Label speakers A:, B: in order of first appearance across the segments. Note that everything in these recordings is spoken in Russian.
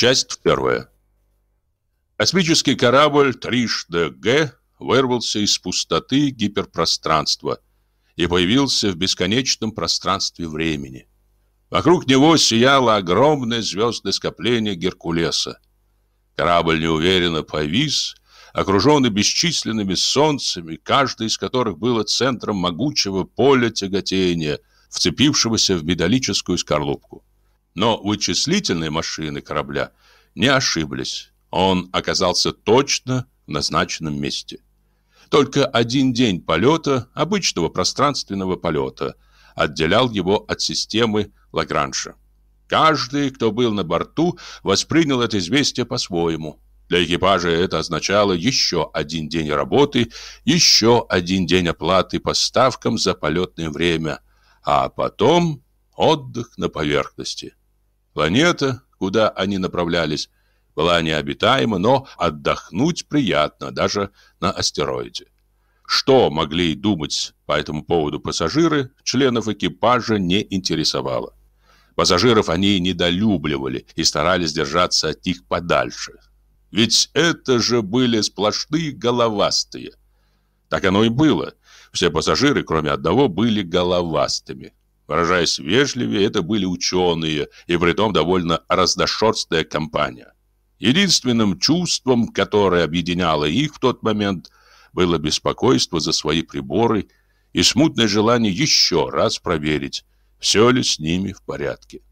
A: Часть первая. Космический корабль трижды Г вырвался из пустоты гиперпространства и появился в бесконечном пространстве времени. Вокруг него сияло огромное звездное скопление Геркулеса. Корабль неуверенно повис, окруженный бесчисленными солнцами, каждый из которых было центром могучего поля тяготения, вцепившегося в металлическую скорлупку. Но вычислительные машины корабля не ошиблись. Он оказался точно в назначенном месте. Только один день полета, обычного пространственного полета, отделял его от системы Лагранжа. Каждый, кто был на борту, воспринял это известие по-своему. Для экипажа это означало еще один день работы, еще один день оплаты по ставкам за полетное время, а потом отдых на поверхности. Планета, куда они направлялись, была необитаема, но отдохнуть приятно даже на астероиде. Что могли думать по этому поводу пассажиры, членов экипажа не интересовало. Пассажиров они недолюбливали и старались держаться от них подальше. Ведь это же были сплошные головастые. Так оно и было. Все пассажиры, кроме одного, были головастыми. Выражаясь вежливее, это были ученые, и притом довольно разношерстная компания. Единственным чувством, которое объединяло их в тот момент, было беспокойство за свои приборы и смутное желание еще раз проверить, все ли с ними в порядке.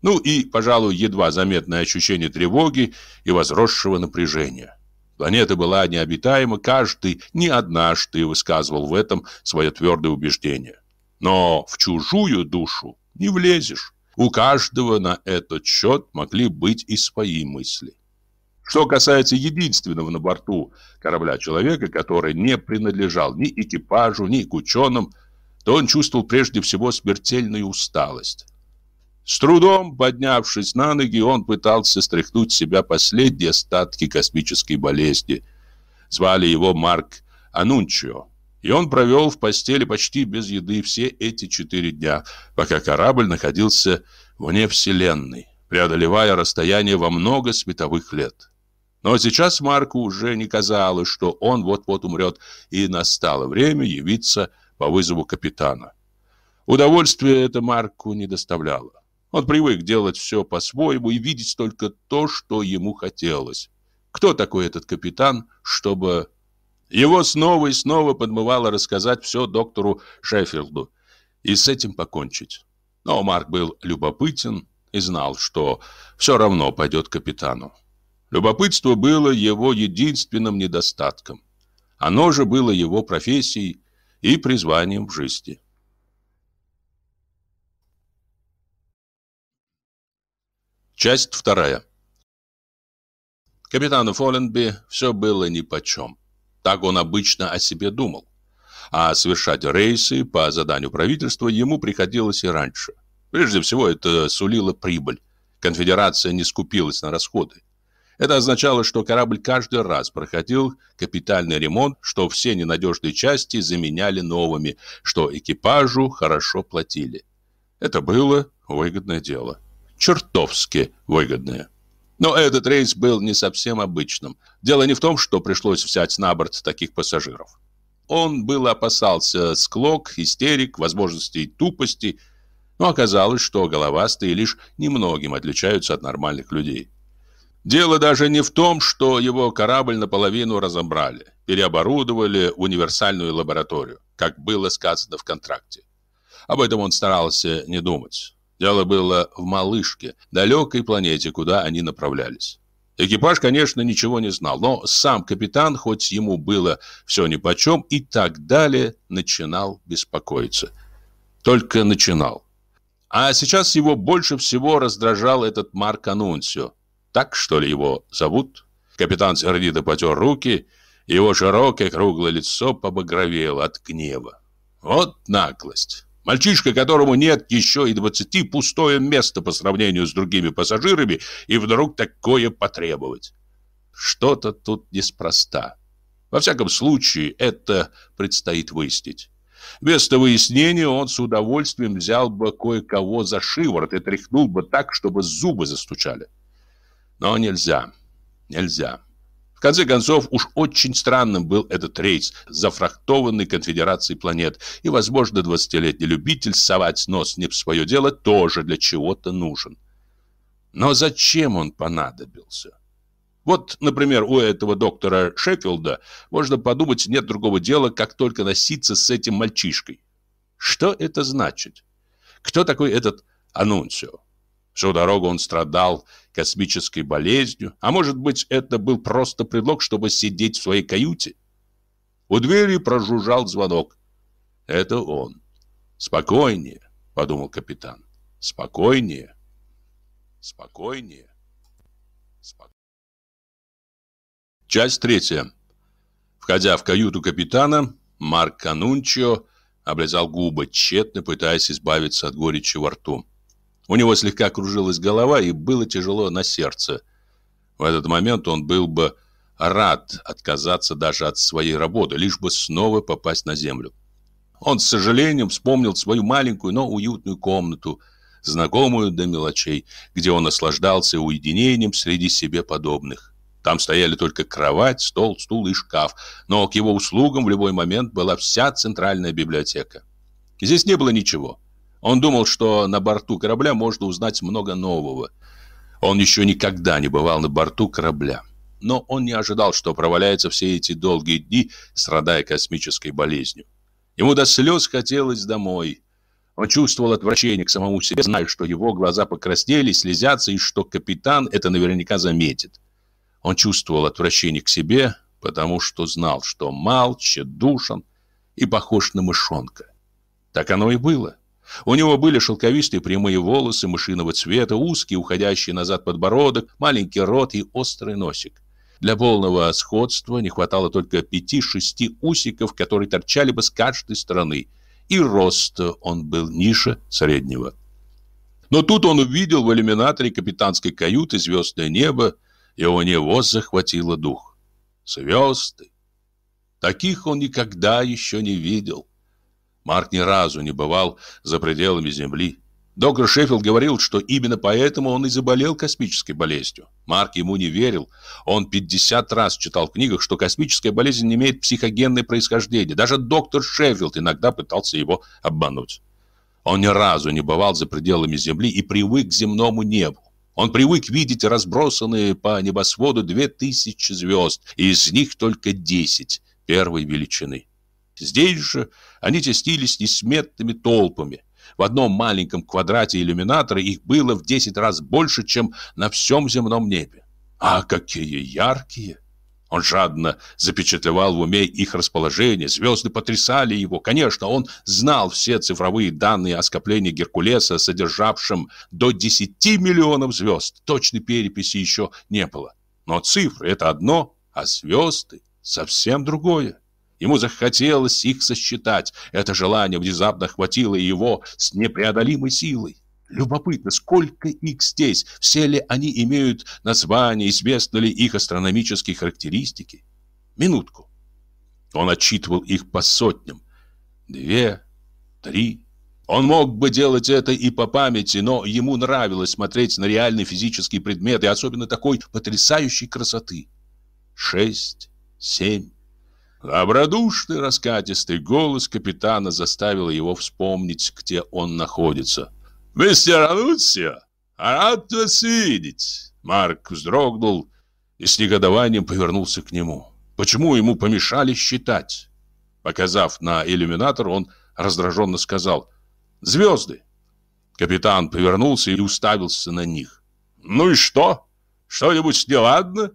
A: Ну и, пожалуй, едва заметное ощущение тревоги и возросшего напряжения. Планета была необитаема, каждый не однажды высказывал в этом свое твердое убеждение. Но в чужую душу не влезешь. У каждого на этот счет могли быть и свои мысли. Что касается единственного на борту корабля человека, который не принадлежал ни экипажу, ни к ученым, то он чувствовал прежде всего смертельную усталость. С трудом поднявшись на ноги, он пытался стряхнуть с себя последние остатки космической болезни. Звали его Марк Анунчио, и он провел в постели почти без еды все эти четыре дня, пока корабль находился вне Вселенной, преодолевая расстояние во много световых лет. Но сейчас Марку уже не казалось, что он вот-вот умрет, и настало время явиться по вызову капитана. Удовольствие это Марку не доставляло. Он привык делать все по-своему и видеть только то, что ему хотелось. Кто такой этот капитан, чтобы... Его снова и снова подмывало рассказать все доктору Шеффилду и с этим покончить. Но Марк был любопытен и знал, что все равно пойдет капитану. Любопытство было его единственным недостатком. Оно же было его профессией и призванием в жизни. Часть вторая. Капитану Фоленби все было нипочем. Так он обычно о себе думал. А совершать рейсы по заданию правительства ему приходилось и раньше. Прежде всего, это сулило прибыль. Конфедерация не скупилась на расходы. Это означало, что корабль каждый раз проходил капитальный ремонт, что все ненадежные части заменяли новыми, что экипажу хорошо платили. Это было выгодное дело. Чертовски выгодное. Но этот рейс был не совсем обычным. Дело не в том, что пришлось взять на борт таких пассажиров. Он был опасался склок, истерик, возможностей тупости, но оказалось, что головастые лишь немногим отличаются от нормальных людей. Дело даже не в том, что его корабль наполовину разобрали, переоборудовали в универсальную лабораторию, как было сказано в контракте. Об этом он старался не думать. Дело было в малышке, далекой планете, куда они направлялись. Экипаж, конечно, ничего не знал, но сам капитан, хоть ему было все нипочем, и так далее, начинал беспокоиться. Только начинал. А сейчас его больше всего раздражал этот Марк Анунсио, так, что ли, его зовут? Капитан сердито потер руки, его широкое круглое лицо побагровело от гнева. Вот наглость. Мальчишка, которому нет еще и двадцати, пустое место по сравнению с другими пассажирами, и вдруг такое потребовать. Что-то тут неспроста. Во всяком случае, это предстоит выяснить. Вместо выяснения он с удовольствием взял бы кое-кого за шиворот и тряхнул бы так, чтобы зубы застучали. Но нельзя, нельзя. Конце концов, уж очень странным был этот рейс, зафрахтованный конфедерацией планет, и, возможно, 20-летний любитель совать нос не в свое дело тоже для чего-то нужен. Но зачем он понадобился? Вот, например, у этого доктора Шеффилда можно подумать, нет другого дела, как только носиться с этим мальчишкой. Что это значит? Кто такой этот Анунцио? Всю дорогу он страдал космической болезнью, а может быть, это был просто предлог, чтобы сидеть в своей каюте? У двери прожужжал звонок. Это он. «Спокойнее», — подумал капитан. «Спокойнее, спокойнее, спокойнее». Часть третья. Входя в каюту капитана, Марк Канунчио облизал губы, тщетно пытаясь избавиться от горечи во рту. У него слегка кружилась голова и было тяжело на сердце. В этот момент он был бы рад отказаться даже от своей работы, лишь бы снова попасть на землю. Он с сожалением вспомнил свою маленькую, но уютную комнату, знакомую до мелочей, где он наслаждался уединением среди себе подобных. Там стояли только кровать, стол, стул и шкаф, но к его услугам в любой момент была вся центральная библиотека. Здесь не было ничего. Он думал, что на борту корабля можно узнать много нового. Он еще никогда не бывал на борту корабля. Но он не ожидал, что проваляется все эти долгие дни, страдая космической болезнью. Ему до слез хотелось домой. Он чувствовал отвращение к самому себе, зная, что его глаза покраснели, слезятся, и что капитан это наверняка заметит. Он чувствовал отвращение к себе, потому что знал, что мал, тщедушен и похож на мышонка. Так оно и было. У него были шелковистые прямые волосы мышиного цвета, узкий, уходящий назад подбородок, маленький рот и острый носик. Для полного сходства не хватало только пяти-шести усиков, которые торчали бы с каждой стороны, и роста он был ниже среднего. Но тут он увидел в иллюминаторе капитанской каюты звездное небо, и у него захватило дух. Звезды! Таких он никогда еще не видел. Марк ни разу не бывал за пределами Земли. Доктор Шеффилд говорил, что именно поэтому он и заболел космической болезнью. Марк ему не верил. Он 50 раз читал в книгах, что космическая болезнь имеет психогенное происхождение. Даже доктор Шеффилд иногда пытался его обмануть. Он ни разу не бывал за пределами Земли и привык к земному небу. Он привык видеть разбросанные по небосводу две тысячи звезд, и из них только десять первой величины. Здесь же они тестились несметными толпами. В одном маленьком квадрате иллюминатора их было в десять раз больше, чем на всем земном небе. А какие яркие! Он жадно запечатлевал в уме их расположение, звезды потрясали его. Конечно, он знал все цифровые данные о скоплении Геркулеса, содержавшем до 10 миллионов звезд. Точной переписи еще не было. Но цифры — это одно, а звезды — совсем другое. Ему захотелось их сосчитать. Это желание внезапно охватило его с непреодолимой силой. Любопытно, сколько их здесь, все ли они имеют название, известны ли их астрономические характеристики? Минутку. Он отчитывал их по сотням. Две, три. Он мог бы делать это и по памяти, но ему нравилось смотреть на реальные физические предметы, особенно такой потрясающей красоты. Шесть, семь. Добродушный раскатистый голос капитана заставил его вспомнить, где он находится. «Мистер Ануцио, рад вас видеть!» Марк вздрогнул и с негодованием повернулся к нему. Почему ему помешали считать? Показав на иллюминатор, он раздраженно сказал «Звезды!» Капитан повернулся и уставился на них. «Ну и что? Что-нибудь неладно?»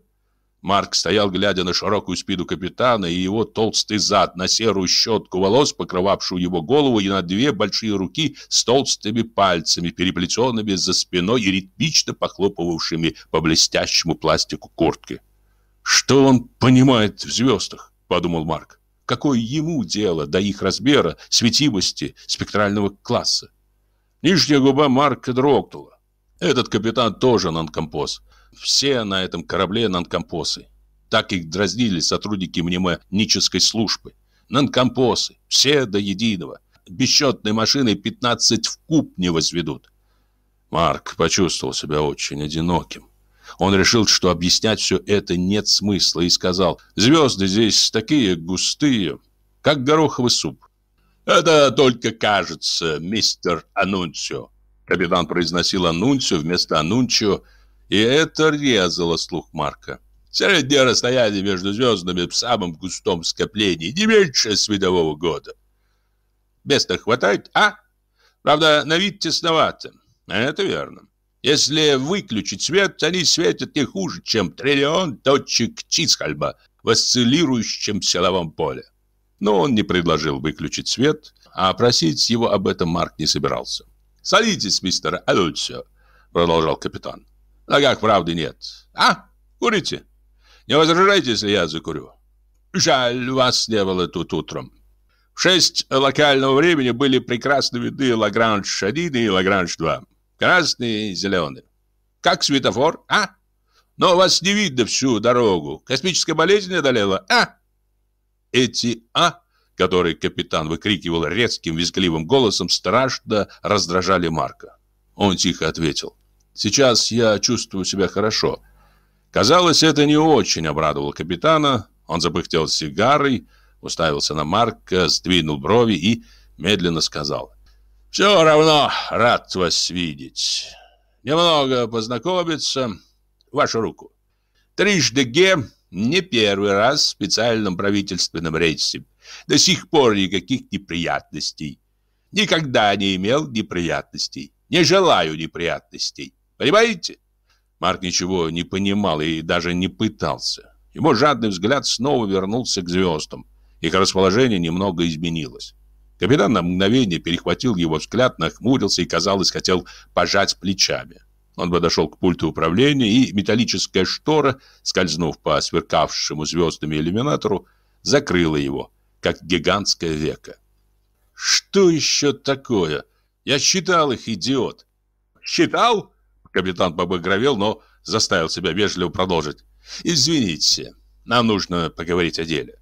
A: Марк стоял, глядя на широкую спину капитана и его толстый зад, на серую щетку волос, покрывавшую его голову, и на две большие руки с толстыми пальцами, переплетенными за спиной и ритмично похлопывавшими по блестящему пластику куртки. «Что он понимает в звездах?» – подумал Марк. «Какое ему дело до их размера, светимости, спектрального класса?» Нижняя губа Марка дрогнула. Этот капитан тоже нонкомпоз. Все на этом корабле нанкомпосы. Так их дразнили сотрудники мнемонической службы. Нанкомпосы, все до единого. Бесчетные машины 15 в куб не возведут. Марк почувствовал себя очень одиноким. Он решил, что объяснять все это нет смысла, и сказал, «Звезды здесь такие густые, как гороховый суп». «Это только кажется, мистер Анунцио». Капитан произносил Анунцио вместо Анунчио, и это резало слух Марка. Среднее расстояние между звездами в самом густом скоплении не меньше светового года. Места хватает, а? Правда, на вид тесновато. Это верно. Если выключить свет, они светят не хуже, чем триллион точек Чисхальба в осциллирующем силовом поле. Но он не предложил выключить свет, а просить его об этом Марк не собирался. «Садитесь, мистер Алюцио», — продолжал капитан. «В ногах правды нет. А, курите? Не возражайте, если я закурю? Жаль, вас не было тут утром. В шесть локального времени были прекрасно видны Лагранж-1 и Лагранж-2. Красный и зеленый. Как светофор, а? Но вас не видно всю дорогу. Космическая болезнь одолела, а? Эти «а», которые капитан выкрикивал резким визгливым голосом, страшно раздражали Марка. Он тихо ответил. «Сейчас я чувствую себя хорошо». Казалось, это не очень обрадовало капитана. Он запыхтел сигарой, уставился на Марка, сдвинул брови и медленно сказал. Все равно рад вас видеть. Немного познакомиться. Вашу руку. Трижды Ге не первый раз в специальном правительственном рейсе. До сих пор никаких неприятностей. Никогда не имел неприятностей. Не желаю неприятностей. Понимаете? Марк ничего не понимал и даже не пытался. Его жадный взгляд снова вернулся к звездам. Их расположение немного изменилось. Капитан на мгновение перехватил его взгляд, нахмурился и, казалось, хотел пожать плечами. Он подошел к пульту управления, и металлическая штора, скользнув по сверкавшему звездами иллюминатору, закрыла его, как гигантское веко. «Что еще такое? Я считал их, идиот!» «Считал?» Капитан побагровел, но заставил себя вежливо продолжить. «Извините, нам нужно поговорить о деле».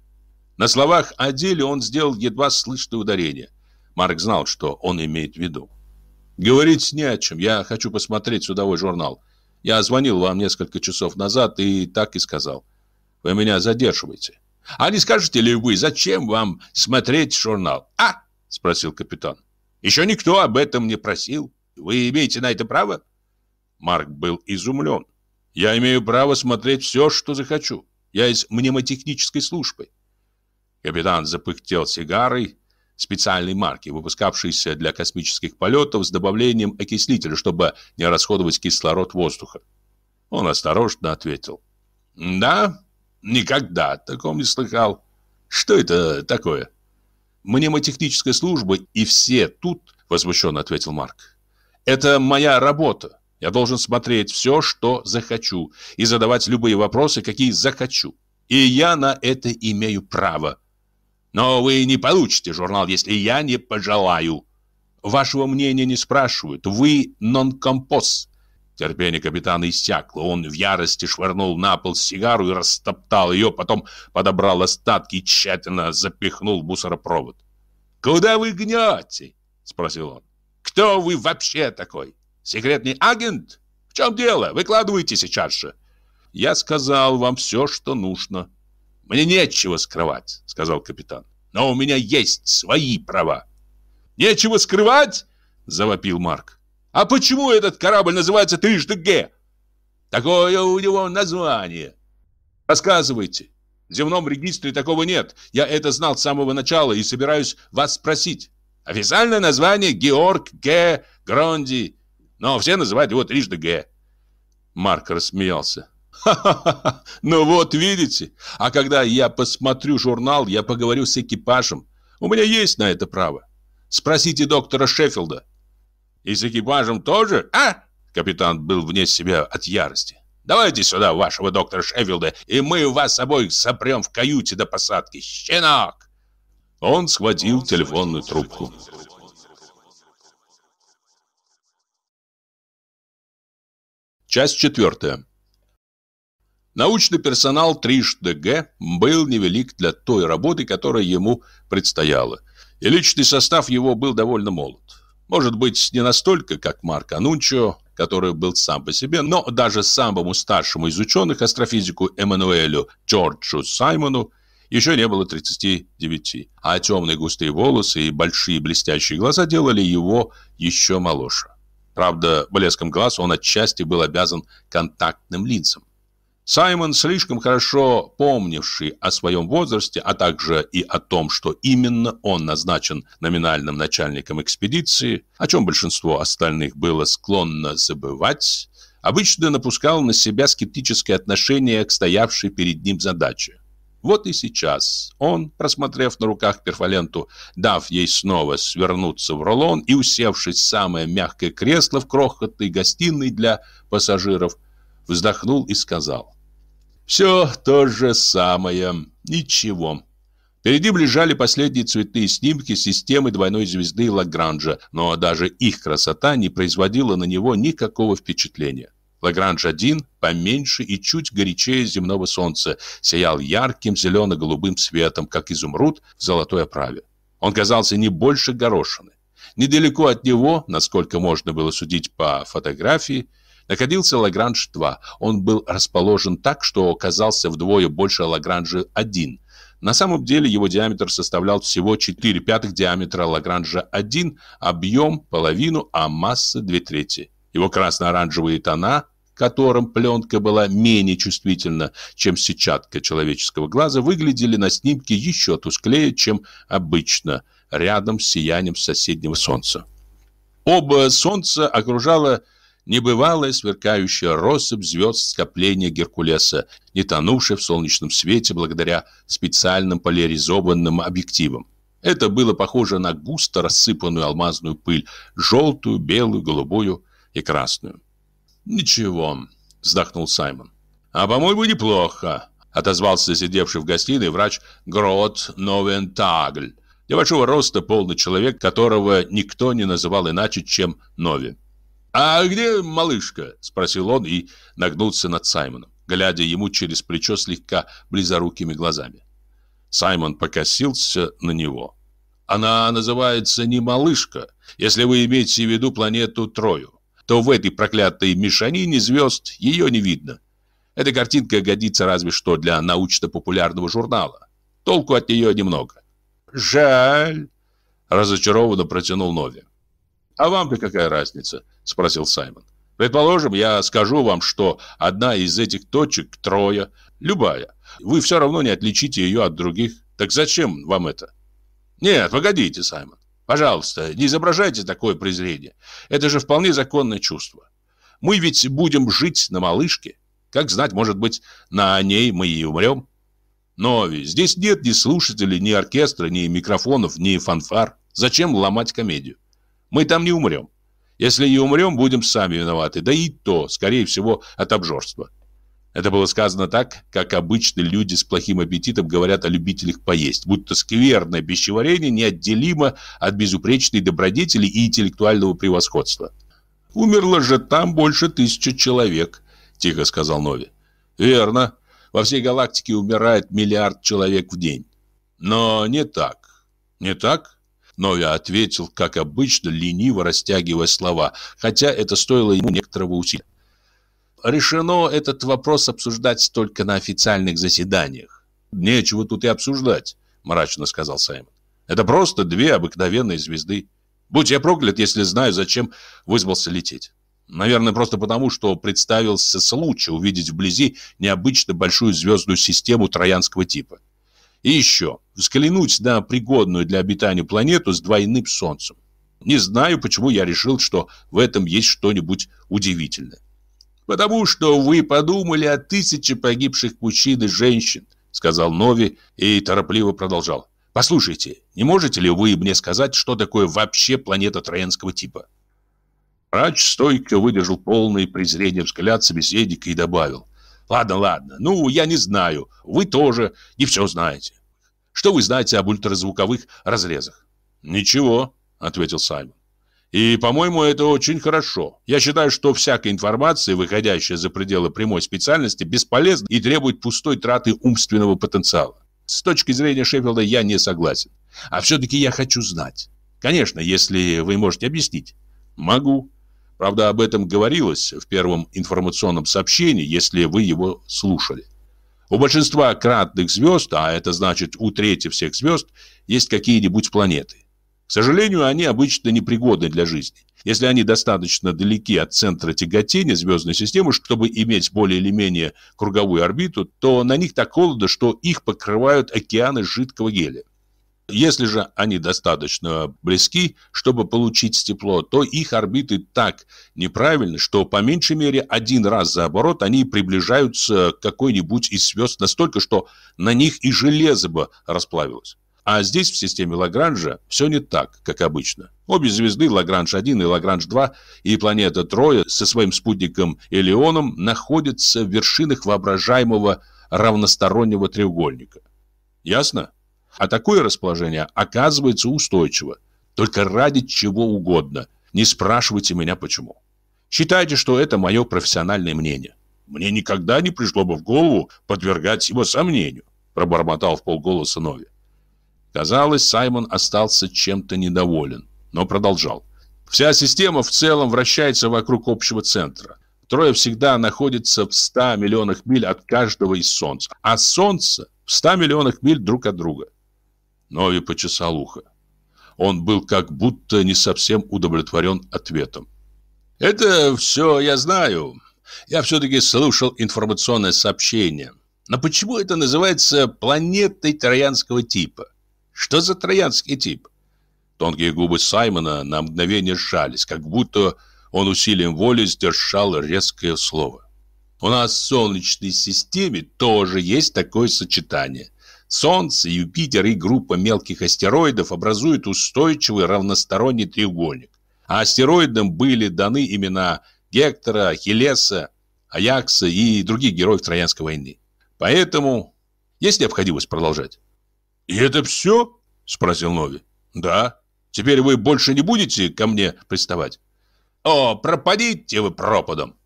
A: На словах о деле он сделал едва слышное ударение. Марк знал, что он имеет в виду. «Говорить не о чем. Я хочу посмотреть судовой журнал. Я звонил вам несколько часов назад и так и сказал. Вы меня задерживаете. А не скажете ли вы, зачем вам смотреть журнал? А?» – спросил капитан. «Еще никто об этом не просил. Вы имеете на это право?» Марк был изумлен. «Я имею право смотреть все, что захочу. Я из мнемотехнической службы. Капитан запыхтел сигарой специальной марки, выпускавшейся для космических полетов с добавлением окислителя, чтобы не расходовать кислород воздуха. Он осторожно ответил. «Да, никогда о таком не слыхал. Что это такое?» «Мнемотехническая служба и все тут», — возмущенно ответил Марк. «Это моя работа. Я должен смотреть все, что захочу, и задавать любые вопросы, какие захочу. И я на это имею право. Но вы не получите журнал, если я не пожелаю. Вашего мнения не спрашивают. Вы нон-компос. Терпение капитана иссякло. Он в ярости швырнул на пол сигару и растоптал ее, потом подобрал остатки и тщательно запихнул в мусоропровод. «Куда вы гнете?» — спросил он. «Кто вы вообще такой? Секретный агент? В чем дело? Выкладывайте сейчас же». «Я сказал вам все, что нужно», «Мне нечего скрывать», — сказал капитан. «Но у меня есть свои права». «Нечего скрывать?» — завопил Марк. «А почему этот корабль называется трижды Г?» «Такое у него название». «Рассказывайте. В земном регистре такого нет. Я это знал с самого начала и собираюсь вас спросить. Официальное название Георг Г. Гронди, но все называют его трижды Г». Марк рассмеялся. Ха-ха-ха, ну вот видите. А когда я посмотрю журнал, я поговорю с экипажем. У меня есть на это право. Спросите доктора Шеффилда. И с экипажем тоже? А? Капитан был вне себя от ярости. Давайте сюда вашего доктора Шеффилда, и мы вас обоих сопрем в каюте до посадки. Щенок! Он схватил телефонную трубку. Часть четвертая. Научный персонал трижды Г был невелик для той работы, которая ему предстояла, и личный состав его был довольно молод. Может быть, не настолько, как Марк Анунчо, который был сам по себе, но даже самому старшему из ученых, астрофизику Эммануэлю Джорджу Саймону, еще не было 39, а темные густые волосы и большие блестящие глаза делали его еще моложе. Правда, блеском глаз он отчасти был обязан контактным линзам. Саймон, слишком хорошо помнивший о своем возрасте, а также и о том, что именно он назначен номинальным начальником экспедиции, о чем большинство остальных было склонно забывать, обычно напускал на себя скептическое отношение к стоявшей перед ним задаче. Вот и сейчас он, просмотрев на руках перфоленту, дав ей снова свернуться в рулон и усевшись в самое мягкое кресло в крохотной гостиной для пассажиров, вздохнул и сказал все то же самое. Ничего. Впереди лежали последние цветные снимки системы двойной звезды Лагранжа, но даже их красота не производила на него никакого впечатления. Лагранж-1, поменьше и чуть горячее земного солнца, сиял ярким зелено-голубым светом, как изумруд в золотой оправе. Он казался не больше горошины. Недалеко от него, насколько можно было судить по фотографии, находился Лагранж-2. Он был расположен так, что казался вдвое больше Лагранжа-1. На самом деле его диаметр составлял всего 4 пятых диаметра Лагранжа-1, объем – половину, а масса – 2 трети. Его красно-оранжевые тона которым пленка была менее чувствительна, чем сетчатка человеческого глаза, выглядели на снимке еще тусклее, чем обычно, рядом с сиянием соседнего солнца. Оба солнца окружало небывалая сверкающая россыпь звезд скопления Геркулеса, не тонувшая в солнечном свете благодаря специальным поляризованным объективам. Это было похоже на густо рассыпанную алмазную пыль, желтую, белую, голубую и красную. «Ничего», — вздохнул Саймон. «А, по-моему, неплохо», — отозвался сидевший в гостиной врач Грот Новентагль, небольшого роста полный человек, которого никто не называл иначе, чем Нови. «А где малышка?» – спросил он и нагнулся над Саймоном, глядя ему через плечо слегка близорукими глазами. Саймон покосился на него. «Она называется не малышка, если вы имеете в виду планету Трою, то в этой проклятой мешанине звезд ее не видно. Эта картинка годится разве что для научно-популярного журнала. Толку от нее немного». «Жаль», – разочарованно протянул Нови. «А вам-то какая разница?» – спросил Саймон. «Предположим, я скажу вам, что одна из этих точек – трое, любая. Вы все равно не отличите ее от других. Так зачем вам это?» «Нет, погодите, Саймон. Пожалуйста, не изображайте такое презрение. Это же вполне законное чувство. Мы ведь будем жить на малышке. Как знать, может быть, на ней мы и умрем. Но здесь нет ни слушателей, ни оркестра, ни микрофонов, ни фанфар. Зачем ломать комедию? Мы там не умрем. Если и умрем, будем сами виноваты. Да и то, скорее всего, от обжорства. Это было сказано так, как обычно люди с плохим аппетитом говорят о любителях поесть, будто скверное пищеварение неотделимо от безупречной добродетели и интеллектуального превосходства. «Умерло же там больше тысячи человек», – тихо сказал Нови. «Верно. Во всей галактике умирает миллиард человек в день. Но не так. Не так?» Но я ответил, как обычно, лениво растягивая слова, хотя это стоило ему некоторого усилия. Решено этот вопрос обсуждать только на официальных заседаниях. Нечего тут и обсуждать, мрачно сказал Саймон. Это просто две обыкновенные звезды. Будь я проклят, если знаю, зачем вызвался лететь. Наверное, просто потому, что представился случай увидеть вблизи необычно большую звездную систему троянского типа. И еще, взглянуть на пригодную для обитания планету с двойным солнцем. Не знаю, почему я решил, что в этом есть что-нибудь удивительное. «Потому что вы подумали о тысяче погибших мужчин и женщин», сказал Нови и торопливо продолжал. «Послушайте, не можете ли вы мне сказать, что такое вообще планета троянского типа?» Врач стойко выдержал полный презрение взгляд собеседника и добавил. Ладно, ладно. Ну, я не знаю. Вы тоже не все знаете. Что вы знаете об ультразвуковых разрезах? Ничего, ответил Саймон. И, по-моему, это очень хорошо. Я считаю, что всякая информация, выходящая за пределы прямой специальности, бесполезна и требует пустой траты умственного потенциала. С точки зрения Шеффилда я не согласен. А все-таки я хочу знать. Конечно, если вы можете объяснить. Могу. Правда, об этом говорилось в первом информационном сообщении, если вы его слушали. У большинства кратных звезд, а это значит у трети всех звезд, есть какие-нибудь планеты. К сожалению, они обычно непригодны для жизни. Если они достаточно далеки от центра тяготения звездной системы, чтобы иметь более или менее круговую орбиту, то на них так холодно, что их покрывают океаны жидкого гелия. Если же они достаточно близки, чтобы получить тепло, то их орбиты так неправильны, что по меньшей мере один раз за оборот они приближаются к какой-нибудь из звезд настолько, что на них и железо бы расплавилось. А здесь, в системе Лагранжа, все не так, как обычно. Обе звезды, Лагранж-1 и Лагранж-2, и планета Троя со своим спутником Элеоном находятся в вершинах воображаемого равностороннего треугольника. Ясно? А такое расположение оказывается устойчиво. Только ради чего угодно. Не спрашивайте меня почему. Считайте, что это мое профессиональное мнение. Мне никогда не пришло бы в голову подвергать его сомнению, пробормотал в полголоса Нови. Казалось, Саймон остался чем-то недоволен, но продолжал. Вся система в целом вращается вокруг общего центра. Трое всегда находится в 100 миллионах миль от каждого из Солнца, а Солнце в 100 миллионах миль друг от друга. Нови почесал ухо. Он был как будто не совсем удовлетворен ответом. «Это все я знаю. Я все-таки слушал информационное сообщение. Но почему это называется планетой троянского типа? Что за троянский тип? Тонкие губы Саймона на мгновение сжались, как будто он усилием воли сдержал резкое слово. У нас в Солнечной системе тоже есть такое сочетание. Солнце, Юпитер и группа мелких астероидов образуют устойчивый равносторонний треугольник. А астероидам были даны имена Гектора, Ахиллеса, Аякса и других героев Троянской войны. Поэтому есть необходимость продолжать. «И это все?» – спросил Нови. «Да. Теперь вы больше не будете ко мне приставать?» «О, пропадите вы пропадом!»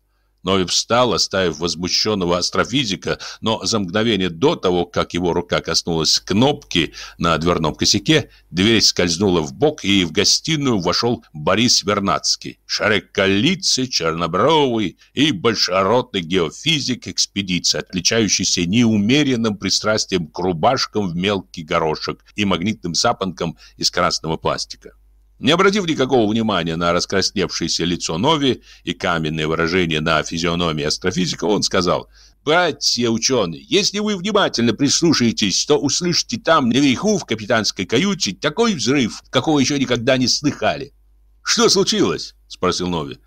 A: Нови встал, оставив возмущенного астрофизика, но за мгновение до того, как его рука коснулась кнопки на дверном косяке, дверь скользнула в бок, и в гостиную вошел Борис Вернадский, широколицый, чернобровый и большеротный геофизик экспедиции, отличающийся неумеренным пристрастием к рубашкам в мелкий горошек и магнитным запонкам из красного пластика. Не обратив никакого внимания на раскрасневшееся лицо Нови и каменное выражение на физиономии астрофизика, он сказал, «Братья ученые, если вы внимательно прислушаетесь, то услышите там наверху в капитанской каюте такой взрыв, какого еще никогда не слыхали». «Что случилось?» – спросил Нови.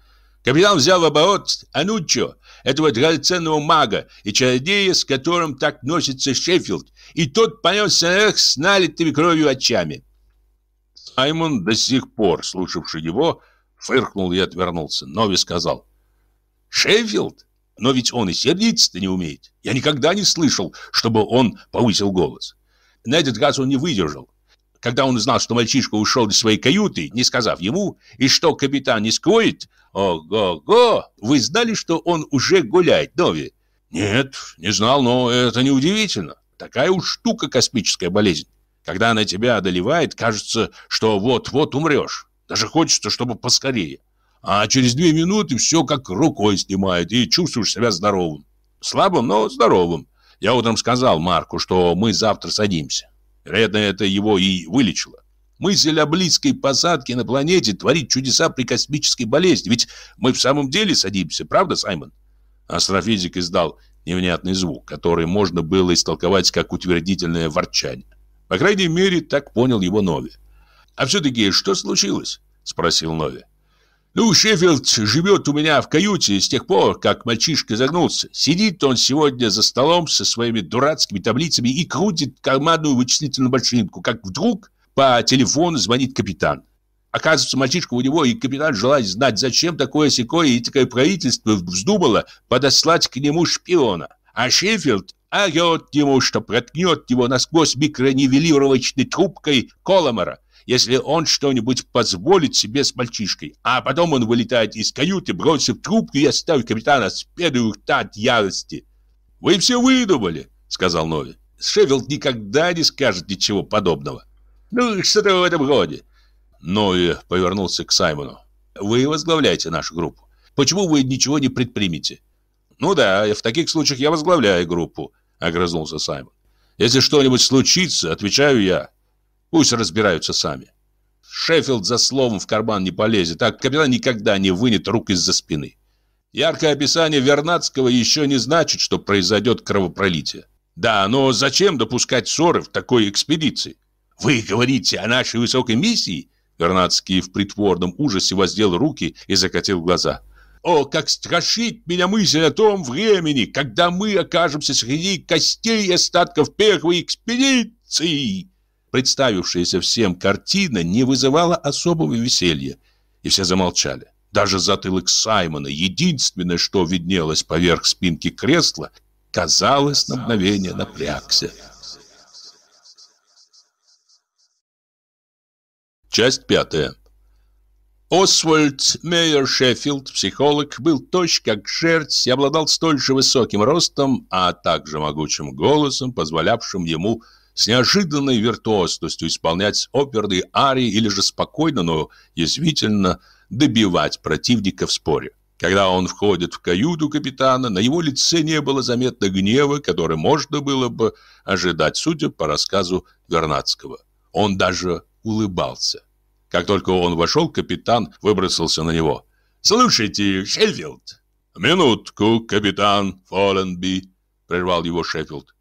A: Капитан взял в оборот Ануччо, этого драгоценного мага и чародея, с которым так носится Шеффилд, и тот понесся наверх с налитыми кровью очами. Саймон, до сих пор слушавший его, фыркнул и отвернулся. Нови сказал. «Шеффилд? Но ведь он и сердиться-то не умеет. Я никогда не слышал, чтобы он повысил голос. На этот раз он не выдержал. Когда он узнал, что мальчишка ушел из своей каюты, не сказав ему, и что капитан не скроет, ого-го, вы знали, что он уже гуляет, Нови? Нет, не знал, но это неудивительно. Такая уж штука космическая болезнь. Когда она тебя одолевает, кажется, что вот-вот умрешь. Даже хочется, чтобы поскорее. А через две минуты все как рукой снимает, и чувствуешь себя здоровым. Слабым, но здоровым. Я утром сказал Марку, что мы завтра садимся. Вероятно, это его и вылечило. Мысль о близкой посадке на планете творит чудеса при космической болезни. Ведь мы в самом деле садимся, правда, Саймон? Астрофизик издал невнятный звук, который можно было истолковать как утвердительное ворчание. По крайней мере, так понял его Нови. «А все-таки что случилось?» – спросил Нови. «Ну, Шеффилд живет у меня в каюте с тех пор, как мальчишка загнулся. Сидит он сегодня за столом со своими дурацкими таблицами и крутит карманную вычислительную машинку, как вдруг по телефону звонит капитан. Оказывается, мальчишка у него, и капитан желает знать, зачем такое секое и такое правительство вздумало подослать к нему шпиона. А Шеффилд орет ему, что проткнет его насквозь микронивелировочной трубкой Коломера, если он что-нибудь позволит себе с мальчишкой. А потом он вылетает из каюты, бросив трубку и оставив капитана с пеной рта от ярости. «Вы все выдумали», — сказал Нови. «Шеффилд никогда не скажет ничего подобного». «Ну, что-то в этом роде. Ной повернулся к Саймону. «Вы возглавляете нашу группу. Почему вы ничего не предпримете?» «Ну да, в таких случаях я возглавляю группу», — огрызнулся Саймон. «Если что-нибудь случится, отвечаю я. Пусть разбираются сами». Шеффилд за словом в карман не полезет, а капитан никогда не вынет рук из-за спины. Яркое описание Вернадского еще не значит, что произойдет кровопролитие. Да, но зачем допускать ссоры в такой экспедиции? Вы говорите о нашей высокой миссии? Вернадский в притворном ужасе воздел руки и закатил глаза. О, как страшит меня мысль о том времени, когда мы окажемся среди костей и остатков первой экспедиции. Представившаяся всем картина не вызывала особого веселья, и все замолчали. Даже затылок Саймона, единственное, что виднелось поверх спинки кресла, казалось, на мгновение напрягся. Часть пятая. Освальд Мейер Шеффилд, психолог, был точь как жерть и обладал столь же высоким ростом, а также могучим голосом, позволявшим ему с неожиданной виртуозностью исполнять оперные арии или же спокойно, но язвительно добивать противника в споре. Когда он входит в каюту капитана, на его лице не было заметно гнева, который можно было бы ожидать, судя по рассказу Вернадского. Он даже улыбался. Как только он вошел, капитан выбросился на него. «Слушайте, Шеффилд!» «Минутку, капитан Фолленби!» — прервал его Шеффилд.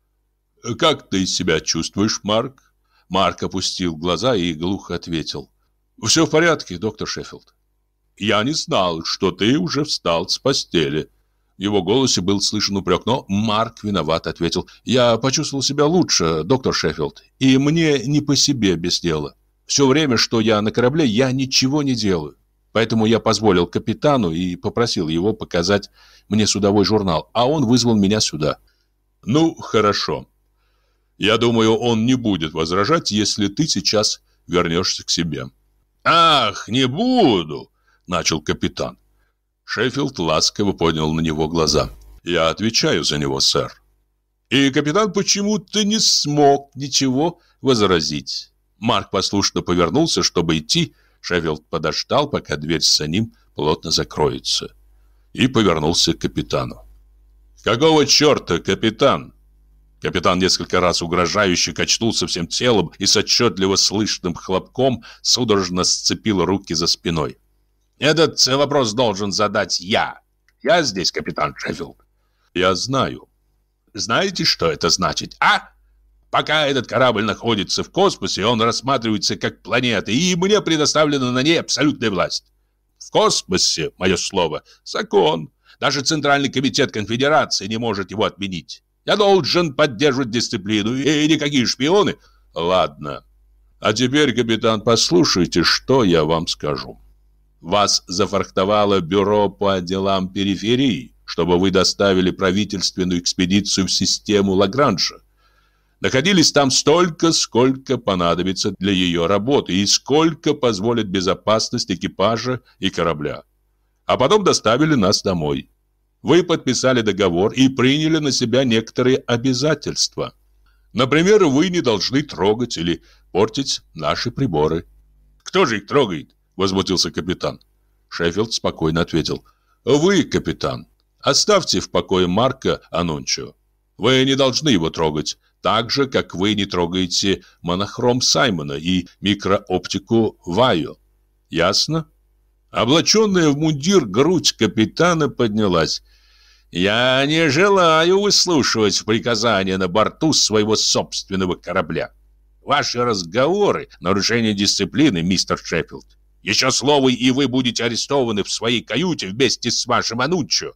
A: «Как ты себя чувствуешь, Марк?» Марк опустил глаза и глухо ответил. «Все в порядке, доктор Шеффилд». «Я не знал, что ты уже встал с постели». В его голосе был слышен упрек, но Марк виноват ответил. «Я почувствовал себя лучше, доктор Шеффилд, и мне не по себе без дела. Все время, что я на корабле, я ничего не делаю. Поэтому я позволил капитану и попросил его показать мне судовой журнал, а он вызвал меня сюда». «Ну, хорошо», я думаю, он не будет возражать, если ты сейчас вернешься к себе. Ах, не буду, начал капитан. Шеффилд ласково поднял на него глаза. Я отвечаю за него, сэр. И капитан почему-то не смог ничего возразить. Марк послушно повернулся, чтобы идти. Шеффилд подождал, пока дверь за ним плотно закроется. И повернулся к капитану. «Какого черта, капитан?» Капитан несколько раз угрожающе качнулся всем телом и с отчетливо слышным хлопком судорожно сцепил руки за спиной. «Этот вопрос должен задать я. Я здесь, капитан Шеффилд». «Я знаю». «Знаете, что это значит, а?» Пока этот корабль находится в космосе, он рассматривается как планета, и мне предоставлена на ней абсолютная власть. В космосе, мое слово, закон. Даже Центральный комитет конфедерации не может его отменить. Я должен поддерживать дисциплину, и никакие шпионы... Ладно. А теперь, капитан, послушайте, что я вам скажу. Вас зафрахтовало бюро по делам периферии, чтобы вы доставили правительственную экспедицию в систему Лагранжа. Находились там столько, сколько понадобится для ее работы и сколько позволит безопасность экипажа и корабля. А потом доставили нас домой. Вы подписали договор и приняли на себя некоторые обязательства. Например, вы не должны трогать или портить наши приборы. Кто же их трогает? возмутился капитан. Шеффилд спокойно ответил: "Вы, капитан. Оставьте в покое Марка Анончо. Вы не должны его трогать, так же как вы не трогаете монохром Саймона и микрооптику Вайо. Ясно?" Облаченная в мундир грудь капитана поднялась. Я не желаю выслушивать приказания на борту своего собственного корабля. Ваши разговоры — нарушение дисциплины, мистер Шеффилд. Еще слово, и вы будете арестованы в своей каюте вместе с вашим Ануччо.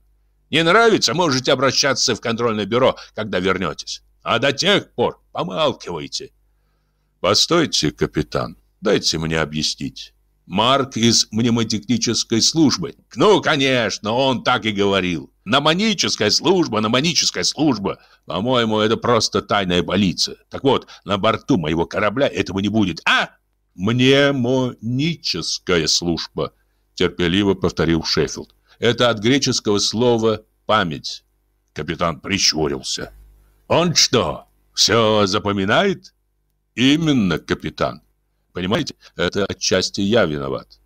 A: Не нравится, можете обращаться в контрольное бюро, когда вернетесь. А до тех пор помалкивайте. Постойте, капитан, дайте мне объяснить. Марк из мнемотехнической службы. Ну, конечно, он так и говорил. Намоническая служба, намоническая служба. По-моему, это просто тайная полиция. Так вот, на борту моего корабля этого не будет. А? Мнемоническая служба, терпеливо повторил Шеффилд. Это от греческого слова «память». Капитан прищурился. Он что, все запоминает? Именно, капитан. Понимаете, это отчасти я виноват.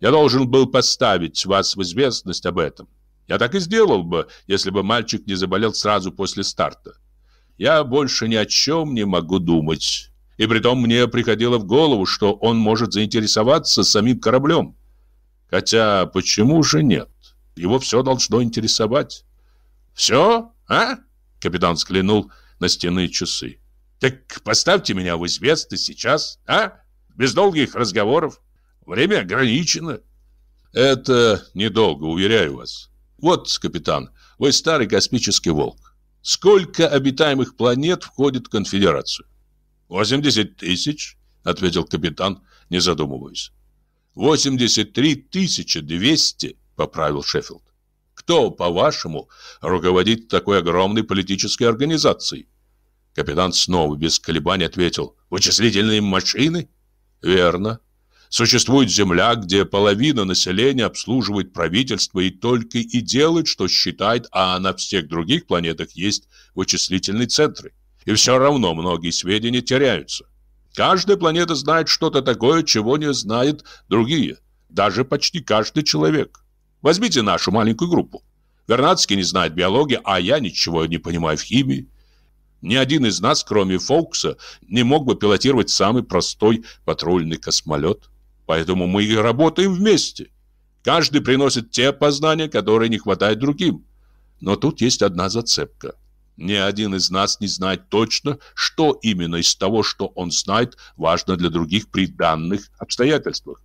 A: Я должен был поставить вас в известность об этом. Я так и сделал бы, если бы мальчик не заболел сразу после старта. Я больше ни о чем не могу думать. И притом мне приходило в голову, что он может заинтересоваться самим кораблем. Хотя почему же нет? Его все должно интересовать. «Все, а?» — капитан взглянул на стенные часы. «Так поставьте меня в известность сейчас, а? Без долгих разговоров. Время ограничено». «Это недолго, уверяю вас. Вот, капитан, вы старый космический волк. Сколько обитаемых планет входит в конфедерацию? 80 тысяч, ответил капитан, не задумываясь. 83 тысячи 200, поправил Шеффилд. Кто, по-вашему, руководит такой огромной политической организацией? Капитан снова без колебаний ответил. Вычислительные машины? Верно. Существует земля, где половина населения обслуживает правительство и только и делает, что считает, а на всех других планетах есть вычислительные центры. И все равно многие сведения теряются. Каждая планета знает что-то такое, чего не знают другие. Даже почти каждый человек. Возьмите нашу маленькую группу. Вернадский не знает биологии, а я ничего не понимаю в химии. Ни один из нас, кроме Фоукса, не мог бы пилотировать самый простой патрульный космолет. Поэтому мы и работаем вместе. Каждый приносит те познания, которые не хватает другим. Но тут есть одна зацепка. Ни один из нас не знает точно, что именно из того, что он знает, важно для других при данных обстоятельствах.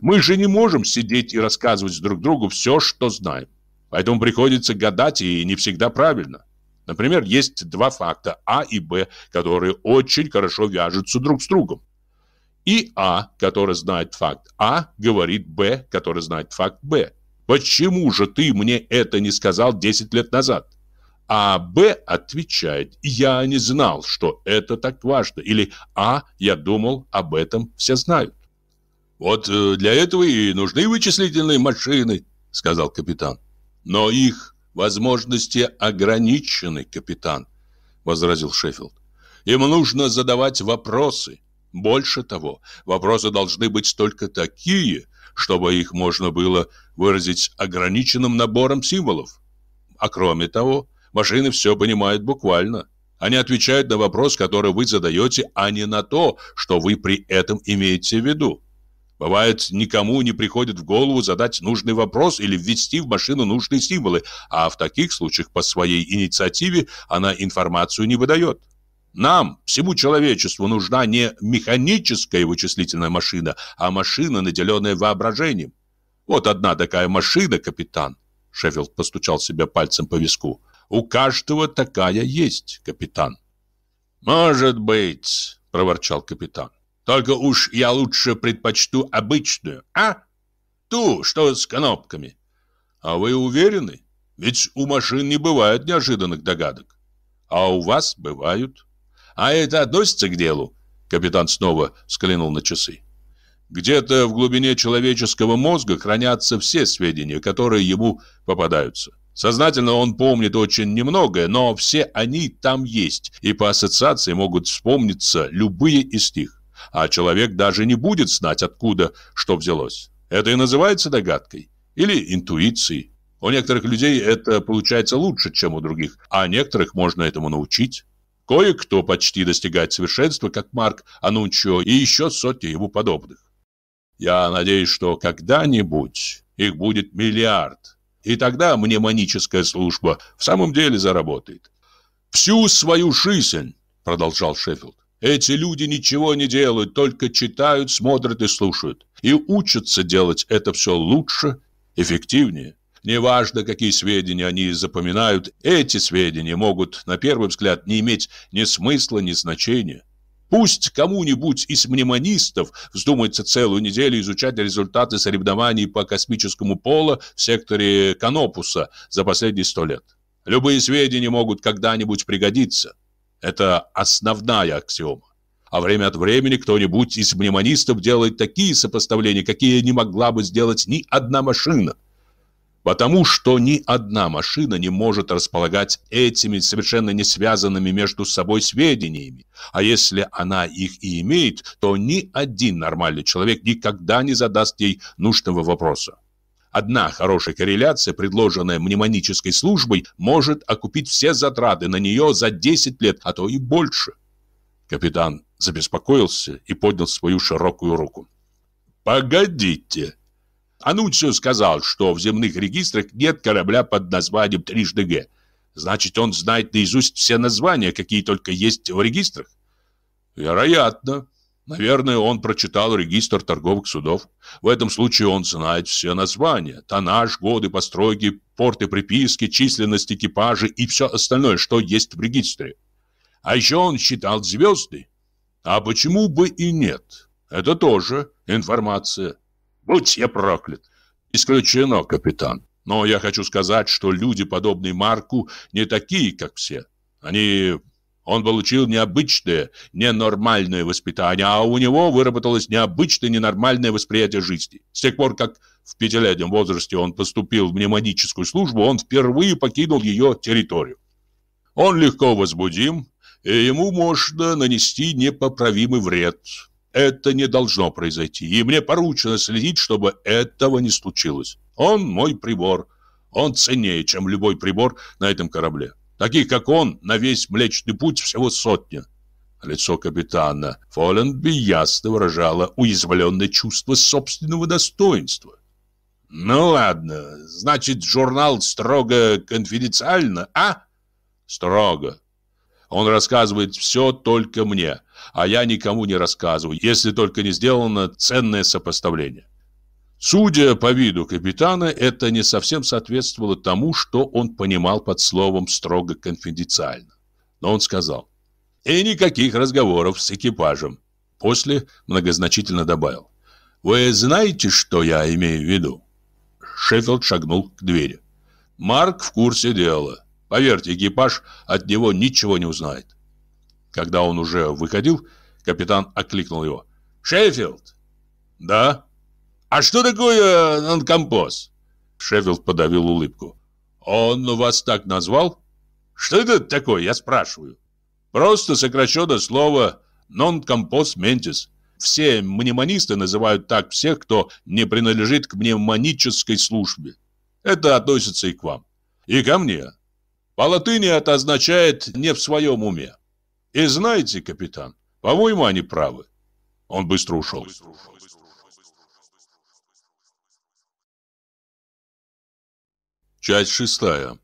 A: Мы же не можем сидеть и рассказывать друг другу все, что знаем. Поэтому приходится гадать, и не всегда правильно. Например, есть два факта А и Б, которые очень хорошо вяжутся друг с другом. И А, который знает факт А, говорит Б, который знает факт Б. Почему же ты мне это не сказал 10 лет назад? А Б отвечает, я не знал, что это так важно. Или А, я думал, об этом все знают. Вот э, для этого и нужны вычислительные машины, сказал капитан. Но их возможности ограничены, капитан, возразил Шеффилд. Им нужно задавать вопросы. Больше того, вопросы должны быть только такие, чтобы их можно было выразить ограниченным набором символов. А кроме того, машины все понимают буквально. Они отвечают на вопрос, который вы задаете, а не на то, что вы при этом имеете в виду. Бывает, никому не приходит в голову задать нужный вопрос или ввести в машину нужные символы, а в таких случаях по своей инициативе она информацию не выдает. Нам, всему человечеству, нужна не механическая вычислительная машина, а машина, наделенная воображением. Вот одна такая машина, капитан. Шеффилд постучал себя пальцем по виску. У каждого такая есть, капитан. Может быть, проворчал капитан. Только уж я лучше предпочту обычную, а? Ту, что с кнопками. А вы уверены? Ведь у машин не бывает неожиданных догадок. А у вас бывают. А это относится к делу? Капитан снова взглянул на часы. Где-то в глубине человеческого мозга хранятся все сведения, которые ему попадаются. Сознательно он помнит очень немногое, но все они там есть, и по ассоциации могут вспомниться любые из них. А человек даже не будет знать, откуда что взялось. Это и называется догадкой или интуицией. У некоторых людей это получается лучше, чем у других, а некоторых можно этому научить. Кое-кто почти достигает совершенства, как Марк Анунчо и еще сотни ему подобных. Я надеюсь, что когда-нибудь их будет миллиард, и тогда мнемоническая служба в самом деле заработает. «Всю свою жизнь», — продолжал Шеффилд, «эти люди ничего не делают, только читают, смотрят и слушают, и учатся делать это все лучше, эффективнее. Неважно, какие сведения они запоминают, эти сведения могут, на первый взгляд, не иметь ни смысла, ни значения. Пусть кому-нибудь из мнемонистов вздумается целую неделю изучать результаты соревнований по космическому полу в секторе Канопуса за последние сто лет. Любые сведения могут когда-нибудь пригодиться. Это основная аксиома. А время от времени кто-нибудь из мнемонистов делает такие сопоставления, какие не могла бы сделать ни одна машина – Потому что ни одна машина не может располагать этими совершенно не связанными между собой сведениями. А если она их и имеет, то ни один нормальный человек никогда не задаст ей нужного вопроса. Одна хорошая корреляция, предложенная мнемонической службой, может окупить все затраты на нее за 10 лет, а то и больше. Капитан забеспокоился и поднял свою широкую руку. «Погодите!» Анунцио сказал, что в земных регистрах нет корабля под названием трижды Г. Значит, он знает наизусть все названия, какие только есть в регистрах? Вероятно. Наверное, он прочитал регистр торговых судов. В этом случае он знает все названия. Тоннаж, годы постройки, порты приписки, численность экипажа и все остальное, что есть в регистре. А еще он считал звезды. А почему бы и нет? Это тоже информация. Будь я проклят. Исключено, капитан. Но я хочу сказать, что люди, подобные Марку, не такие, как все. Они... Он получил необычное, ненормальное воспитание, а у него выработалось необычное, ненормальное восприятие жизни. С тех пор, как в пятилетнем возрасте он поступил в мнемоническую службу, он впервые покинул ее территорию. Он легко возбудим, и ему можно нанести непоправимый вред. Это не должно произойти, и мне поручено следить, чтобы этого не случилось. Он мой прибор. Он ценнее, чем любой прибор на этом корабле. Таких, как он, на весь Млечный Путь всего сотня. Лицо капитана Фоленби ясно выражало уязвленное чувство собственного достоинства. «Ну ладно, значит, журнал строго конфиденциально, а?» «Строго. Он рассказывает все только мне, а я никому не рассказываю, если только не сделано ценное сопоставление. Судя по виду капитана, это не совсем соответствовало тому, что он понимал под словом «строго конфиденциально». Но он сказал, «И никаких разговоров с экипажем». После многозначительно добавил, «Вы знаете, что я имею в виду?» Шеффилд шагнул к двери. Марк в курсе дела. Поверьте, экипаж от него ничего не узнает. Когда он уже выходил, капитан окликнул его. «Шеффилд!» «Да?» «А что такое нонкомпоз?» Шеффилд подавил улыбку. «Он вас так назвал?» «Что это такое, я спрашиваю?» «Просто сокращенное слово «нонкомпоз ментис». Все мнемонисты называют так всех, кто не принадлежит к мнемонической службе. Это относится и к вам. И ко мне. По латыни это означает «не в своем уме». И знаете, капитан, по-моему, они правы. Он быстро ушел. Часть шестая.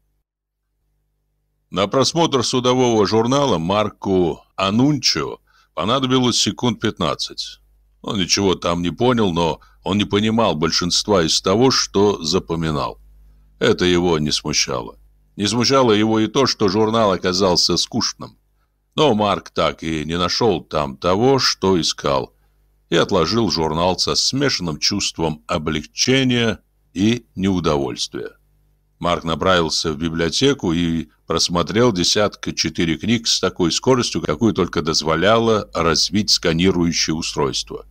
A: На просмотр судового журнала Марку Анунчо понадобилось секунд 15. Он ничего там не понял, но он не понимал большинства из того, что запоминал. Это его не смущало. Не смущало его и то, что журнал оказался скучным. Но Марк так и не нашел там того, что искал, и отложил журнал со смешанным чувством облегчения и неудовольствия. Марк направился в библиотеку и просмотрел десятка четыре книг с такой скоростью, какую только дозволяло развить сканирующее устройство.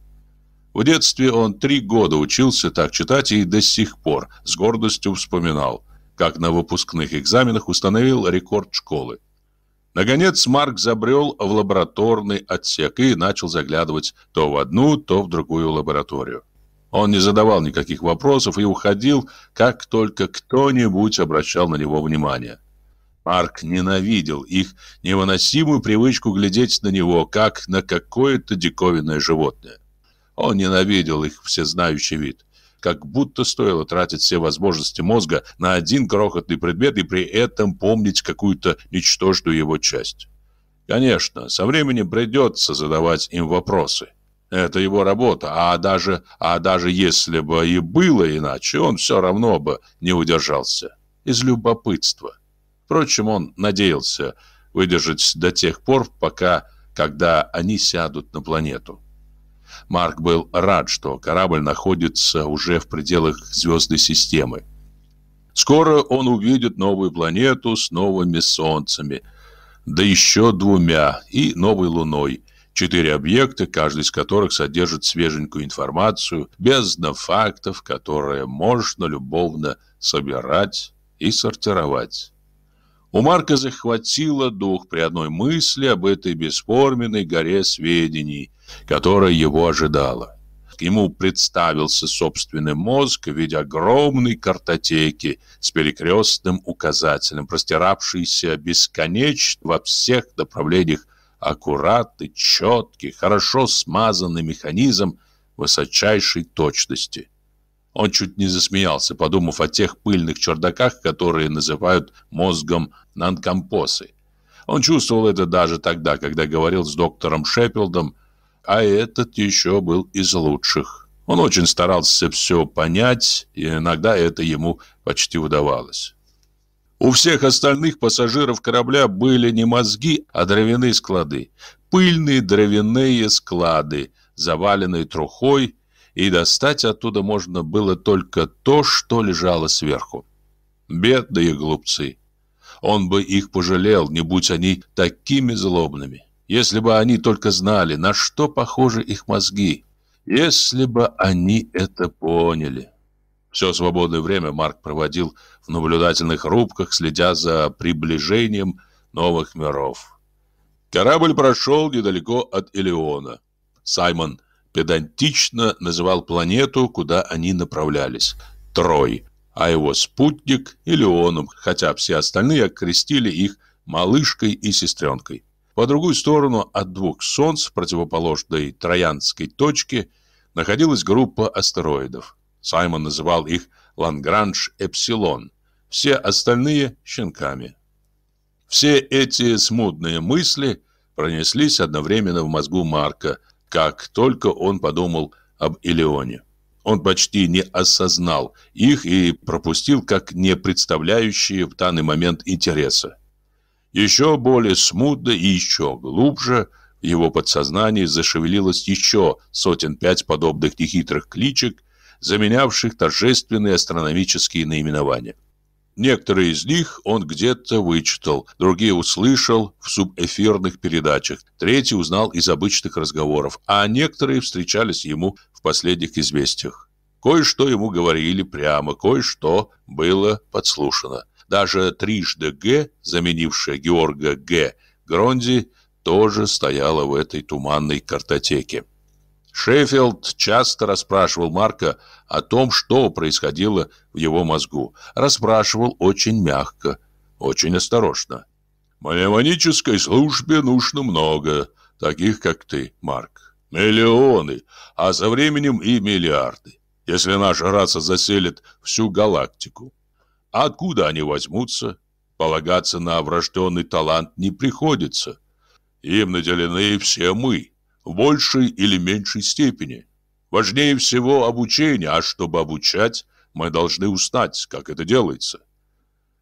A: В детстве он три года учился так читать и до сих пор с гордостью вспоминал – как на выпускных экзаменах установил рекорд школы. Наконец Марк забрел в лабораторный отсек и начал заглядывать то в одну, то в другую лабораторию. Он не задавал никаких вопросов и уходил, как только кто-нибудь обращал на него внимание. Марк ненавидел их невыносимую привычку глядеть на него, как на какое-то диковинное животное. Он ненавидел их всезнающий вид как будто стоило тратить все возможности мозга на один крохотный предмет и при этом помнить какую-то ничтожную его часть. Конечно, со временем придется задавать им вопросы. Это его работа, а даже, а даже если бы и было иначе, он все равно бы не удержался. Из любопытства. Впрочем, он надеялся выдержать до тех пор, пока, когда они сядут на планету. Марк был рад, что корабль находится уже в пределах звездной системы. Скоро он увидит новую планету с новыми солнцами, да еще двумя и новой луной, Четыре объекта, каждый из которых содержит свеженькую информацию, без фактов, которые можно любовно собирать и сортировать. У Марка захватило дух при одной мысли об этой бесформенной горе сведений, которая его ожидала. Ему представился собственный мозг в виде огромной картотеки с перекрестным указателем, простиравшейся бесконечно во всех направлениях аккуратный, четкий, хорошо смазанный механизм высочайшей точности. Он чуть не засмеялся, подумав о тех пыльных чердаках, которые называют мозгом нанкомпосы. Он чувствовал это даже тогда, когда говорил с доктором Шеппилдом, а этот еще был из лучших. Он очень старался все понять, и иногда это ему почти удавалось. У всех остальных пассажиров корабля были не мозги, а дровяные склады. Пыльные дровяные склады, заваленные трухой, и достать оттуда можно было только то, что лежало сверху. Бедные глупцы. Он бы их пожалел, не будь они такими злобными. Если бы они только знали, на что похожи их мозги. Если бы они это поняли. Все свободное время Марк проводил в наблюдательных рубках, следя за приближением новых миров. Корабль прошел недалеко от Элеона. Саймон педантично называл планету, куда они направлялись, Трой, а его спутник Элеоном, хотя все остальные окрестили их малышкой и сестренкой. По другую сторону от двух солнц, противоположной Троянской точке, находилась группа астероидов. Саймон называл их Лангранж-Эпсилон, все остальные – щенками. Все эти смутные мысли пронеслись одновременно в мозгу Марка, как только он подумал об Илеоне. Он почти не осознал их и пропустил как не представляющие в данный момент интереса. Еще более смутно и еще глубже в его подсознании зашевелилось еще сотен пять подобных нехитрых кличек, заменявших торжественные астрономические наименования. Некоторые из них он где-то вычитал, другие услышал в субэфирных передачах, третий узнал из обычных разговоров, а некоторые встречались ему в последних известиях. Кое-что ему говорили прямо, кое-что было подслушано. Даже трижды Г, заменившая Георга Г. Гронди, тоже стояла в этой туманной картотеке. Шеффилд часто расспрашивал Марка о том, что происходило в его мозгу. Расспрашивал очень мягко, очень осторожно. «Мнемонической службе нужно много, таких как ты, Марк. Миллионы, а со временем и миллиарды, если наша раса заселит всю галактику. А откуда они возьмутся? Полагаться на врожденный талант не приходится. Им наделены все мы» в большей или меньшей степени. Важнее всего обучение, а чтобы обучать, мы должны узнать, как это делается.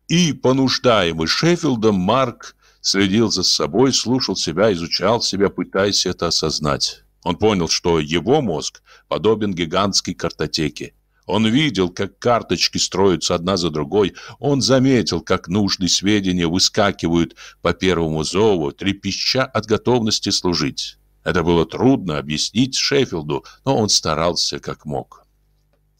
A: И, понуждаемый Шеффилдом, Марк следил за собой, слушал себя, изучал себя, пытаясь это осознать. Он понял, что его мозг подобен гигантской картотеке. Он видел, как карточки строятся одна за другой. Он заметил, как нужные сведения выскакивают по первому зову, трепеща от готовности служить. Это было трудно объяснить Шеффилду, но он старался как мог.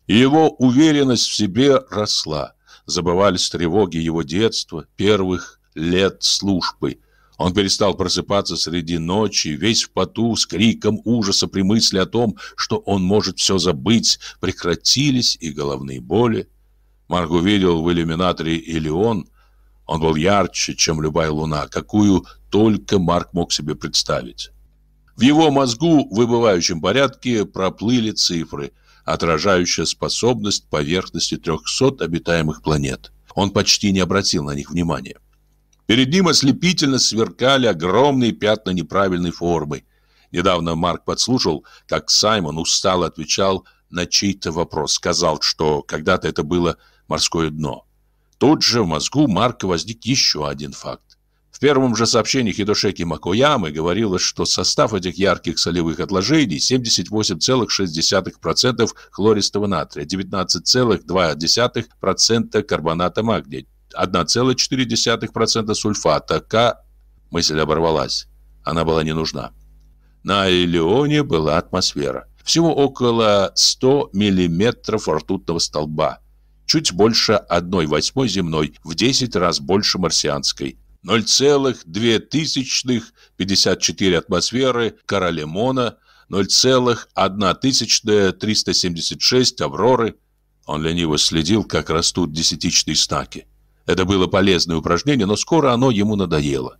A: его уверенность в себе росла. Забывались тревоги его детства, первых лет службы. Он перестал просыпаться среди ночи, весь в поту, с криком ужаса при мысли о том, что он может все забыть, прекратились и головные боли. Марк увидел в иллюминаторе Илион. Он был ярче, чем любая луна, какую только Марк мог себе представить. В его мозгу в выбывающем порядке проплыли цифры, отражающие способность поверхности 300 обитаемых планет. Он почти не обратил на них внимания. Перед ним ослепительно сверкали огромные пятна неправильной формы. Недавно Марк подслушал, как Саймон устало отвечал на чей-то вопрос. Сказал, что когда-то это было морское дно. Тут же в мозгу Марка возник еще один факт. Первом же сообщении Хидошеки Макоямы говорилось, что состав этих ярких солевых отложений 78,6% хлористого натрия, 19,2% карбоната магния, 1,4% сульфата К. Мысль оборвалась. Она была не нужна. На Элеоне была атмосфера. Всего около 100 миллиметров ртутного столба. Чуть больше 1 восьмой земной, в 10 раз больше марсианской. 0,2054 атмосферы Королемона, 0,1376 Авроры. Он лениво следил, как растут десятичные знаки. Это было полезное упражнение, но скоро оно ему надоело.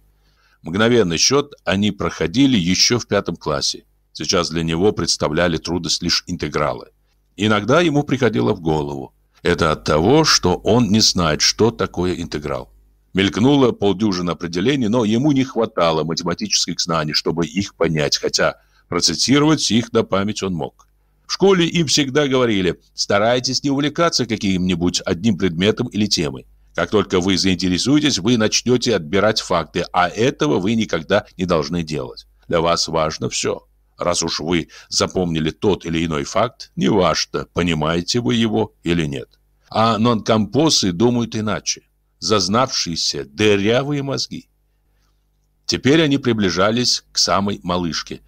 A: Мгновенный счет они проходили еще в пятом классе. Сейчас для него представляли трудность лишь интегралы. Иногда ему приходило в голову. Это от того, что он не знает, что такое интеграл. Мелькнуло полдюжины определений, но ему не хватало математических знаний, чтобы их понять, хотя процитировать их на память он мог. В школе им всегда говорили, старайтесь не увлекаться каким-нибудь одним предметом или темой. Как только вы заинтересуетесь, вы начнете отбирать факты, а этого вы никогда не должны делать. Для вас важно все. Раз уж вы запомнили тот или иной факт, неважно, понимаете вы его или нет. А нонкомпосы думают иначе. Зазнавшиеся дырявые мозги. Теперь они приближались к самой малышке.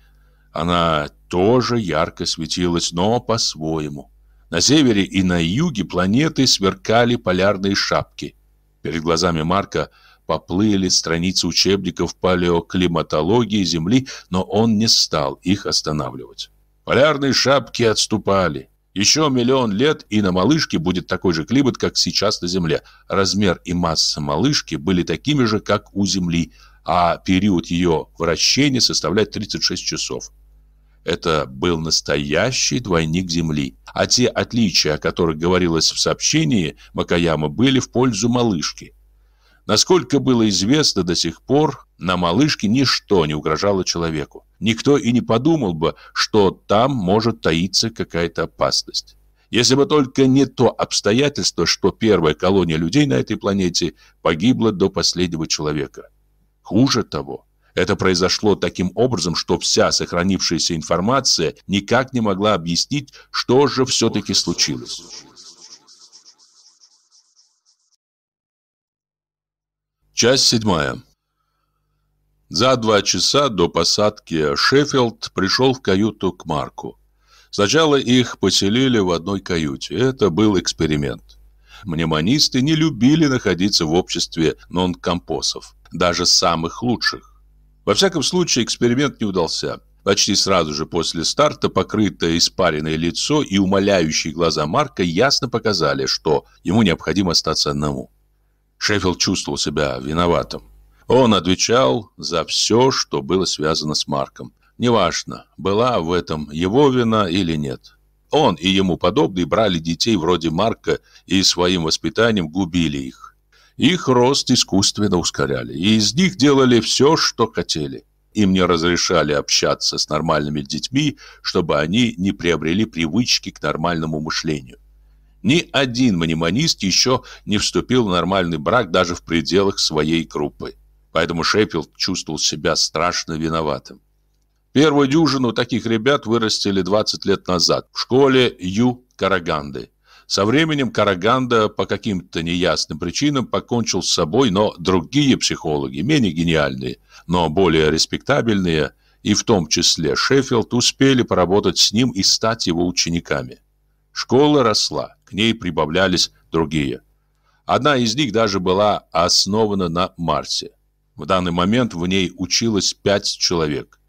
A: Она тоже ярко светилась, но по-своему. На севере и на юге планеты сверкали полярные шапки. Перед глазами Марка поплыли страницы учебников палеоклиматологии Земли, но он не стал их останавливать. Полярные шапки отступали. Еще миллион лет, и на малышке будет такой же климат, как сейчас на Земле. Размер и масса малышки были такими же, как у Земли, а период ее вращения составляет 36 часов. Это был настоящий двойник Земли. А те отличия, о которых говорилось в сообщении Макаяма, были в пользу малышки. Насколько было известно до сих пор, на малышке ничто не угрожало человеку. Никто и не подумал бы, что там может таиться какая-то опасность. Если бы только не то обстоятельство, что первая колония людей на этой планете погибла до последнего человека. Хуже того, это произошло таким образом, что вся сохранившаяся информация никак не могла объяснить, что же все-таки случилось. Часть седьмая. За два часа до посадки Шеффилд пришел в каюту к Марку. Сначала их поселили в одной каюте. Это был эксперимент. Мнемонисты не любили находиться в обществе нонкомпосов, даже самых лучших. Во всяком случае, эксперимент не удался. Почти сразу же после старта покрытое испаренное лицо и умоляющие глаза Марка ясно показали, что ему необходимо остаться одному. Шеффилд чувствовал себя виноватым. Он отвечал за все, что было связано с Марком. Неважно, была в этом его вина или нет. Он и ему подобные брали детей вроде Марка и своим воспитанием губили их. Их рост искусственно ускоряли, и из них делали все, что хотели. Им не разрешали общаться с нормальными детьми, чтобы они не приобрели привычки к нормальному мышлению. Ни один маниманист еще не вступил в нормальный брак даже в пределах своей группы. Поэтому Шеффилд чувствовал себя страшно виноватым. Первую дюжину таких ребят вырастили 20 лет назад в школе Ю Караганды. Со временем Караганда по каким-то неясным причинам покончил с собой, но другие психологи, менее гениальные, но более респектабельные, и в том числе Шеффилд, успели поработать с ним и стать его учениками. Школа росла, к ней прибавлялись другие. Одна из них даже была основана на Марсе. В данный момент в ней училось пять человек.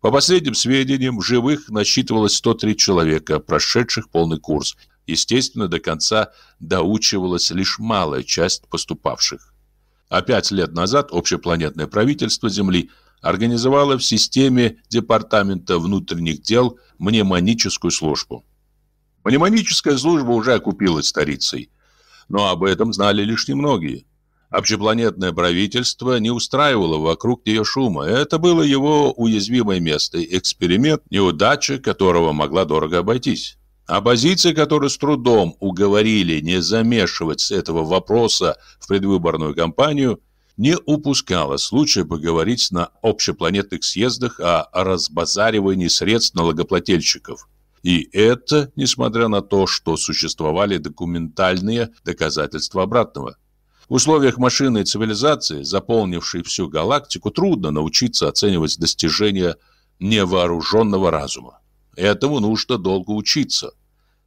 A: По последним сведениям, в живых насчитывалось 103 человека, прошедших полный курс, Естественно, до конца доучивалась лишь малая часть поступавших. А пять лет назад общепланетное правительство Земли организовало в системе Департамента внутренних дел мнемоническую службу. Мнемоническая служба уже окупилась старицей, но об этом знали лишь немногие. Общепланетное правительство не устраивало вокруг нее шума. Это было его уязвимое место, эксперимент, неудача которого могла дорого обойтись. Оппозиция, которую с трудом уговорили не замешивать с этого вопроса в предвыборную кампанию, не упускала случая поговорить на общепланетных съездах о разбазаривании средств налогоплательщиков. И это несмотря на то, что существовали документальные доказательства обратного. В условиях машинной цивилизации, заполнившей всю галактику, трудно научиться оценивать достижения невооруженного разума. Этому нужно долго учиться.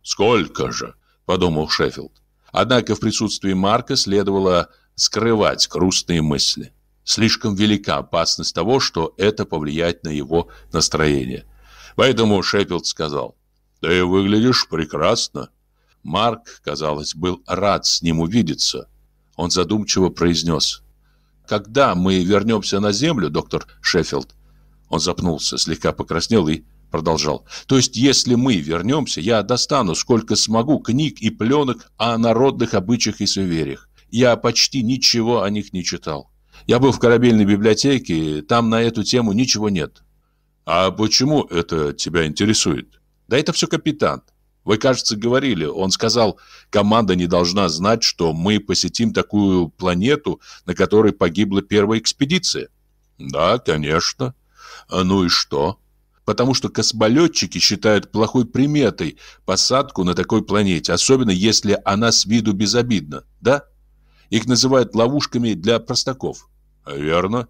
A: «Сколько же?» – подумал Шеффилд. Однако в присутствии Марка следовало скрывать грустные мысли. Слишком велика опасность того, что это повлияет на его настроение. Поэтому Шеффилд сказал, «Ты выглядишь прекрасно». Марк, казалось, был рад с ним увидеться. Он задумчиво произнес, «Когда мы вернемся на землю, доктор Шеффилд?» Он запнулся, слегка покраснел и продолжал. То есть, если мы вернемся, я достану сколько смогу книг и пленок о народных обычаях и суевериях. Я почти ничего о них не читал. Я был в корабельной библиотеке, там на эту тему ничего нет. А почему это тебя интересует? Да это все капитан. Вы, кажется, говорили, он сказал, команда не должна знать, что мы посетим такую планету, на которой погибла первая экспедиция. Да, конечно. Ну и что? потому что космолетчики считают плохой приметой посадку на такой планете, особенно если она с виду безобидна, да? Их называют ловушками для простаков. Верно.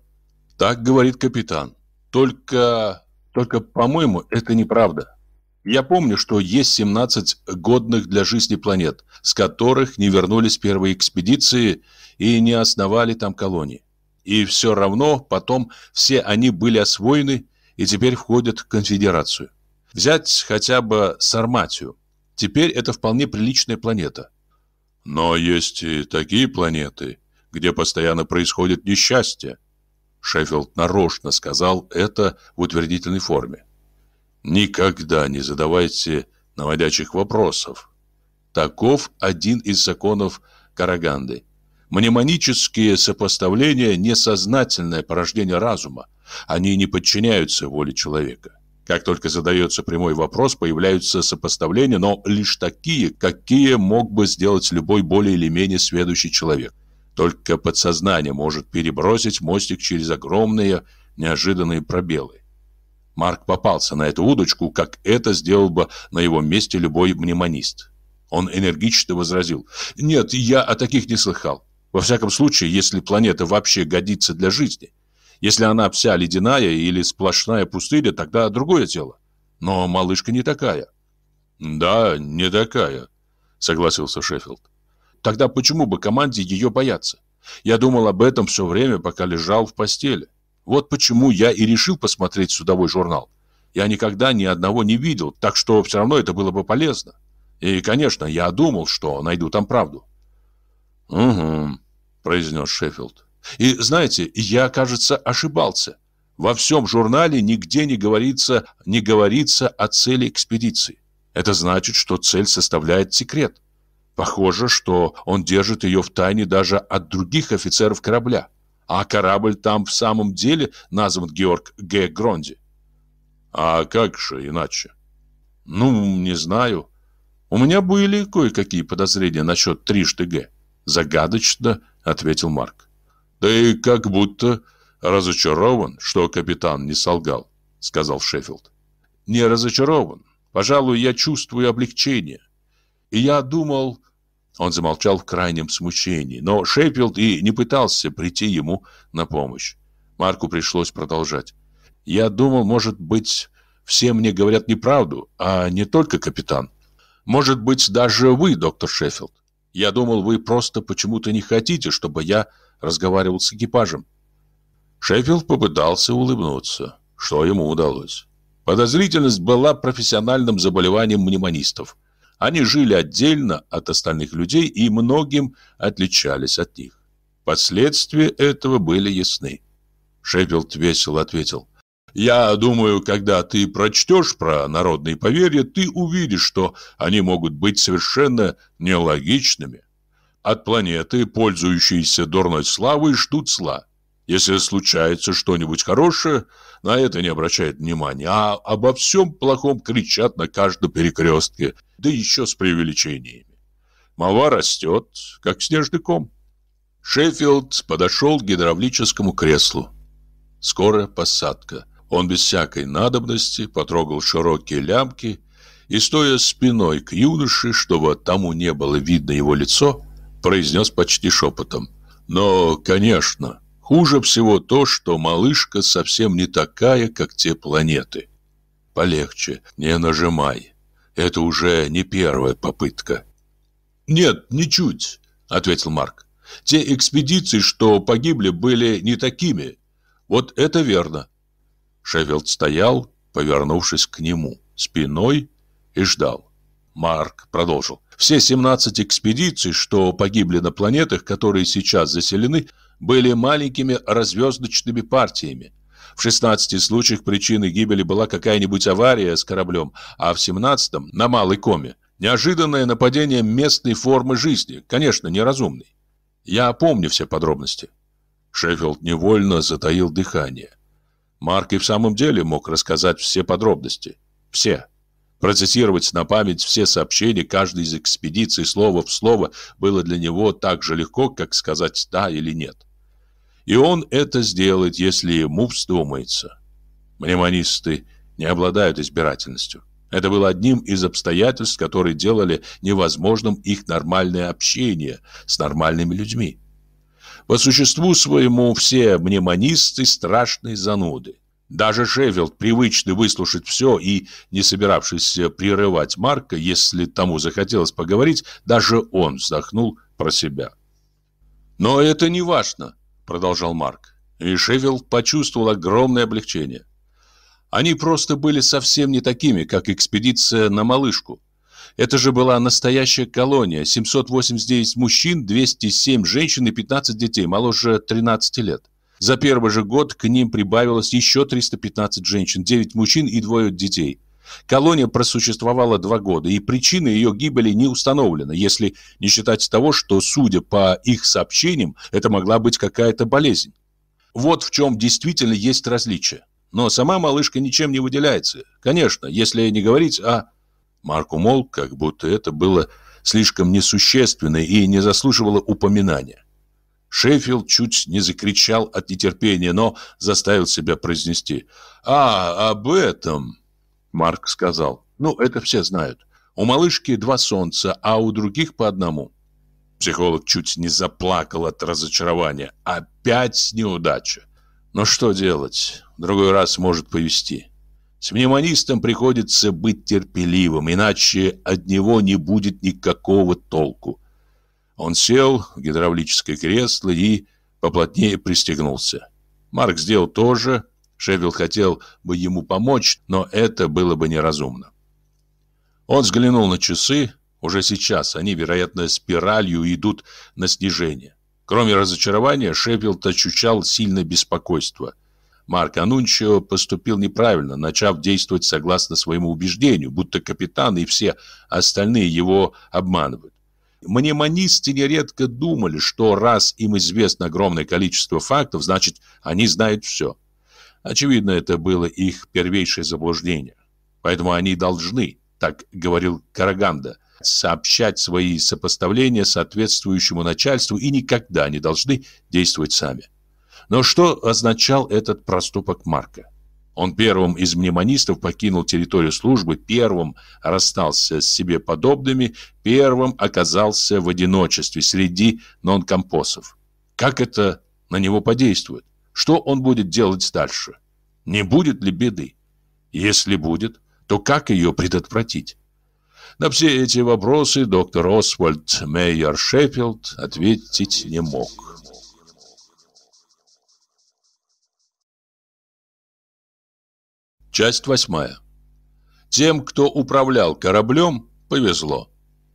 A: Так говорит капитан. Только... только, по-моему, это неправда. Я помню, что есть 17 годных для жизни планет, с которых не вернулись первые экспедиции и не основали там колонии. И все равно потом все они были освоены и теперь входят в конфедерацию. Взять хотя бы Сарматию. Теперь это вполне приличная планета. Но есть и такие планеты, где постоянно происходит несчастье. Шеффилд нарочно сказал это в утвердительной форме. Никогда не задавайте наводящих вопросов. Таков один из законов Караганды. Мнемонические сопоставления – несознательное порождение разума. Они не подчиняются воле человека. Как только задается прямой вопрос, появляются сопоставления, но лишь такие, какие мог бы сделать любой более или менее сведущий человек. Только подсознание может перебросить мостик через огромные неожиданные пробелы. Марк попался на эту удочку, как это сделал бы на его месте любой мнемонист. Он энергично возразил. «Нет, я о таких не слыхал. Во всяком случае, если планета вообще годится для жизни. Если она вся ледяная или сплошная пустыня, тогда другое дело. Но малышка не такая. Да, не такая, согласился Шеффилд. Тогда почему бы команде ее бояться? Я думал об этом все время, пока лежал в постели. Вот почему я и решил посмотреть судовой журнал. Я никогда ни одного не видел, так что все равно это было бы полезно. И, конечно, я думал, что найду там правду. «Угу», — произнес Шеффилд. И знаете, я, кажется, ошибался. Во всем журнале нигде не говорится, не говорится о цели экспедиции. Это значит, что цель составляет секрет. Похоже, что он держит ее в тайне даже от других офицеров корабля. А корабль там в самом деле назван Георг Г. Гронди. А как же иначе? Ну, не знаю. У меня были кое-какие подозрения насчет трижды Г. Загадочно, ответил Марк. Да и как будто разочарован, что капитан не солгал, сказал Шеффилд. Не разочарован. Пожалуй, я чувствую облегчение. И я думал... Он замолчал в крайнем смущении, но Шеффилд и не пытался прийти ему на помощь. Марку пришлось продолжать. Я думал, может быть, все мне говорят неправду, а не только капитан. Может быть, даже вы, доктор Шеффилд. Я думал, вы просто почему-то не хотите, чтобы я разговаривал с экипажем. Шеффилд попытался улыбнуться, что ему удалось. Подозрительность была профессиональным заболеванием мнемонистов. Они жили отдельно от остальных людей и многим отличались от них. Последствия этого были ясны. Шеффилд весело ответил. «Я думаю, когда ты прочтешь про народные поверья, ты увидишь, что они могут быть совершенно нелогичными. От планеты, пользующейся дурной славой, ждут зла. Если случается что-нибудь хорошее, на это не обращают внимания, а обо всем плохом кричат на каждом перекрестке, да еще с преувеличениями. Молва растет, как снежный ком. Шеффилд подошел к гидравлическому креслу. Скоро посадка. Он без всякой надобности потрогал широкие лямки и, стоя спиной к юноше, чтобы тому не было видно его лицо, произнес почти шепотом. «Но, конечно, Хуже всего то, что малышка совсем не такая, как те планеты. Полегче, не нажимай. Это уже не первая попытка. Нет, ничуть, ответил Марк. Те экспедиции, что погибли, были не такими. Вот это верно. Шеффилд стоял, повернувшись к нему, спиной и ждал. Марк продолжил. Все 17 экспедиций, что погибли на планетах, которые сейчас заселены, были маленькими развездочными партиями. В 16 случаях причиной гибели была какая-нибудь авария с кораблем, а в 17-м, на Малой Коме, неожиданное нападение местной формы жизни, конечно, неразумной. Я помню все подробности. Шеффилд невольно затаил дыхание. Марк и в самом деле мог рассказать все подробности. Все. Процессировать на память все сообщения каждой из экспедиций слово в слово было для него так же легко, как сказать «да» или «нет». И он это сделает, если ему вздумается. Мнемонисты не обладают избирательностью. Это было одним из обстоятельств, которые делали невозможным их нормальное общение с нормальными людьми. По существу своему все мнемонисты страшные зануды. Даже Шеффилд, привычный выслушать все и не собиравшийся прерывать Марка, если тому захотелось поговорить, даже он вздохнул про себя. «Но это не важно», — продолжал Марк. И Шеффилд почувствовал огромное облегчение. Они просто были совсем не такими, как экспедиция на Малышку. Это же была настоящая колония. 789 мужчин, 207 женщин и 15 детей, моложе 13 лет. За первый же год к ним прибавилось еще 315 женщин, 9 мужчин и двое детей. Колония просуществовала два года, и причина ее гибели не установлена, если не считать того, что, судя по их сообщениям, это могла быть какая-то болезнь. Вот в чем действительно есть различие. Но сама малышка ничем не выделяется. Конечно, если не говорить о... Марк умолк, как будто это было слишком несущественно и не заслуживало упоминания. Шеффилд чуть не закричал от нетерпения, но заставил себя произнести. «А, об этом...» Марк сказал. «Ну, это все знают. У малышки два солнца, а у других по одному». Психолог чуть не заплакал от разочарования. Опять неудача. Но что делать? Другой раз может повести. С мнемонистом приходится быть терпеливым, иначе от него не будет никакого толку. Он сел в гидравлическое кресло и поплотнее пристегнулся. Марк сделал то же. Шеффилд хотел бы ему помочь, но это было бы неразумно. Он взглянул на часы. Уже сейчас они, вероятно, спиралью идут на снижение. Кроме разочарования, Шеффилд ощущал сильное беспокойство. Марк Анунчио поступил неправильно, начав действовать согласно своему убеждению, будто капитан и все остальные его обманывают. Мнемонисты нередко думали, что раз им известно огромное количество фактов, значит, они знают все. Очевидно, это было их первейшее заблуждение. Поэтому они должны, так говорил Караганда, сообщать свои сопоставления соответствующему начальству и никогда не должны действовать сами. Но что означал этот проступок Марка? Он первым из мнемонистов покинул территорию службы, первым расстался с себе подобными, первым оказался в одиночестве среди нонкомпосов. Как это на него подействует? Что он будет делать дальше? Не будет ли беды? Если будет, то как ее предотвратить? На все эти вопросы доктор Освальд Мейер Шеффилд ответить не мог. Часть восьмая. Тем, кто управлял кораблем, повезло.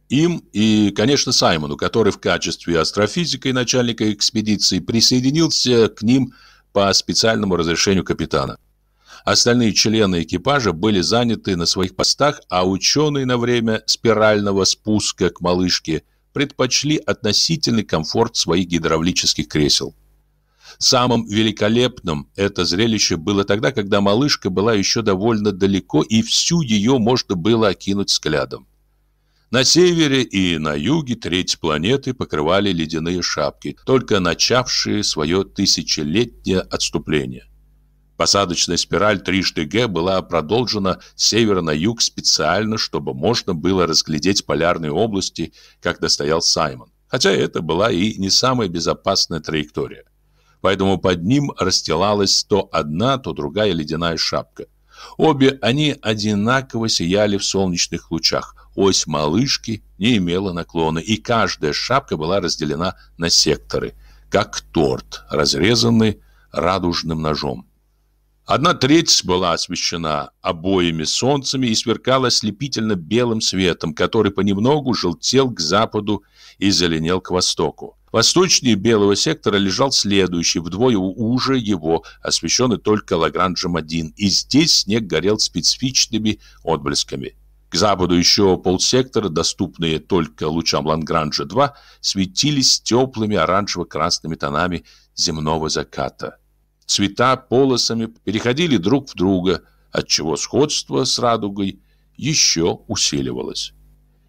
A: Им и, конечно, Саймону, который в качестве астрофизика и начальника экспедиции присоединился к ним по специальному разрешению капитана. Остальные члены экипажа были заняты на своих постах, а ученые на время спирального спуска к малышке предпочли относительный комфорт своих гидравлических кресел. Самым великолепным это зрелище было тогда, когда малышка была еще довольно далеко, и всю ее можно было окинуть взглядом. На севере и на юге треть планеты покрывали ледяные шапки, только начавшие свое тысячелетнее отступление. Посадочная спираль трижды Г была продолжена с севера на юг специально, чтобы можно было разглядеть полярные области, как настоял Саймон. Хотя это была и не самая безопасная траектория. поэтому под ним расстилалась то одна, то другая ледяная шапка. Обе они одинаково сияли в солнечных лучах. Ось малышки не имела наклона, и каждая шапка была разделена на секторы, как торт, разрезанный радужным ножом. Одна треть была освещена обоими солнцами и сверкала слепительно белым светом, который понемногу желтел к западу и зеленел к востоку. Восточнее белого сектора лежал следующий, вдвое уже его, освещенный только Лагранжем-1, и здесь снег горел специфичными отблесками. К западу еще полсектора, доступные только лучам Лангранжа-2, светились теплыми оранжево-красными тонами земного заката. Цвета полосами переходили друг в друга, отчего сходство с радугой еще усиливалось.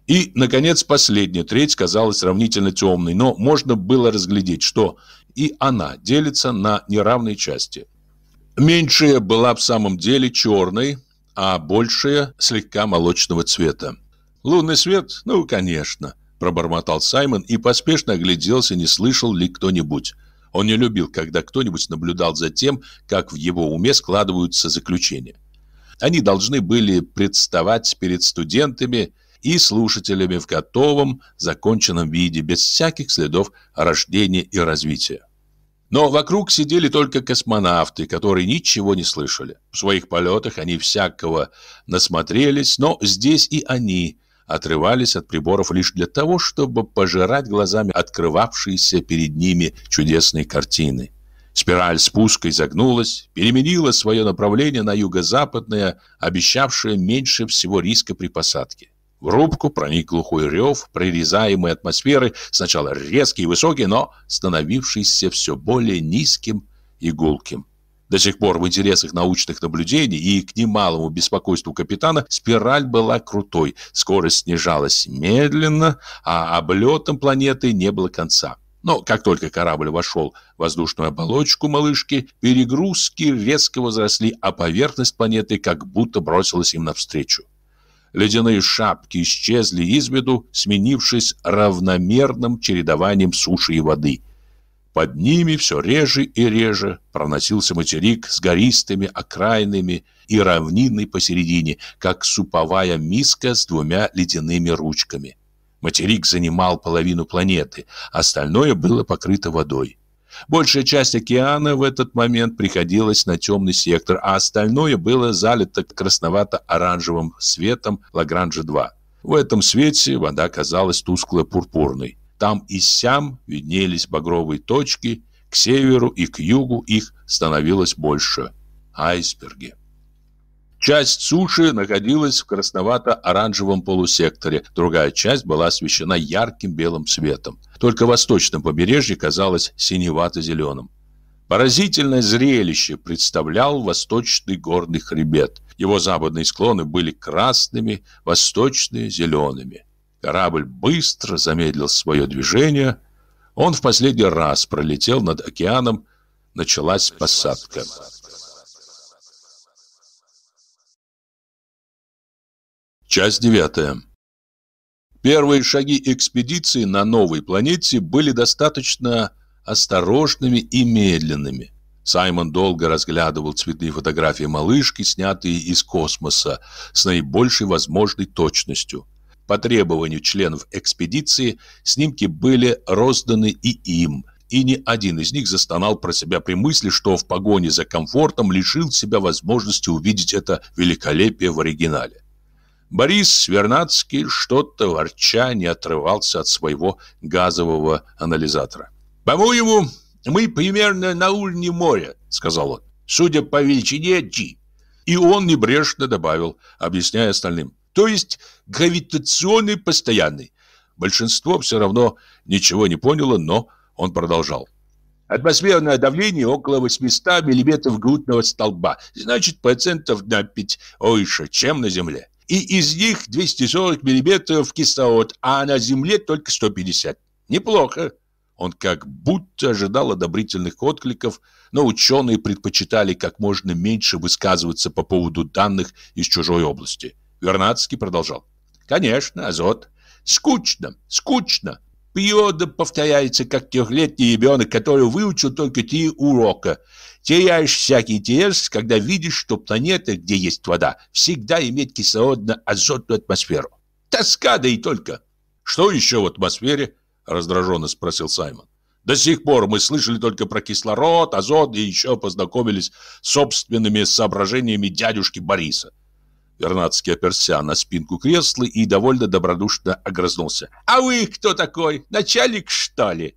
A: И, наконец, последняя треть казалась сравнительно темной, но можно было разглядеть, что и она делится на неравные части. Меньшая была в самом деле черной, а большая слегка молочного цвета. «Лунный свет? Ну, конечно», – пробормотал Саймон и поспешно огляделся, не слышал ли кто-нибудь. Он не любил, когда кто-нибудь наблюдал за тем, как в его уме складываются заключения. Они должны были представать перед студентами и слушателями в готовом, законченном виде, без всяких следов рождения и развития. Но вокруг сидели только космонавты, которые ничего не слышали. В своих полетах они всякого насмотрелись, но здесь и они отрывались от приборов лишь для того, чтобы пожирать глазами открывавшиеся перед ними чудесные картины. Спираль спуска изогнулась, переменила свое направление на юго-западное, обещавшее меньше всего риска при посадке. В рубку проник глухой рев, прорезаемый атмосферой, сначала резкий и высокий, но становившийся все более низким и гулким. До сих пор в интересах научных наблюдений и к немалому беспокойству капитана спираль была крутой, скорость снижалась медленно, а облетом планеты не было конца. Но как только корабль вошел в воздушную оболочку малышки, перегрузки резко возросли, а поверхность планеты как будто бросилась им навстречу. Ледяные шапки исчезли из виду, сменившись равномерным чередованием суши и воды. Под ними все реже и реже проносился материк с гористыми окраинами и равниной посередине, как суповая миска с двумя ледяными ручками. Материк занимал половину планеты, остальное было покрыто водой. Большая часть океана в этот момент приходилась на темный сектор, а остальное было залито красновато-оранжевым светом Лагранжа-2. В этом свете вода казалась тускло-пурпурной. Там и сям виднелись багровые точки, к северу и к югу их становилось больше. Айсберги. Часть суши находилась в красновато-оранжевом полусекторе, другая часть была освещена ярким белым светом. Только восточное побережье казалось синевато-зеленым. Поразительное зрелище представлял восточный горный хребет. Его западные склоны были красными, восточные – зелеными. Корабль быстро замедлил свое движение. Он в последний раз пролетел над океаном. Началась посадка. Часть девятая. Первые шаги экспедиции на новой планете были достаточно осторожными и медленными. Саймон долго разглядывал цветные фотографии малышки, снятые из космоса, с наибольшей возможной точностью. По требованию членов экспедиции снимки были розданы и им, и ни один из них застонал про себя при мысли, что в погоне за комфортом лишил себя возможности увидеть это великолепие в оригинале. Борис Вернадский что-то ворча не отрывался от своего газового анализатора. «По-моему, мы примерно на уровне моря», — сказал он. «Судя по величине G». И он небрежно добавил, объясняя остальным. То есть гравитационный постоянный. Большинство все равно ничего не поняло, но он продолжал. Атмосферное давление около 800 мм грудного столба, значит процентов на 5 выше, чем на Земле. И из них 240 мм кислород, а на Земле только 150. Неплохо. Он как будто ожидал одобрительных откликов, но ученые предпочитали как можно меньше высказываться по поводу данных из чужой области. Вернадский продолжал. Конечно, азот. Скучно, скучно.
B: Пьет да повторяется, как трехлетний ребенок, который выучил только три урока. Теряешь всякий интерес, когда видишь, что планета, где есть вода, всегда имеет кислородно-азотную атмосферу. Тоска, да и только.
A: Что еще в атмосфере? Раздраженно спросил Саймон. До сих пор мы слышали только про кислород, азот и еще познакомились с собственными соображениями дядюшки Бориса. Вернадский оперся на спинку кресла и довольно добродушно огрызнулся.
B: «А вы кто такой? Начальник, что ли?»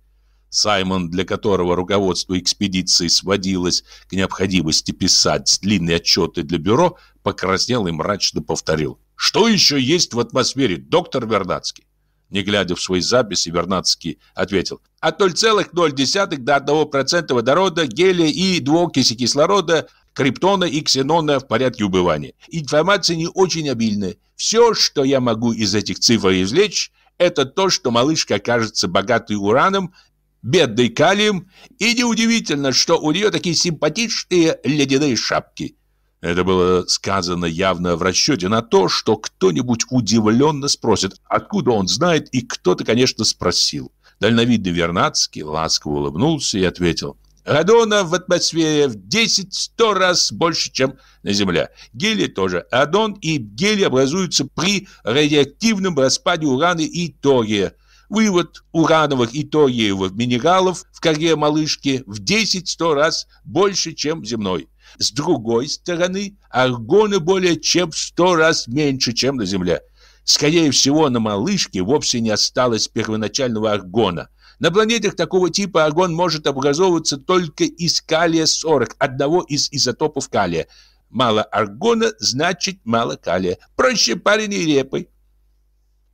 A: Саймон, для которого руководство экспедиции сводилось к необходимости писать длинные отчеты для бюро, покраснел и мрачно повторил. «Что еще есть в атмосфере, доктор Вернадский?» Не глядя в свои записи, Вернадский ответил.
B: От 0,0 до 1% водорода, гелия и двуокиси кислорода, криптона и ксенона в порядке убывания. Информация не очень обильная. Все, что я могу из этих цифр извлечь, это то, что малышка окажется богатой ураном, бедной калием, и неудивительно, что у нее такие симпатичные ледяные шапки. Это было сказано явно в расчете на то, что кто-нибудь удивленно спросит, откуда он знает, и кто-то, конечно, спросил. Дальновидный Вернадский ласково улыбнулся и ответил. Радона в атмосфере в 10-100 раз больше, чем на Земле. Гелий тоже. Адон и гелий образуются при радиоактивном распаде урана и тория. Вывод урановых и ториевых минералов в коре малышки в 10-100 раз больше, чем земной. С другой стороны, аргона более чем в сто раз меньше, чем на Земле. Скорее всего, на малышке вовсе не осталось первоначального аргона. На планетах такого типа аргон может образовываться только из калия-40, одного из изотопов калия. Мало аргона значит мало калия. Проще парень и репой.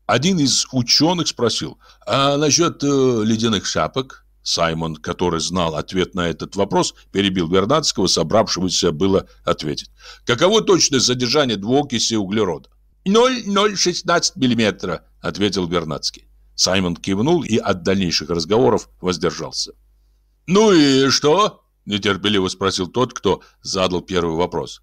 A: Один из ученых спросил, а насчет э, ледяных шапок? Саймон, который знал ответ на этот вопрос, перебил Вернадского, собравшегося было ответить. Каково точное содержание двуокиси углерода?
B: 0,016 миллиметра,
A: ответил Вернадский. Саймон кивнул и от дальнейших разговоров воздержался.
B: «Ну и что?»
A: – нетерпеливо спросил тот, кто задал первый вопрос.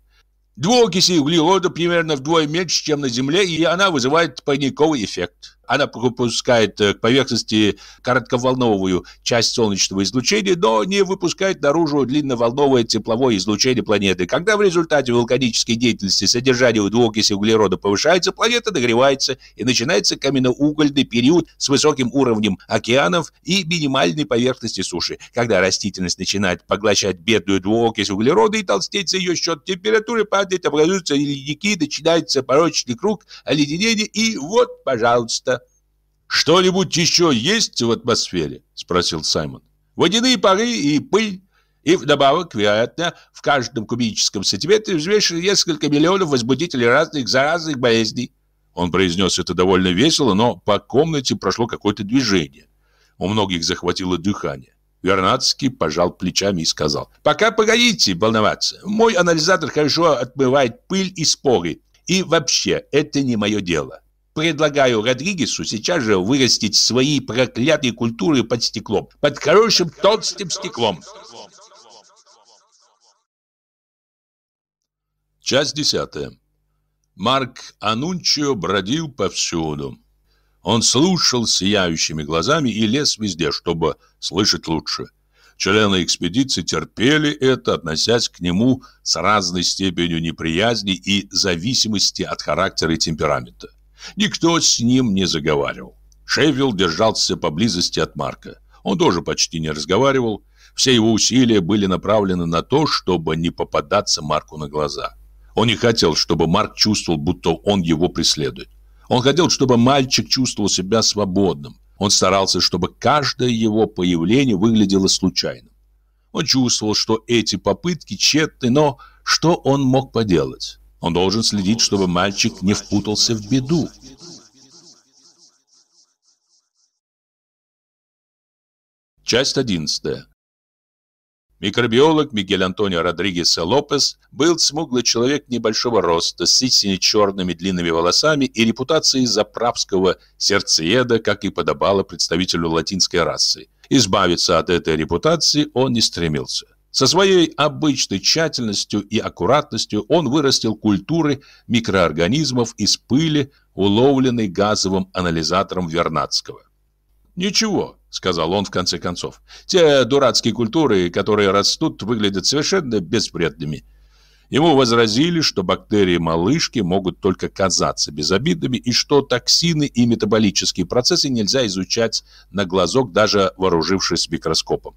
B: «Двуокиси углерода примерно вдвое меньше, чем на Земле, и она вызывает парниковый эффект. Она пропускает э, к поверхности коротковолновую часть солнечного излучения, но не выпускает наружу длинноволновое тепловое излучение планеты. Когда в результате вулканической деятельности содержание двуокиси углерода повышается, планета нагревается и начинается каменноугольный период с высоким уровнем океанов и минимальной поверхности суши. Когда растительность начинает поглощать бедную двуокись углерода и толстеть за ее счет, температура падает, образуются ледники, начинается порочный круг оледенения и вот, пожалуйста,
A: «Что-нибудь еще есть в атмосфере?» – спросил Саймон.
B: «Водяные пары и пыль. И вдобавок, вероятно, в каждом кубическом сантиметре взвешено несколько миллионов возбудителей разных заразных болезней».
A: Он произнес это довольно весело, но по комнате прошло какое-то движение. У многих захватило дыхание. Вернадский пожал плечами и сказал.
B: «Пока погодите волноваться. Мой анализатор хорошо отмывает пыль и споры. И вообще, это не мое дело. Предлагаю Родригесу сейчас же вырастить свои проклятые культуры под стеклом. Под хорошим толстым стеклом.
A: Часть десятая. Марк Анунчио бродил повсюду. Он слушал сияющими глазами и лез везде, чтобы слышать лучше. Члены экспедиции терпели это, относясь к нему с разной степенью неприязни и зависимости от характера и темперамента. Никто с ним не заговаривал. Шеффилд держался поблизости от Марка. Он тоже почти не разговаривал. Все его усилия были направлены на то, чтобы не попадаться Марку на глаза. Он не хотел, чтобы Марк чувствовал, будто он его преследует. Он хотел, чтобы мальчик чувствовал себя свободным. Он старался, чтобы каждое его появление выглядело случайным. Он чувствовал, что эти попытки тщетны, но что он мог поделать? Он должен следить, чтобы мальчик не впутался в беду. Часть 11. Микробиолог Мигель Антонио Родригес Лопес был смуглый человек небольшого роста, с истинно черными длинными волосами и репутацией заправского сердцееда, как и подобало представителю латинской расы. Избавиться от этой репутации он не стремился. Со своей обычной тщательностью и аккуратностью он вырастил культуры микроорганизмов из пыли, уловленной газовым анализатором Вернадского. «Ничего», — сказал он в конце концов. «Те дурацкие культуры, которые растут, выглядят совершенно беспредными». Ему возразили, что бактерии-малышки могут только казаться безобидными и что токсины и метаболические процессы нельзя изучать на глазок, даже вооружившись микроскопом.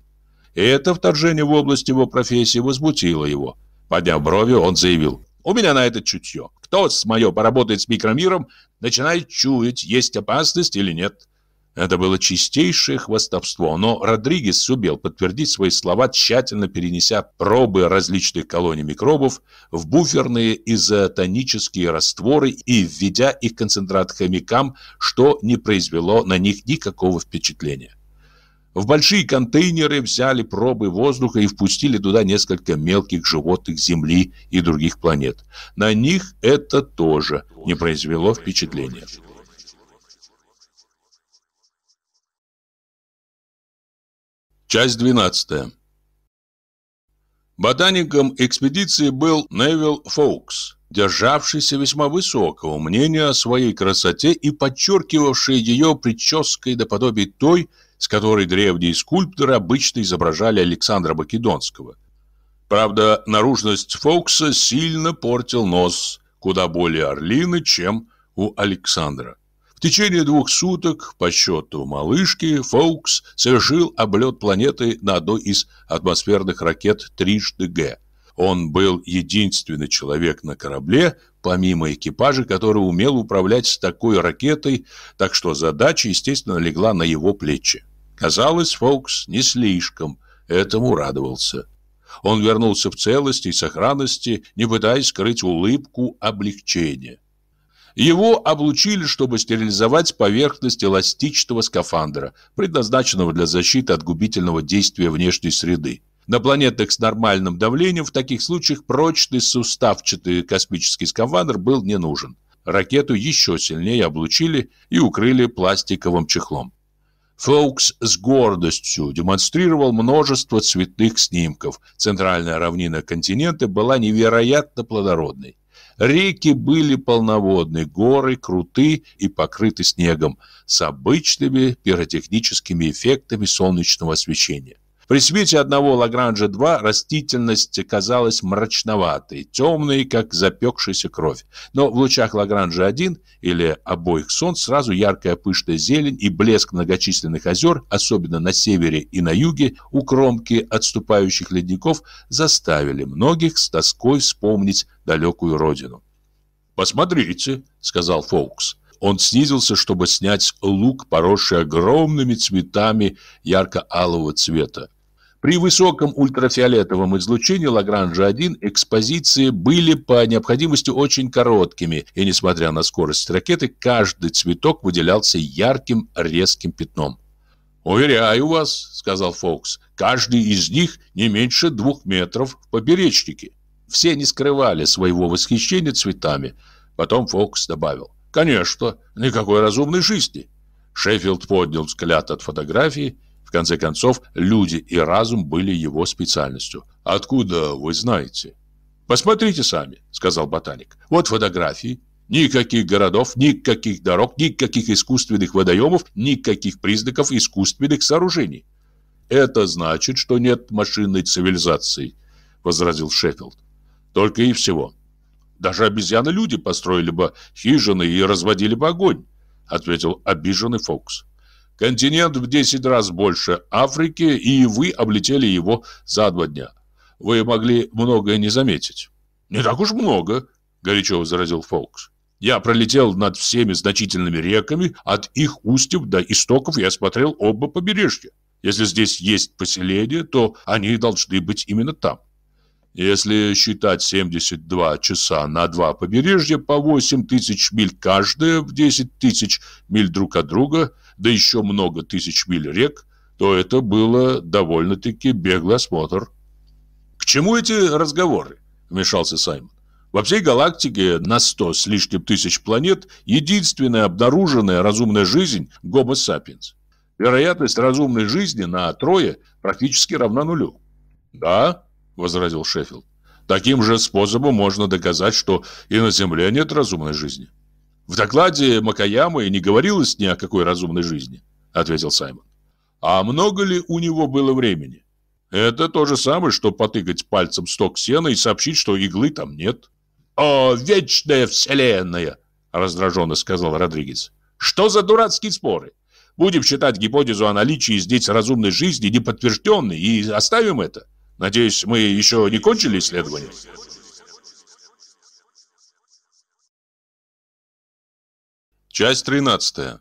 A: И это вторжение в область его профессии возмутило его. Подняв брови, он заявил, «У меня на это чутье. Кто с мое поработает с микромиром, начинает чуять, есть опасность или нет». Это было чистейшее хвастовство, но Родригес сумел подтвердить свои слова, тщательно перенеся пробы различных колоний микробов в буферные изотонические растворы и введя их концентрат хомякам, что не произвело на них никакого впечатления. В большие контейнеры взяли пробы воздуха и впустили туда несколько мелких животных Земли и других планет. На них это тоже не произвело впечатления. Часть 12. Ботаником экспедиции был Невил Фоукс, державшийся весьма высокого мнения о своей красоте и подчеркивавший ее прической наподобие той, с которой древние скульпторы обычно изображали Александра Македонского. Правда, наружность Фоукса сильно портил нос, куда более орлиный, чем у Александра. В течение двух суток, по счету малышки, Фоукс совершил облет планеты на одной из атмосферных ракет трижды Г. Он был единственный человек на корабле, помимо экипажа, который умел управлять такой ракетой, так что задача, естественно, легла на его плечи. Казалось, Фоукс не слишком этому радовался. Он вернулся в целости и сохранности, не пытаясь скрыть улыбку облегчения. Его облучили, чтобы стерилизовать поверхность эластичного скафандра, предназначенного для защиты от губительного действия внешней среды. На планетах с нормальным давлением в таких случаях прочный суставчатый космический скафандр был не нужен. Ракету еще сильнее облучили и укрыли пластиковым чехлом. Фоукс с гордостью демонстрировал множество цветных снимков. Центральная равнина континента была невероятно плодородной. Реки были полноводны, горы круты и покрыты снегом с обычными пиротехническими эффектами солнечного освещения. При свете одного Лагранжа-2 растительность казалась мрачноватой, темной, как запекшаяся кровь. Но в лучах Лагранжа-1 или обоих солнц сразу яркая пышная зелень и блеск многочисленных озер, особенно на севере и на юге, у кромки отступающих ледников, заставили многих с тоской вспомнить далекую родину. «Посмотрите», — сказал Фоукс. Он снизился, чтобы снять лук, поросший огромными цветами ярко-алого цвета. При высоком ультрафиолетовом излучении Лагранжа-1 экспозиции были по необходимости очень короткими, и несмотря на скорость ракеты, каждый цветок выделялся ярким резким пятном. «Уверяю вас», — сказал Фокс, — «каждый из них не меньше двух метров в поперечнике». Все не скрывали своего восхищения цветами. Потом Фокс добавил, «Конечно, никакой разумной жизни». Шеффилд поднял взгляд от фотографии в конце концов, люди и разум были его специальностью. Откуда вы знаете? Посмотрите сами, сказал ботаник. Вот фотографии. Никаких городов, никаких дорог, никаких искусственных водоемов, никаких признаков искусственных сооружений. Это значит, что нет машинной цивилизации, возразил Шеффилд. Только и всего. Даже обезьяны-люди построили бы хижины и разводили бы огонь, ответил обиженный Фокс. Континент в 10 раз больше Африки, и вы облетели его за два дня. Вы могли многое не заметить. Не так уж много, горячо возразил Фолкс. Я пролетел над всеми значительными реками, от их устьев до истоков я смотрел оба побережья. Если здесь есть поселения, то они должны быть именно там. Если считать 72 часа на два побережья по 8 тысяч миль каждое в 10 тысяч миль друг от друга – да еще много тысяч миль рек, то это было довольно-таки беглый осмотр. «К чему эти разговоры?» – вмешался Саймон. «Во всей галактике на сто с лишним тысяч планет единственная обнаруженная разумная жизнь – Homo sapiens. Вероятность разумной жизни на трое практически равна нулю». «Да», – возразил Шеффилд. «Таким же способом можно доказать, что и на Земле нет разумной жизни». В докладе Макаямы не говорилось ни о какой разумной жизни. ответил Саймон. А много ли у него было времени? Это то же самое, что потыкать пальцем сток сена и сообщить, что иглы там нет. «О, вечная вселенная!» — раздраженно сказал Родригес. «Что за дурацкие споры? Будем считать гипотезу о наличии здесь разумной жизни неподтвержденной и оставим это. Надеюсь, мы еще не кончили исследование?» Часть 13.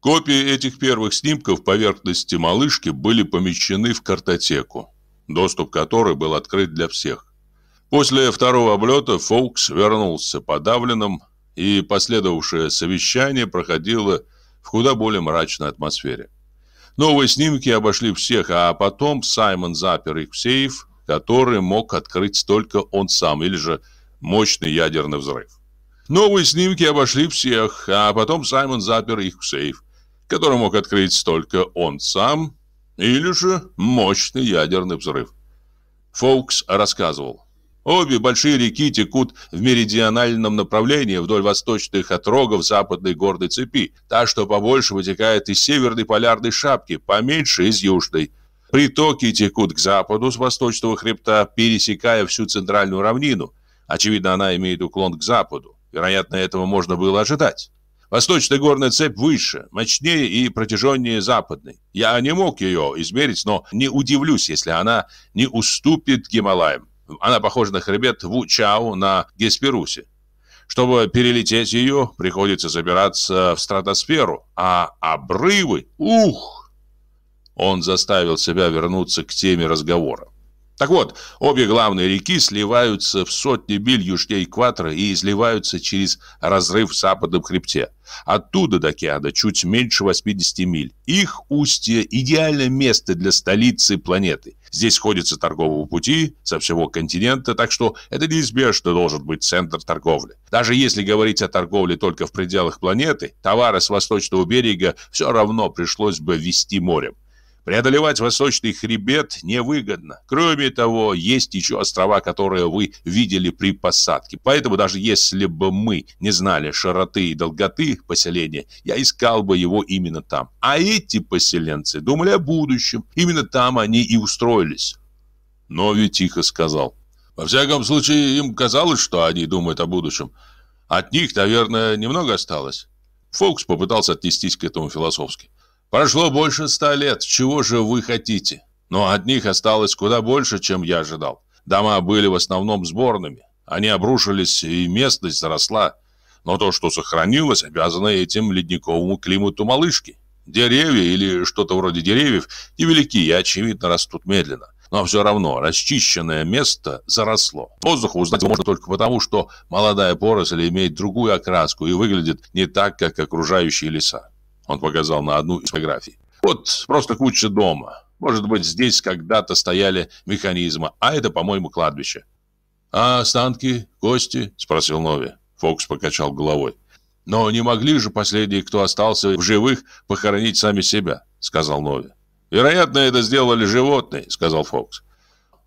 A: Копии этих первых снимков поверхности малышки были помещены в картотеку, доступ которой был открыт для всех. После второго облета Фоукс вернулся подавленным, и последовавшее совещание проходило в куда более мрачной атмосфере. Новые снимки обошли всех, а потом Саймон запер их в сейф, который мог открыть только он сам, или же мощный ядерный взрыв. Новые снимки обошли всех, а потом Саймон запер их в сейф, который мог открыть только он сам, или же мощный ядерный взрыв. Фоукс рассказывал. Обе большие реки текут в меридиональном направлении вдоль восточных отрогов западной горной цепи. Та, что побольше, вытекает из северной полярной шапки, поменьше из южной. Притоки текут к западу с восточного хребта, пересекая всю центральную равнину. Очевидно, она имеет уклон к западу. Вероятно, этого можно было ожидать. Восточная горная цепь выше, мощнее и протяженнее западной. Я не мог ее измерить, но не удивлюсь, если она не уступит Гималаям. Она похожа на хребет Ву-Чау на Гесперусе. Чтобы перелететь ее, приходится забираться в стратосферу, а обрывы... Ух! Он заставил себя вернуться к теме разговора. Так вот, обе главные реки сливаются в сотни миль южнее экватора и изливаются через разрыв в западном хребте. Оттуда до океана чуть меньше 80 миль. Их устье – идеальное место для столицы планеты. Здесь сходятся торговые пути со всего континента, так что это неизбежно должен быть центр торговли. Даже если говорить о торговле только в пределах планеты, товары с восточного берега все равно пришлось бы везти морем. Преодолевать восточный хребет невыгодно. Кроме того, есть еще острова, которые вы видели при посадке. Поэтому даже если бы мы не знали широты и долготы поселения, я искал бы его именно там. А эти поселенцы думали о будущем. Именно там они и устроились. Нови тихо сказал. Во всяком случае, им казалось, что они думают о будущем. От них, наверное, немного осталось. Фокс попытался отнестись к этому философски. Прошло больше ста лет, чего же вы хотите? Но от них осталось куда больше, чем я ожидал. Дома были в основном сборными. Они обрушились, и местность заросла. Но то, что сохранилось, обязано этим ледниковому климату малышки. Деревья или что-то вроде деревьев невелики и, очевидно, растут медленно. Но все равно расчищенное место заросло. Воздух узнать можно только потому, что молодая поросль имеет другую окраску и выглядит не так, как окружающие леса. Он показал на одну из фотографий. Вот просто куча дома. Может быть, здесь когда-то стояли механизмы, а это, по-моему, кладбище. А останки, кости? Спросил Нови. Фокс покачал головой. Но не могли же последние, кто остался в живых, похоронить сами себя, сказал Нови. Вероятно, это сделали животные, сказал Фокс.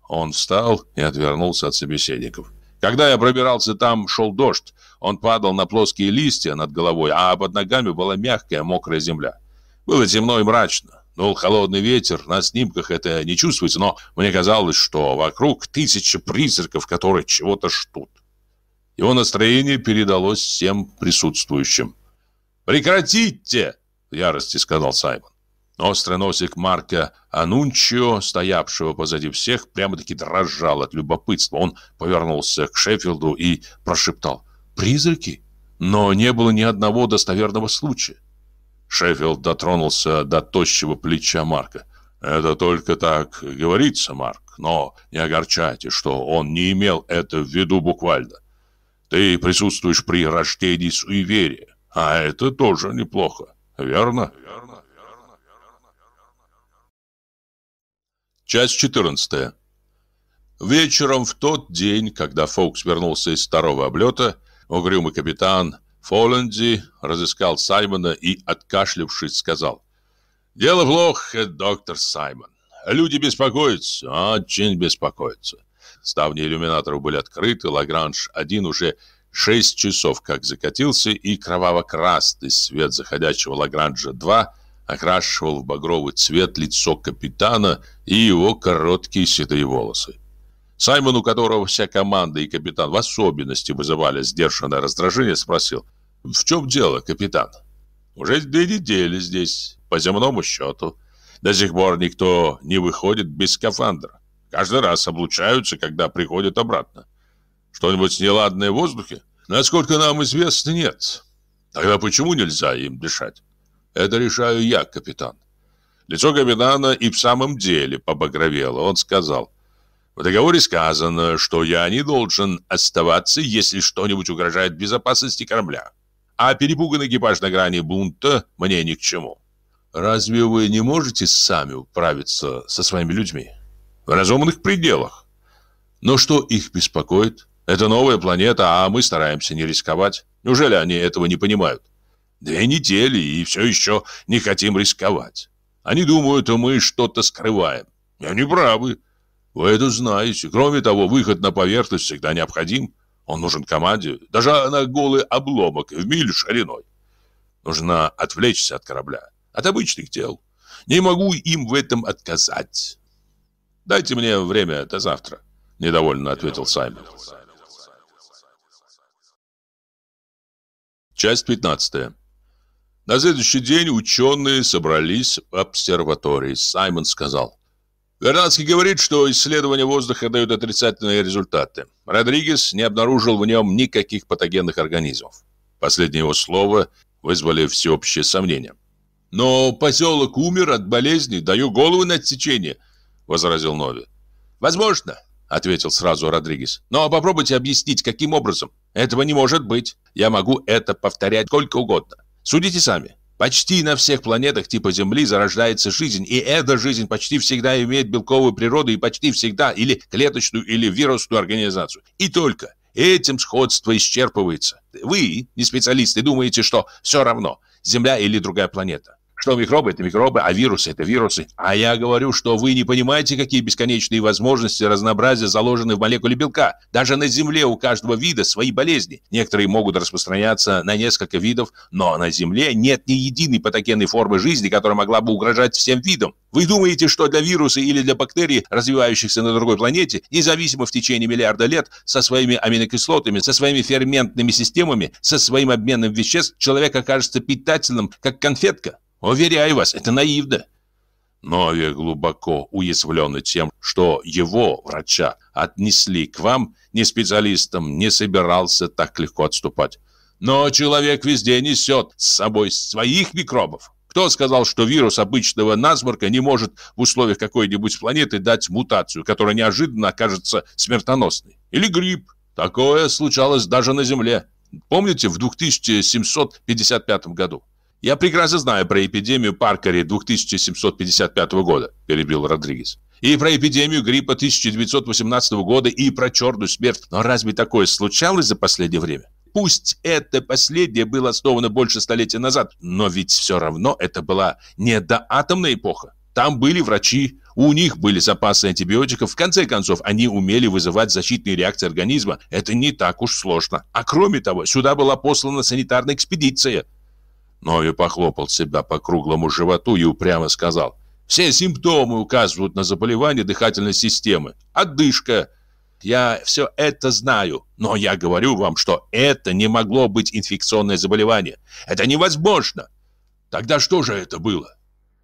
A: Он встал и отвернулся от собеседников. Когда я пробирался там, шел дождь. Он падал на плоские листья над головой, а под ногами была мягкая, мокрая земля. Было темно и мрачно. Дул холодный ветер, на снимках это не чувствуется, но мне казалось, что вокруг тысячи призраков, которые чего-то ждут. Его настроение передалось всем присутствующим. «Прекратите!» — в ярости сказал Саймон. Острый носик Марка Анунчио, стоявшего позади всех, прямо-таки дрожал от любопытства. Он повернулся к Шеффилду и прошептал «Призраки?» Но не было ни одного достоверного случая. Шеффилд дотронулся до тощего плеча Марка. «Это только так говорится, Марк, но не огорчайте, что он не имел это в виду буквально. Ты присутствуешь при рождении суеверия, а это тоже неплохо, верно?» «Верно». Часть 14. Вечером в тот день, когда Фоукс вернулся из второго облета, угрюмый капитан Фолленди разыскал Саймона и, откашлявшись, сказал «Дело плохо, доктор Саймон. Люди беспокоятся, очень беспокоятся». Ставни иллюминаторов были открыты, Лагранж один уже Шесть часов как закатился, и кроваво-красный свет заходящего Лагранжа-2 окрашивал в багровый цвет лицо капитана и его короткие седые волосы. Саймон, у которого вся команда и капитан в особенности вызывали сдержанное раздражение, спросил, «В чем дело, капитан?» «Уже две недели здесь, по земному счету. До сих пор никто не выходит без скафандра. Каждый раз облучаются, когда приходят обратно. Что-нибудь неладное в воздухе? Насколько нам известно, нет. Тогда почему нельзя им дышать? Это решаю я, капитан. Лицо капитана и в самом деле побагровело. Он сказал, в договоре сказано, что я не должен оставаться, если что-нибудь угрожает безопасности корабля. А перепуганный экипаж на грани бунта мне ни к чему. Разве вы не можете сами управиться со своими людьми? В разумных пределах. Но что их беспокоит? Это новая планета, а мы стараемся не рисковать. Неужели они этого не понимают? Две недели, и все еще не хотим рисковать. Они думают, мы что-то скрываем. И они правы. Вы это знаете. Кроме того, выход на поверхность всегда необходим. Он нужен команде, даже на голый обломок в милю шириной. Нужно отвлечься от корабля, от обычных дел. Не могу им в этом отказать. Дайте мне время до завтра, недовольно ответил Саймон. Часть 15. На следующий день ученые собрались в обсерватории. Саймон сказал. Вернадский говорит, что исследования воздуха дают отрицательные результаты. Родригес не обнаружил в нем никаких патогенных организмов. Последнее его слово вызвали всеобщее сомнение. «Но поселок умер от болезни, даю голову на отсечение», — возразил Нови. «Возможно», — ответил сразу Родригес. «Но попробуйте объяснить, каким образом. Этого не может быть. Я могу это повторять сколько угодно. Судите сами. Почти на всех планетах типа Земли зарождается жизнь, и эта жизнь почти всегда имеет белковую природу и почти всегда или клеточную, или вирусную организацию. И только этим сходство исчерпывается. Вы, не специалисты, думаете, что все равно, Земля или другая планета. Что микробы – это микробы, а вирусы – это вирусы. А я говорю, что вы не понимаете, какие бесконечные возможности разнообразия заложены в молекуле белка. Даже на Земле у каждого вида свои болезни. Некоторые могут распространяться на несколько видов, но на Земле нет ни единой патогенной формы жизни, которая могла бы угрожать всем видам. Вы думаете, что для вируса или для бактерий, развивающихся на другой планете, независимо в течение миллиарда лет, со своими аминокислотами, со своими ферментными системами, со своим обменом веществ, человек окажется питательным, как конфетка? Уверяю вас, это наивно. Нови глубоко уязвленный тем, что его, врача, отнесли к вам, не специалистам, не собирался так легко отступать. Но человек везде несет с собой своих микробов. Кто сказал, что вирус обычного насморка не может в условиях какой-нибудь планеты дать мутацию, которая неожиданно окажется смертоносной? Или грипп? Такое случалось даже на Земле. Помните, в 2755 году? «Я прекрасно знаю про эпидемию Паркери 2755 года», – перебил Родригес. «И про эпидемию гриппа 1918 года, и про черную смерть. Но разве такое случалось за последнее время? Пусть это последнее было основано больше столетия назад, но ведь все равно это была не доатомная эпоха. Там были врачи, у них были запасы антибиотиков. В конце концов, они умели вызывать защитные реакции организма. Это не так уж сложно. А кроме того, сюда была послана санитарная экспедиция. Нови похлопал себя по круглому животу и упрямо сказал. «Все симптомы указывают на заболевание дыхательной системы. Отдышка. Я все это знаю, но я говорю вам, что это не могло быть инфекционное заболевание. Это невозможно. Тогда что же это было?»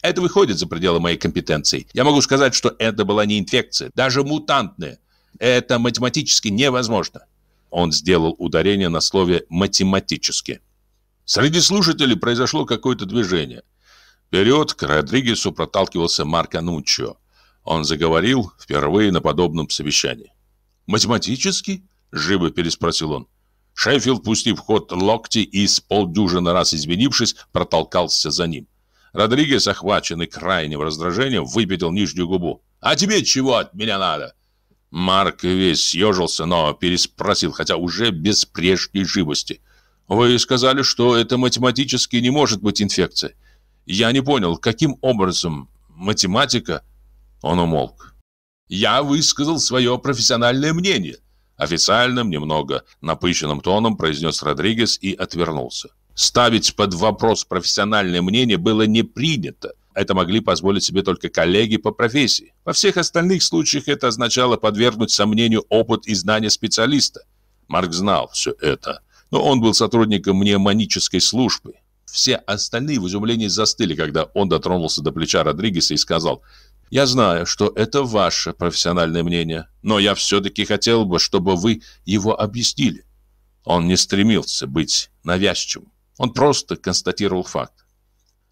A: Это выходит за пределы моей компетенции. Я могу сказать, что это была не инфекция, даже мутантная. Это математически невозможно. Он сделал ударение на слове «математически». Среди слушателей произошло какое-то движение. Вперед к Родригесу проталкивался Марк Ануччо. Он заговорил впервые на подобном совещании. «Математически?» – живо переспросил он. Шеффилд, пустив в ход локти и с полдюжины раз извинившись, протолкался за ним. Родригес, охваченный крайним раздражением, выпятил нижнюю губу. «А тебе чего от меня надо?» Марк весь съежился, но переспросил, хотя уже без прежней живости – вы сказали, что это математически не может быть инфекция. Я не понял, каким образом математика... Он умолк. Я высказал свое профессиональное мнение, Официальным, немного напыщенным тоном произнес Родригес и отвернулся. Ставить под вопрос профессиональное мнение было не принято. Это могли позволить себе только коллеги по профессии. Во всех остальных случаях это означало подвергнуть сомнению опыт и знания специалиста. Марк знал все это, но он был сотрудником мнемонической службы. Все остальные в изумлении застыли, когда он дотронулся до плеча Родригеса и сказал «Я знаю, что это ваше профессиональное мнение, но я все-таки хотел бы, чтобы вы его объяснили». Он не стремился быть навязчивым. Он просто констатировал факт.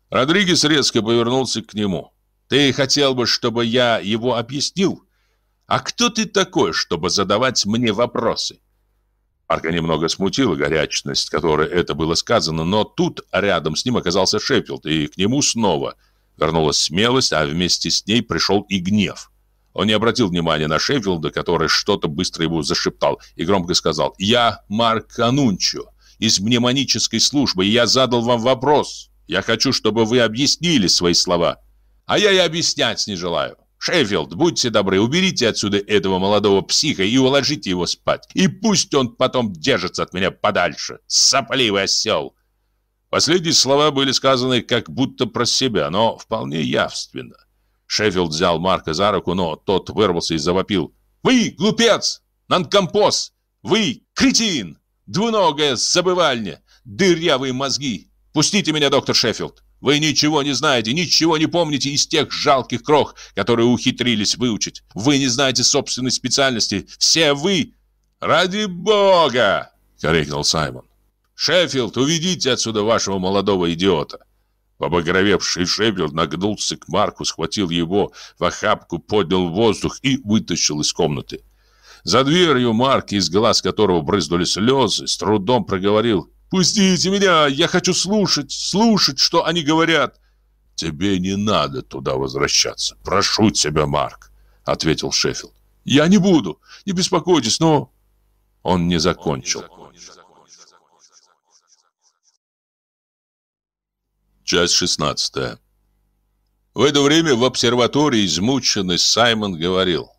A: Родригес резко повернулся к нему. «Ты хотел бы, чтобы я его объяснил? А кто ты такой, чтобы задавать мне вопросы?» Марка немного смутила горячность, которой это было сказано, но тут рядом с ним оказался Шеффилд, и к нему снова вернулась смелость, а вместе с ней пришел и гнев. Он не обратил внимания на Шеффилда, который что-то быстро ему зашептал, и громко сказал «Я Марк Анунчо из мнемонической службы, и я задал вам вопрос. Я хочу, чтобы вы объяснили свои слова. А я и объяснять не желаю. Шеффилд, будьте добры, уберите отсюда этого молодого психа и уложите его спать. И пусть он потом держится от меня подальше. Сопливый осел. Последние слова были сказаны как будто про себя, но вполне явственно. Шеффилд взял Марка за руку, но тот вырвался и завопил. «Вы, глупец! Нанкомпоз! Вы, кретин! Двуногая забывальня! Дырявые мозги! Пустите меня, доктор Шеффилд. Вы ничего не знаете, ничего не помните из тех жалких крох, которые ухитрились выучить. Вы не знаете собственной специальности. Все вы... Ради бога! крикнул Саймон. Шеффилд, уведите отсюда вашего молодого идиота. Побагровевший Шеффилд нагнулся к Марку, схватил его в охапку, поднял воздух и вытащил из комнаты. За дверью Марк, из глаз которого брызнули слезы, с трудом проговорил Пустите меня, я хочу слушать, слушать, что они говорят. Тебе не надо туда возвращаться. Прошу тебя, Марк, ответил Шеффилд. Я не буду. Не беспокойтесь, но он не закончил. Часть шестнадцатая. В это время в обсерватории измученный Саймон говорил.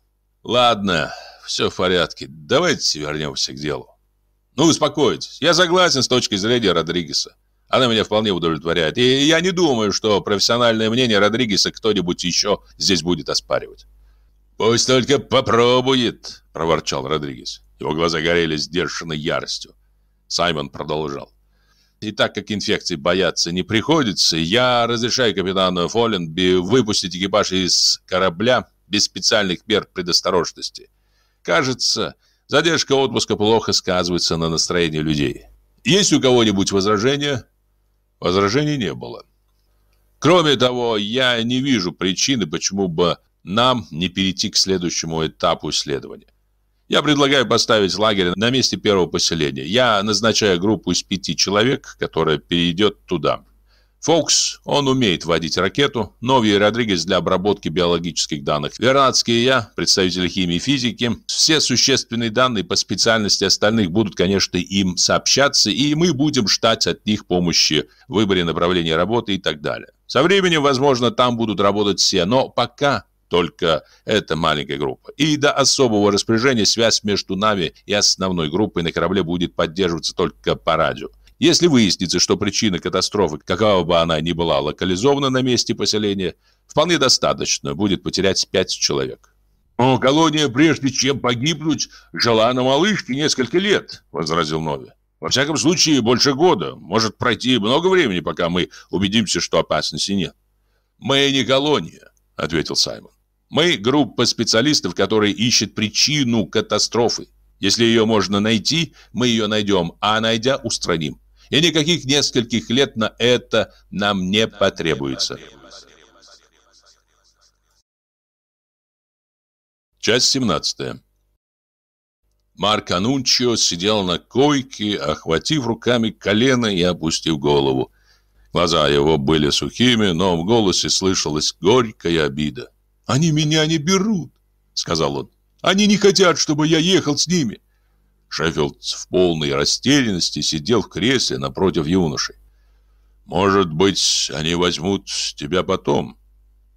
A: «Ладно, все в порядке, давайте вернемся к делу. Ну, успокойтесь. Я согласен с точки зрения Родригеса. Она меня вполне удовлетворяет. И я не думаю, что профессиональное мнение Родригеса кто-нибудь еще здесь будет оспаривать. «Пусть только попробует», — проворчал Родригес. Его глаза горели сдержанной яростью. Саймон продолжал. И так как инфекции бояться не приходится, я разрешаю капитану Фолленби выпустить экипаж из корабля без специальных мер предосторожности. Кажется, Задержка отпуска плохо сказывается на настроении людей. Есть у кого-нибудь возражения? Возражений не было. Кроме того, я не вижу причины, почему бы нам не перейти к следующему этапу исследования. Я предлагаю поставить лагерь на месте первого поселения. Я назначаю группу из пяти человек, которая перейдет туда. Фокс, он умеет водить ракету, Нови Родригес для обработки биологических данных, Вернадский и я, представители химии и физики. Все существенные данные по специальности остальных будут, конечно, им сообщаться, и мы будем ждать от них помощи в выборе направления работы и так далее. Со временем, возможно, там будут работать все, но пока только эта маленькая группа. И до особого распоряжения связь между нами и основной группой на корабле будет поддерживаться только по радио. Если выяснится, что причина катастрофы, какова бы она ни была локализована на месте поселения, вполне достаточно будет потерять пять человек. «Но колония, прежде чем погибнуть, жила на малышке несколько лет», — возразил Нови. «Во всяком случае, больше года. Может пройти много времени, пока мы убедимся, что опасности нет». «Мы не колония», — ответил Саймон. «Мы группа специалистов, которые ищет причину катастрофы. Если ее можно найти, мы ее найдем, а найдя, устраним. И никаких нескольких лет на это нам не потребуется. Часть 17. Марк Анунчио сидел на койке, охватив руками колено и опустив голову. Глаза его были сухими, но в голосе слышалась горькая обида. «Они меня не берут», — сказал он. «Они не хотят, чтобы я ехал с ними. Шеффилд в полной растерянности сидел в кресле напротив юноши. «Может быть, они возьмут тебя потом?»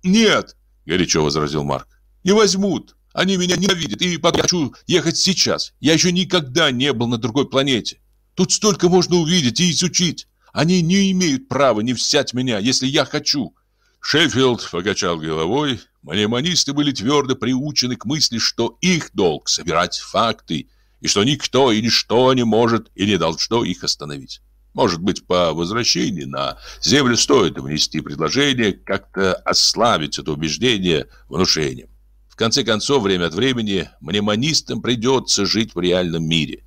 A: «Нет!» — горячо возразил Марк. «Не возьмут. Они меня ненавидят, и потом я хочу ехать сейчас. Я еще никогда не был на другой планете. Тут столько можно увидеть и изучить. Они не имеют права не взять меня, если я хочу. Шеффилд покачал головой. Маниманисты были твердо приучены к мысли, что их долг собирать факты, и что никто и ничто не может и не должно их остановить. Может быть, по возвращении на землю стоит внести предложение как-то ослабить это убеждение внушением. В конце концов, время от времени мнемонистам придется жить в реальном мире.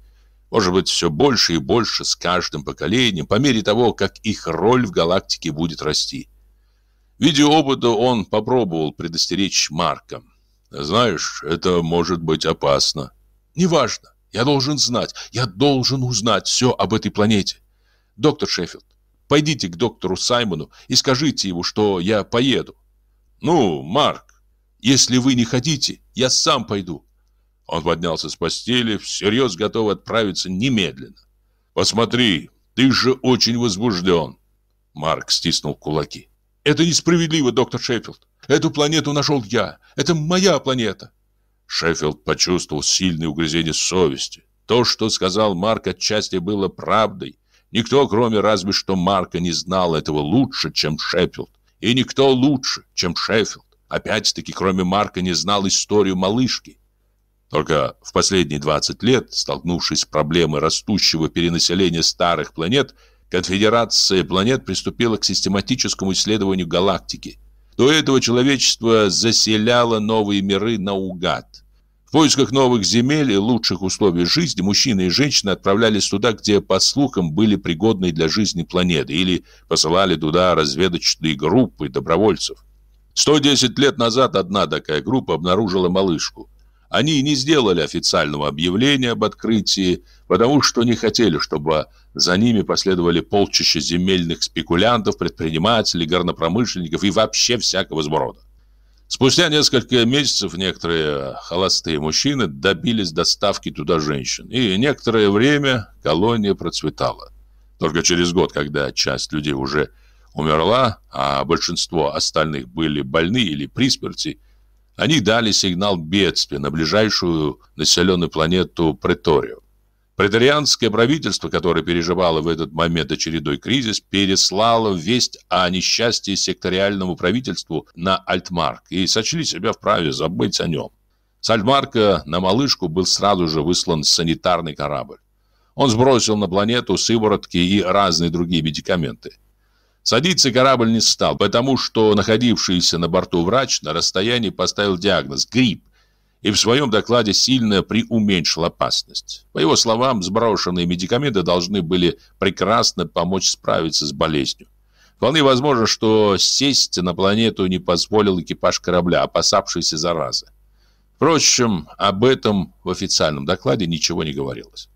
A: Может быть, все больше и больше с каждым поколением, по мере того, как их роль в галактике будет расти. Видя опыта, он попробовал предостеречь Марка. «Знаешь, это может быть опасно». «Неважно. Я должен знать. Я должен узнать все об этой планете. Доктор Шеффилд, пойдите к доктору Саймону и скажите ему, что я поеду». «Ну, Марк,
B: если вы не хотите, я сам пойду».
A: Он поднялся с постели, всерьез готов отправиться немедленно. «Посмотри, ты же очень возбужден». Марк стиснул кулаки.
B: Это несправедливо, доктор Шеффилд. Эту планету нашел я. Это моя планета.
A: Шеффилд почувствовал сильное угрызение совести. То, что сказал Марк, отчасти было правдой. Никто, кроме разве что Марка, не знал этого лучше, чем Шеффилд. И никто лучше, чем Шеффилд. Опять-таки, кроме Марка, не знал историю малышки. Только в последние 20 лет, столкнувшись с проблемой растущего перенаселения старых планет, Конфедерация планет приступила к систематическому исследованию галактики. До этого человечество заселяло новые миры наугад. В поисках новых земель и лучших условий жизни мужчины и женщины отправлялись туда, где, по слухам, были пригодные для жизни планеты, или посылали туда разведочные группы добровольцев. 110 лет назад одна такая группа обнаружила малышку. Они не сделали официального объявления об открытии, потому что не хотели, чтобы за ними последовали полчища земельных спекулянтов, предпринимателей, горнопромышленников и вообще всякого сброда. Спустя несколько месяцев некоторые холостые мужчины добились доставки туда женщин, и некоторое время колония процветала. Только через год, когда часть людей уже умерла, а большинство остальных были больны или при смерти, они дали сигнал бедствия на ближайшую населенную планету Преторию. Преторианское правительство, которое переживало в этот момент очередной кризис, переслало весть о несчастье секториальному правительству на Альтмарк и сочли себя вправе забыть о нем. С Альтмарка на малышку был сразу же выслан санитарный корабль. Он сбросил на планету сыворотки и разные другие медикаменты. Садиться корабль не стал, потому что находившийся на борту врач на расстоянии поставил диагноз – грипп, и в своем докладе сильно преуменьшил опасность. По его словам, сброшенные медикаменты должны были прекрасно помочь справиться с болезнью. Вполне возможно, что сесть на планету не позволил экипаж корабля, опасавшийся заразы. Впрочем, об этом в официальном докладе ничего не говорилось.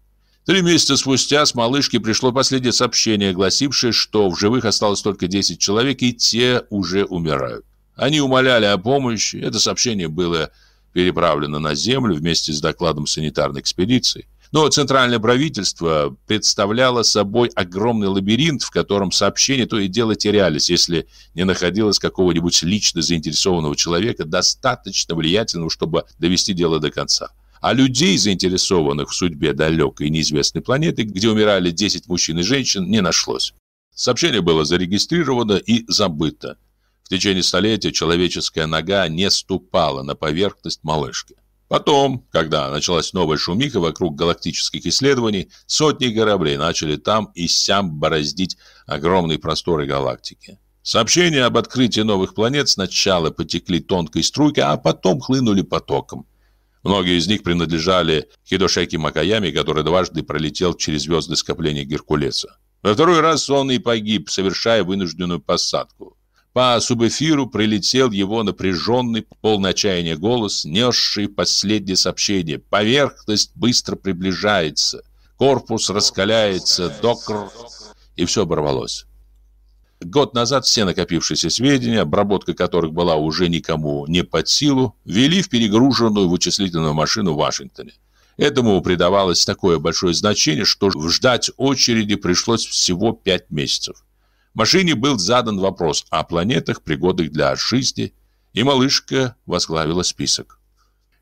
A: Три месяца спустя с малышки пришло последнее сообщение, гласившее, что в живых осталось только 10 человек, и те уже умирают. Они умоляли о помощи. Это сообщение было переправлено на Землю вместе с докладом санитарной экспедиции. Но центральное правительство представляло собой огромный лабиринт, в котором сообщения то и дело терялись, если не находилось какого-нибудь лично заинтересованного человека, достаточно влиятельного, чтобы довести дело до конца. А людей, заинтересованных в судьбе далекой и неизвестной планеты, где умирали 10 мужчин и женщин, не нашлось. Сообщение было зарегистрировано и забыто. В течение столетия человеческая нога не ступала на поверхность малышки. Потом, когда началась новая шумиха вокруг галактических исследований, сотни кораблей начали там и сям бороздить огромные просторы галактики. Сообщения об открытии новых планет сначала потекли тонкой струйкой, а потом хлынули потоком. Многие из них принадлежали Хидошеки Макаями, который дважды пролетел через звездное скопление Геркулеса. Во второй раз он и погиб, совершая вынужденную посадку. По субэфиру прилетел его напряженный, полный отчаяния голос, несший последнее сообщение. Поверхность быстро приближается, корпус раскаляется, докр... И все оборвалось. Год назад все накопившиеся сведения, обработка которых была уже никому не под силу, ввели в перегруженную вычислительную машину в Вашингтоне. Этому придавалось такое большое значение, что ждать очереди пришлось всего пять месяцев. Машине был задан вопрос о планетах, пригодных для жизни, и малышка возглавила список.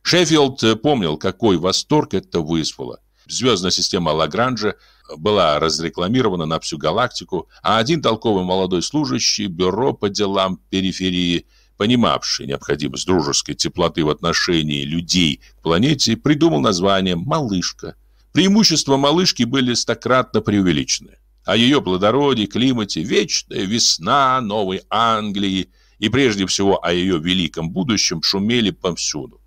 A: Шеффилд помнил, какой восторг это вызвало. Звездная система Лагранжа была разрекламирована на всю галактику, а один толковый молодой служащий бюро по делам периферии, понимавший необходимость дружеской теплоты в отношении людей к планете, придумал название «малышка». Преимущества малышки были стократно преувеличены. О ее плодородии, климате, вечная весна Новой Англии и прежде всего о ее великом будущем шумели повсюду.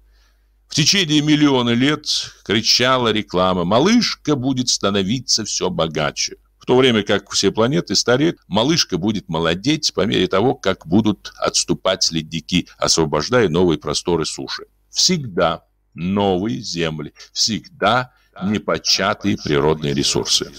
A: В течение миллиона лет кричала реклама «Малышка будет становиться все богаче». В то время как все планеты стареют, малышка будет молодеть по мере того, как будут отступать ледники, освобождая новые просторы суши. Всегда новые земли, всегда непочатые природные ресурсы.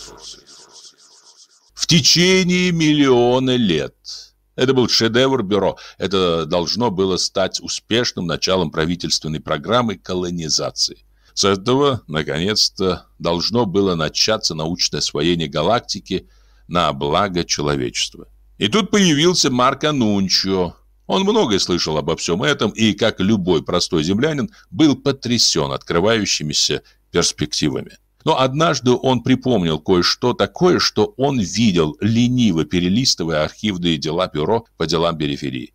A: В течение миллиона лет – это был шедевр бюро. Это должно было стать успешным началом правительственной программы колонизации. С этого, наконец-то, должно было начаться научное освоение галактики на благо человечества. И тут появился Марко Нунчио. Он многое слышал обо всем этом и, как любой простой землянин, был потрясен открывающимися перспективами. Но однажды он припомнил кое-что такое, что он видел, лениво перелистывая архивные дела бюро по делам периферии.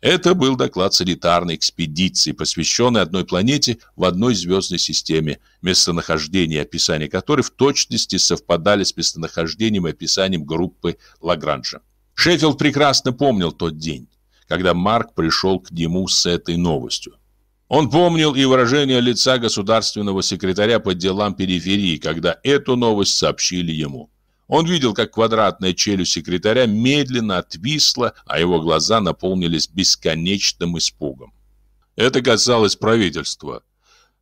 A: Это был доклад санитарной экспедиции, посвященной одной планете в одной звездной системе, местонахождение и описание которой в точности совпадали с местонахождением и описанием группы Лагранжа. Шеффилд прекрасно помнил тот день, когда Марк пришел к нему с этой новостью. Он помнил и выражение лица государственного секретаря по делам периферии, когда эту новость сообщили ему. Он видел, как квадратная челюсть секретаря медленно отвисла, а его глаза наполнились бесконечным испугом. Это касалось правительства.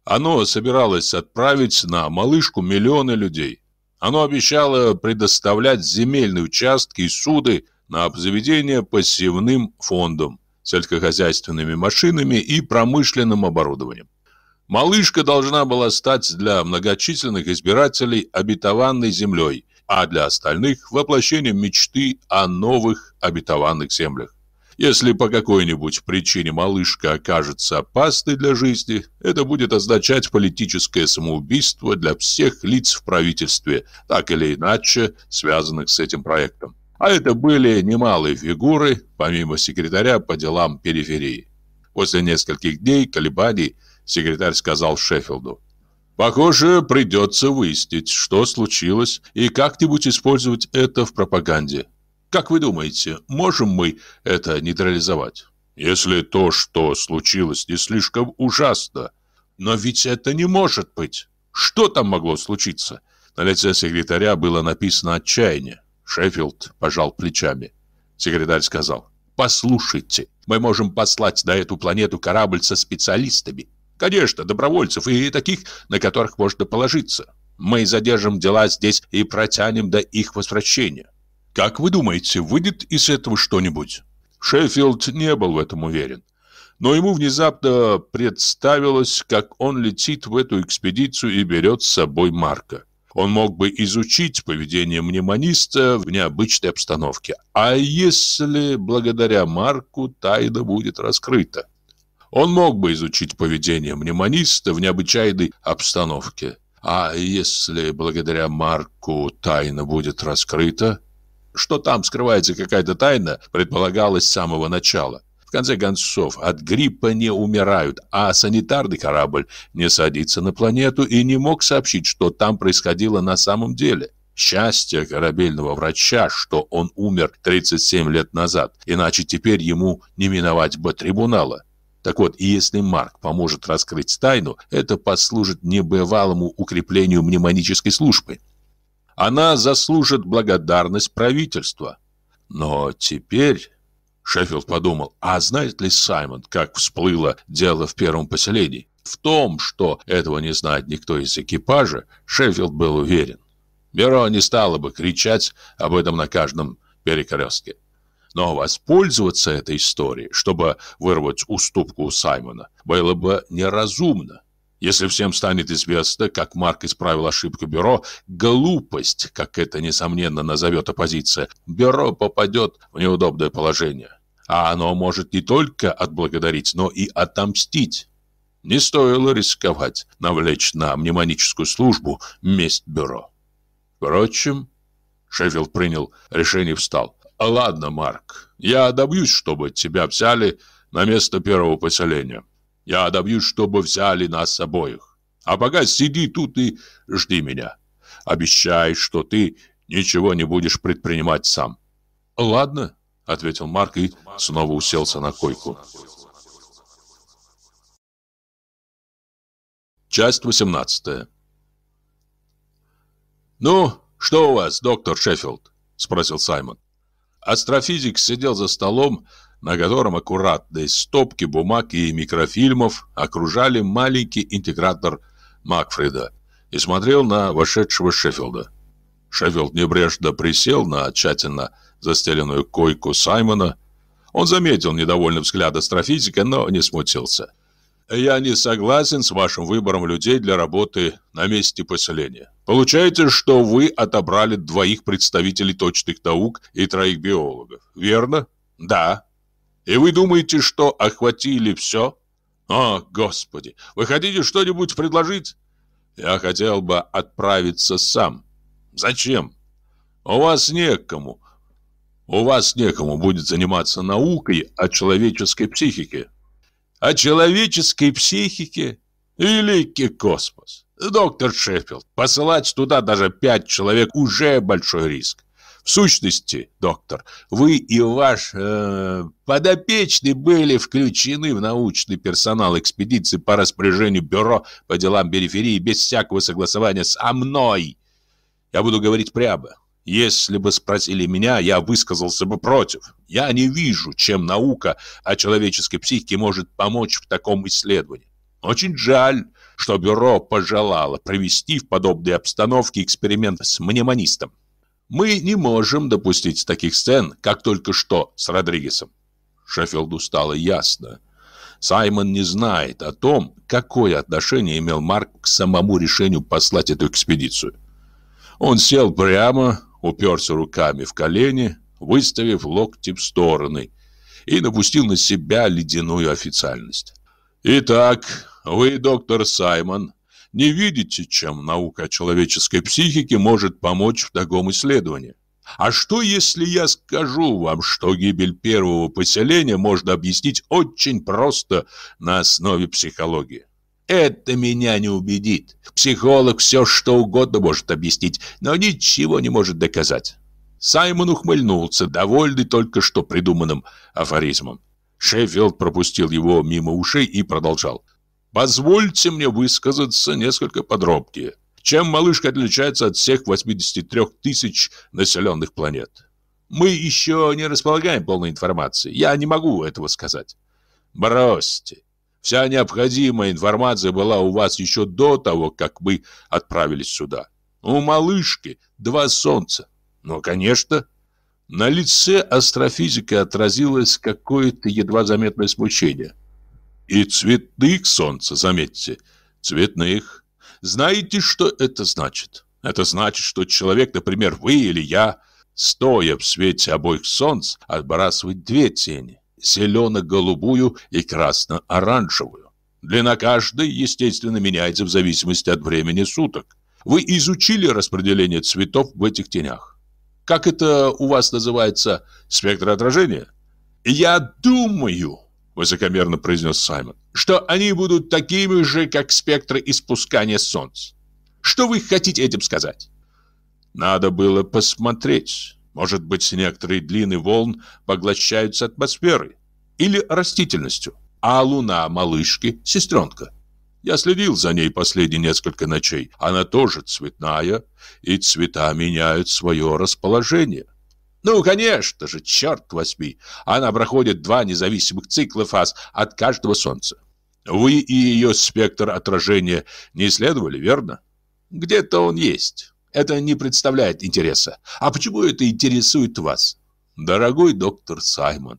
A: Оно собиралось отправить на малышку миллионы людей. Оно обещало предоставлять земельные участки и суды на обзаведение пассивным фондом сельскохозяйственными машинами и промышленным оборудованием. Малышка должна была стать для многочисленных избирателей обетованной землей, а для остальных – воплощением мечты о новых обетованных землях. Если по какой-нибудь причине малышка окажется опасной для жизни, это будет означать политическое самоубийство для всех лиц в правительстве, так или иначе связанных с этим проектом. А это были немалые фигуры, помимо секретаря по делам периферии. После нескольких дней колебаний секретарь сказал Шеффилду. «Похоже, придется выяснить, что случилось, и как-нибудь использовать это в пропаганде. Как вы думаете, можем мы это нейтрализовать? Если то, что случилось, не слишком ужасно. Но ведь это не может быть. Что там могло случиться?» На лице секретаря было написано отчаяние. Шеффилд пожал плечами. Секретарь сказал, «Послушайте, мы можем послать на эту планету корабль со специалистами. Конечно, добровольцев и таких, на которых можно положиться. Мы задержим дела здесь и протянем до их возвращения. Как вы думаете, выйдет из этого что-нибудь?» Шеффилд не был в этом уверен. Но ему внезапно представилось, как он летит в эту экспедицию и берет с собой Марка. Он мог бы изучить поведение мнемониста в необычной обстановке. А если благодаря Марку тайна будет раскрыта? Он мог бы изучить поведение мнемониста в необычайной обстановке. А если благодаря Марку тайна будет раскрыта? Что там скрывается какая-то тайна, предполагалось с самого начала. В конце концов, от гриппа не умирают, а санитарный корабль не садится на планету и не мог сообщить, что там происходило на самом деле. Счастье корабельного врача, что он умер 37 лет назад, иначе теперь ему не миновать бы трибунала. Так вот, и если Марк поможет раскрыть тайну, это послужит небывалому укреплению мнемонической службы. Она заслужит благодарность правительства. Но теперь Шеффилд подумал, а знает ли Саймон, как всплыло дело в первом поселении? В том, что этого не знает никто из экипажа, Шеффилд был уверен. Бюро не стало бы кричать об этом на каждом перекрестке. Но воспользоваться этой историей, чтобы вырвать уступку у Саймона, было бы неразумно. Если всем станет известно, как Марк исправил ошибку бюро, глупость, как это несомненно назовет оппозиция, бюро попадет в неудобное положение. А оно может не только отблагодарить, но и отомстить. Не стоило рисковать, навлечь на мнемоническую службу месть бюро. Впрочем, Шеффилд принял решение и встал. «Ладно, Марк, я добьюсь, чтобы тебя взяли на место первого поселения. Я добьюсь, чтобы взяли нас обоих. А пока сиди тут и жди меня. Обещай, что ты ничего не будешь предпринимать сам». «Ладно», — ответил Марк и снова уселся на койку. Часть 18 «Ну, что у вас, доктор Шеффилд?» — спросил Саймон. Астрофизик сидел за столом, на котором аккуратные стопки бумаг и микрофильмов окружали маленький интегратор Макфрида и смотрел на вошедшего Шеффилда. Шеффилд небрежно присел на тщательно застеленную койку Саймона. Он заметил недовольный взгляд астрофизика, но не смутился. «Я не согласен с вашим выбором людей для работы на месте поселения. Получается, что вы отобрали двоих представителей точных наук и троих биологов, верно? Да. И вы думаете, что охватили все? О, Господи, вы хотите что-нибудь предложить? Я хотел бы отправиться сам. Зачем? У вас некому. У вас некому будет заниматься наукой о человеческой психике. О человеческой психике? Великий космос. Доктор Шеффилд, посылать туда даже пять человек уже большой риск. В сущности, доктор, вы и ваш э, подопечный были включены в научный персонал экспедиции по распоряжению Бюро по делам периферии без всякого согласования со мной. Я буду говорить прямо. Если бы спросили меня, я высказался бы против. Я не вижу, чем наука о человеческой психике может помочь в таком исследовании. Очень жаль, что бюро пожелало провести в подобной обстановке эксперимент с мнемонистом. Мы не можем допустить таких сцен, как только что с Родригесом. Шеффилду стало ясно. Саймон не знает о том, какое отношение имел Марк к самому решению послать эту экспедицию. Он сел прямо, уперся руками в колени, выставив локти в стороны, и напустил на себя ледяную официальность. «Итак, вы, доктор Саймон, не видите, чем наука о человеческой психике может помочь в таком исследовании? А что, если я скажу вам, что гибель первого поселения можно объяснить очень просто на основе психологии? Это меня не убедит. Психолог все что угодно может объяснить, но ничего не может доказать. Саймон ухмыльнулся, довольный только что придуманным афоризмом. Шеффилд пропустил его мимо ушей и продолжал. «Позвольте мне высказаться несколько подробнее. Чем малышка отличается от всех 83 тысяч населенных планет? Мы еще не располагаем полной информацией. Я не могу этого сказать. Бросьте. Вся необходимая информация была у вас еще до того, как мы отправились сюда. У малышки два солнца. Ну, конечно. На лице астрофизика отразилось какое-то едва заметное смущение. И цветных солнца, заметьте, цветных. Знаете, что это значит? Это значит, что человек, например, вы или я, стоя в свете обоих солнц, отбрасывает две тени зелено-голубую и красно-оранжевую. Длина каждой, естественно, меняется в зависимости от времени суток. Вы изучили распределение цветов в этих тенях? Как это у вас называется? Спектр отражения? Я думаю, высокомерно произнес Саймон, что они будут такими же, как спектры испускания солнца. Что вы хотите этим сказать? Надо было посмотреть. Может быть, некоторые длины волн поглощаются атмосферой или растительностью, а луна малышки – сестренка. Я следил за ней последние несколько ночей. Она тоже цветная, и цвета меняют свое расположение. Ну, конечно же, черт возьми, она проходит два независимых цикла фаз от каждого солнца. Вы и ее спектр отражения не исследовали, верно? Где-то он есть это не представляет интереса. А почему это интересует вас? Дорогой доктор Саймон,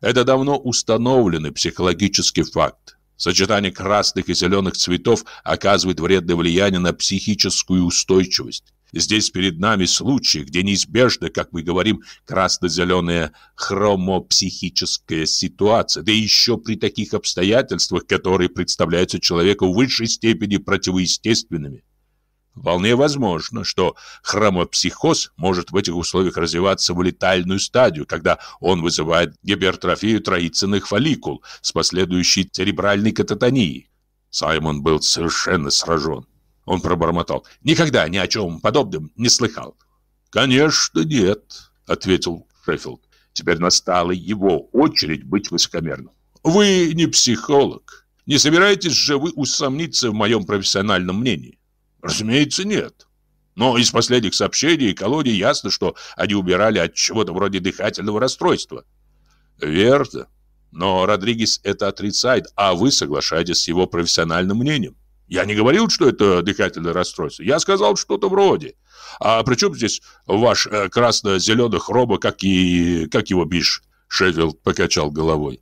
A: это давно установленный психологический факт. Сочетание красных и зеленых цветов оказывает вредное влияние на психическую устойчивость. Здесь перед нами случай, где неизбежно, как мы говорим, красно-зеленая хромопсихическая ситуация, да еще при таких обстоятельствах, которые представляются человеку в высшей степени противоестественными. Вполне возможно, что хромопсихоз может в этих условиях развиваться в летальную стадию, когда он вызывает гипертрофию троицынных фолликул с последующей церебральной кататонией. Саймон был совершенно сражен. Он пробормотал. «Никогда ни о чем подобном не слыхал». «Конечно нет», — ответил Шеффилд. «Теперь настала его очередь быть высокомерным. Вы не психолог. Не собираетесь же вы усомниться в моем профессиональном мнении?» «Разумеется, нет. Но из последних сообщений колонии ясно, что они убирали от чего-то вроде дыхательного расстройства». «Верно. Но Родригес это отрицает, а вы соглашаетесь с его профессиональным мнением. Я не говорил, что это дыхательное расстройство. Я сказал что-то вроде. А при чем здесь ваш э, красно-зеленый хроба, как и... как его бишь? Шеффилд покачал головой.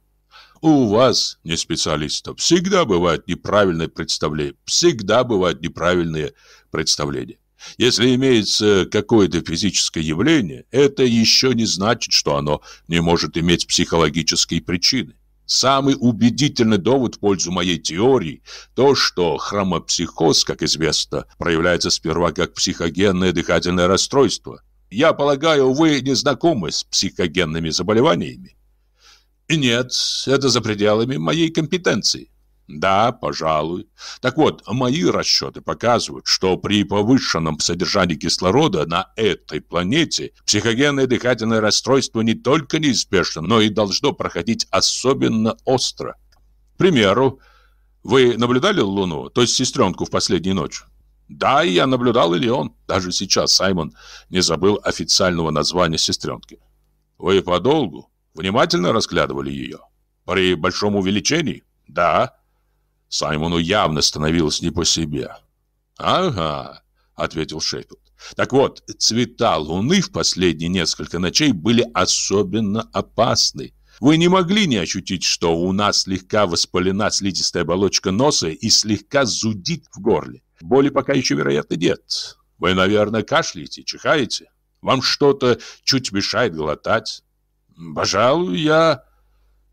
A: У вас, не специалистов, всегда бывают неправильные представления. Всегда бывают неправильные представления. Если имеется какое-то физическое явление, это еще не значит, что оно не может иметь психологические причины. Самый убедительный довод в пользу моей теории – то, что хромопсихоз, как известно, проявляется сперва как психогенное дыхательное расстройство. Я полагаю, вы не знакомы с психогенными заболеваниями? Нет, это за пределами моей компетенции. Да, пожалуй. Так вот, мои расчеты показывают, что при повышенном содержании кислорода на этой планете психогенное дыхательное расстройство не только неизбежно, но и должно проходить особенно остро. К примеру, вы наблюдали Луну, то есть сестренку в последнюю ночь? Да, я наблюдал или он. Даже сейчас Саймон не забыл официального названия сестренки. Вы подолгу, внимательно разглядывали ее? При большом увеличении? Да. Саймону явно становилось не по себе. «Ага», — ответил Шеффилд. «Так вот, цвета луны в последние несколько ночей были особенно опасны. Вы не могли не ощутить, что у нас слегка воспалена слизистая оболочка носа и слегка зудит в горле. Боли пока еще, вероятно, нет. Вы, наверное, кашляете, чихаете. Вам что-то чуть мешает глотать. Пожалуй, я...»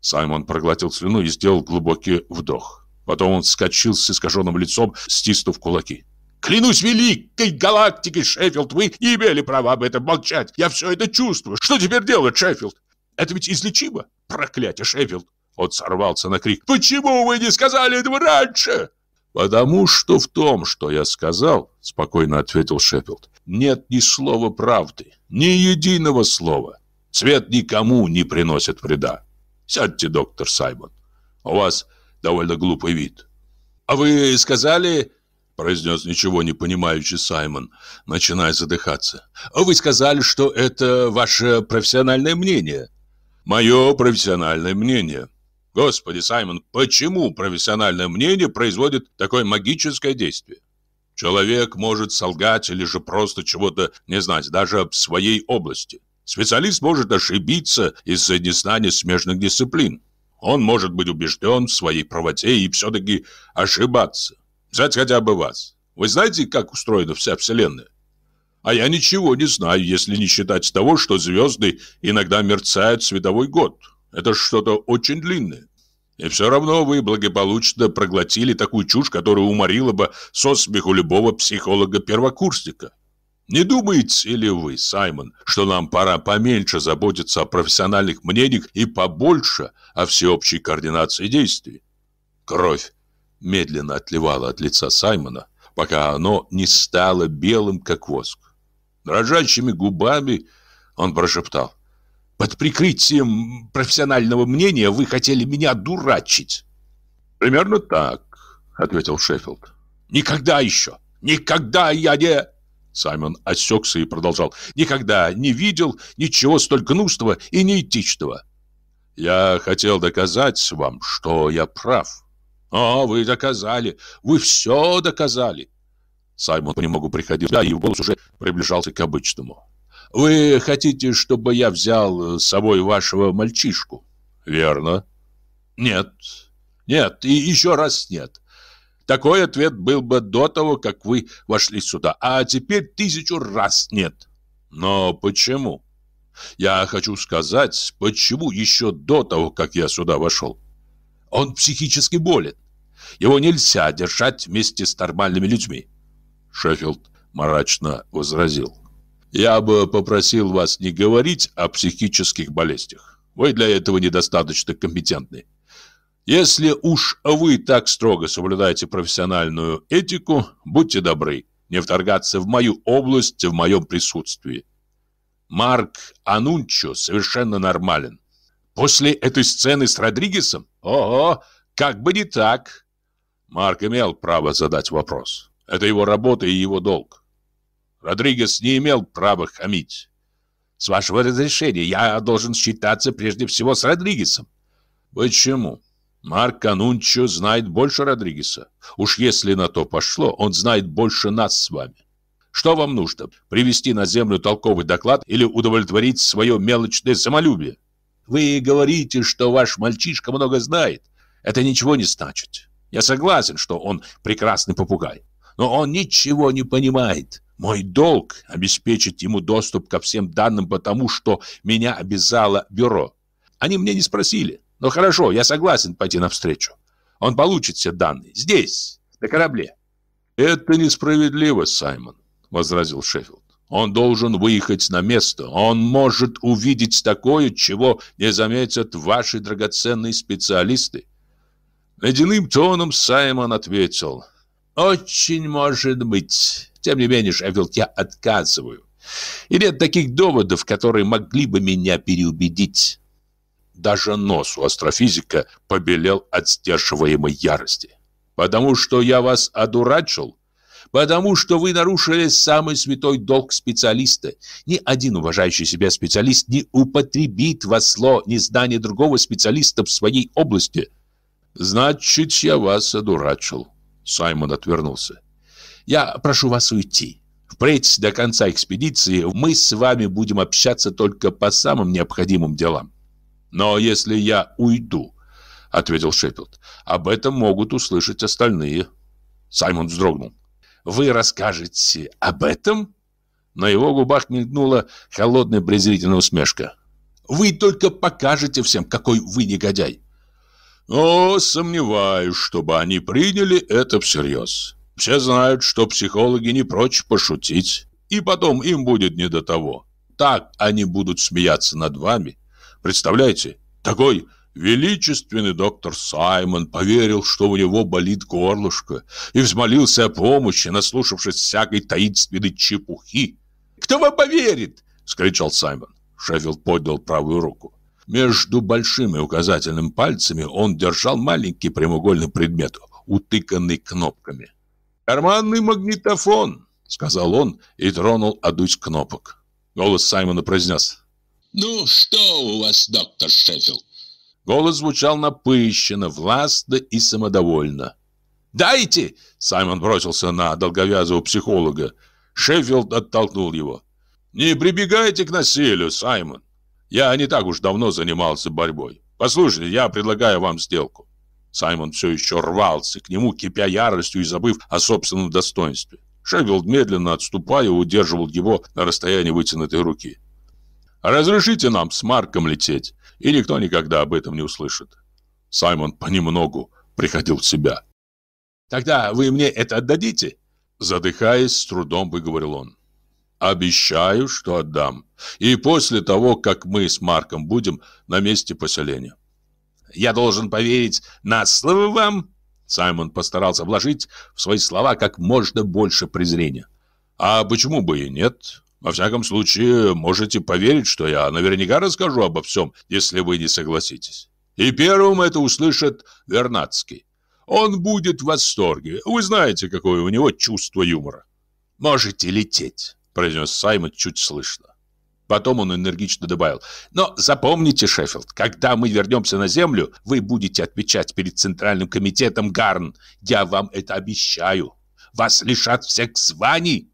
A: Саймон проглотил слюну и сделал глубокий вдох. Потом он вскочил с искаженным лицом, стиснув кулаки. «Клянусь великой галактикой, Шеффилд, вы не имели права об этом молчать. Я все это чувствую. Что теперь делать, Шеффилд? Это ведь излечимо? Проклятие, Шеффилд!» Он сорвался на крик. «Почему вы не сказали этого раньше?» «Потому что в том, что я сказал, — спокойно ответил Шеффилд, — нет ни слова правды, ни единого слова. Цвет никому не приносит вреда. Сядьте, доктор Саймон. У вас довольно глупый вид. «А вы сказали...» — произнес ничего не понимающий Саймон, начиная задыхаться. «А вы сказали, что это ваше профессиональное мнение». «Мое профессиональное мнение». «Господи, Саймон, почему профессиональное мнение производит такое магическое действие?» Человек может солгать или же просто чего-то не знать, даже в своей области. Специалист может ошибиться из-за незнания смежных дисциплин. Он может быть убежден в своей правоте и все-таки ошибаться. Взять хотя бы вас. Вы знаете, как устроена вся Вселенная? А я ничего не знаю, если не считать того, что звезды иногда мерцают световой год. Это что-то очень длинное. И все равно вы благополучно проглотили такую чушь, которая уморила бы со смеху любого психолога-первокурсника. Не думаете ли вы, Саймон, что нам пора поменьше заботиться о профессиональных мнениях и побольше о всеобщей координации действий? Кровь медленно отливала от лица Саймона, пока оно не стало белым, как воск. Дрожащими губами он прошептал. «Под прикрытием профессионального мнения вы хотели меня дурачить». «Примерно так», — ответил Шеффилд. «Никогда еще! Никогда я не...» Саймон осекся и продолжал. «Никогда не видел ничего столь гнусного и неэтичного». «Я хотел доказать вам, что я прав». «А, вы доказали. Вы все доказали». Саймон понемногу приходил, да, и в голос уже приближался к обычному. «Вы хотите, чтобы я взял с собой вашего мальчишку?» «Верно». «Нет, нет и еще раз нет. Такой ответ был бы до того, как вы вошли сюда, а теперь тысячу раз нет. Но почему? Я хочу сказать, почему еще до того, как я сюда вошел? Он психически болен. Его нельзя держать вместе с нормальными людьми. Шеффилд мрачно возразил. Я бы попросил вас не говорить о психических болезнях. Вы для этого недостаточно компетентны. Если уж вы так строго соблюдаете профессиональную этику, будьте добры, не вторгаться в мою область в моем присутствии. Марк Анунчо совершенно нормален. После этой сцены с Родригесом? Ого, как бы не так. Марк имел право задать вопрос. Это его работа и его долг. Родригес не имел права хамить. С вашего разрешения я должен считаться прежде всего с Родригесом. Почему? Марк Канунчо знает больше Родригеса. Уж если на то пошло, он знает больше нас с вами. Что вам нужно? Привести на землю толковый доклад или удовлетворить свое мелочное самолюбие? Вы говорите, что ваш мальчишка много знает. Это ничего не значит. Я согласен, что он прекрасный попугай. Но он ничего не понимает. Мой долг – обеспечить ему доступ ко всем данным, потому что меня обязало бюро. Они мне не спросили. Ну хорошо, я согласен пойти навстречу. Он получит все данные. Здесь, на корабле. Это несправедливо, Саймон, возразил Шеффилд. Он должен выехать на место. Он может увидеть такое, чего не заметят ваши драгоценные специалисты. Ледяным тоном Саймон ответил. Очень может быть. Тем не менее, Шеффилд, я отказываю. И нет таких доводов, которые могли бы меня переубедить. Даже нос у астрофизика побелел от сдерживаемой ярости. «Потому что я вас одурачил?» Потому что вы нарушили самый святой долг специалиста. Ни один уважающий себя специалист не употребит во зло незнание другого специалиста в своей области. Значит, я вас одурачил. Саймон отвернулся. Я прошу вас уйти. Впредь до конца экспедиции мы с вами будем общаться только по самым необходимым делам. Но если я уйду, ответил Шеппилд, об этом могут услышать остальные. Саймон вздрогнул. Вы расскажете об этом? На его губах мелькнула холодная презрительная усмешка. Вы только покажете всем, какой вы негодяй. О, сомневаюсь, чтобы они приняли это всерьез. Все знают, что психологи не прочь пошутить, и потом им будет не до того. Так они будут смеяться над вами, Представляете, такой величественный доктор Саймон поверил, что у него болит горлышко, и взмолился о помощи, наслушавшись всякой таинственной чепухи. «Кто вам поверит?» — скричал Саймон. Шеффилд поднял правую руку. Между большим и указательным пальцами он держал маленький прямоугольный предмет, утыканный кнопками. «Карманный магнитофон», — сказал он и тронул одну из кнопок. Голос Саймона произнес
B: «Ну, что у вас, доктор Шеффилд?»
A: Голос звучал напыщенно, властно и самодовольно. «Дайте!» — Саймон бросился на долговязого психолога. Шеффилд оттолкнул его. «Не прибегайте к насилию, Саймон. Я не так уж давно занимался борьбой. Послушайте, я предлагаю вам сделку». Саймон все еще рвался к нему, кипя яростью и забыв о собственном достоинстве. Шеффилд, медленно отступая, удерживал его на расстоянии вытянутой руки. Разрешите нам с Марком лететь, и никто никогда об этом не услышит. Саймон понемногу приходил в себя. Тогда вы мне это отдадите? Задыхаясь, с трудом выговорил он. Обещаю, что отдам. И после того, как мы с Марком будем на месте поселения. Я должен поверить на слово вам? Саймон постарался вложить в свои слова как можно больше презрения. А почему бы и нет? Во всяком случае, можете поверить, что я наверняка расскажу обо всем, если вы не согласитесь. И первым это услышит Вернадский. Он будет в восторге. Вы знаете, какое у него чувство юмора. «Можете лететь», — произнес Саймон чуть слышно. Потом он энергично добавил. «Но запомните, Шеффилд, когда мы вернемся на Землю, вы будете отвечать перед Центральным комитетом Гарн. Я вам это обещаю. Вас лишат всех званий».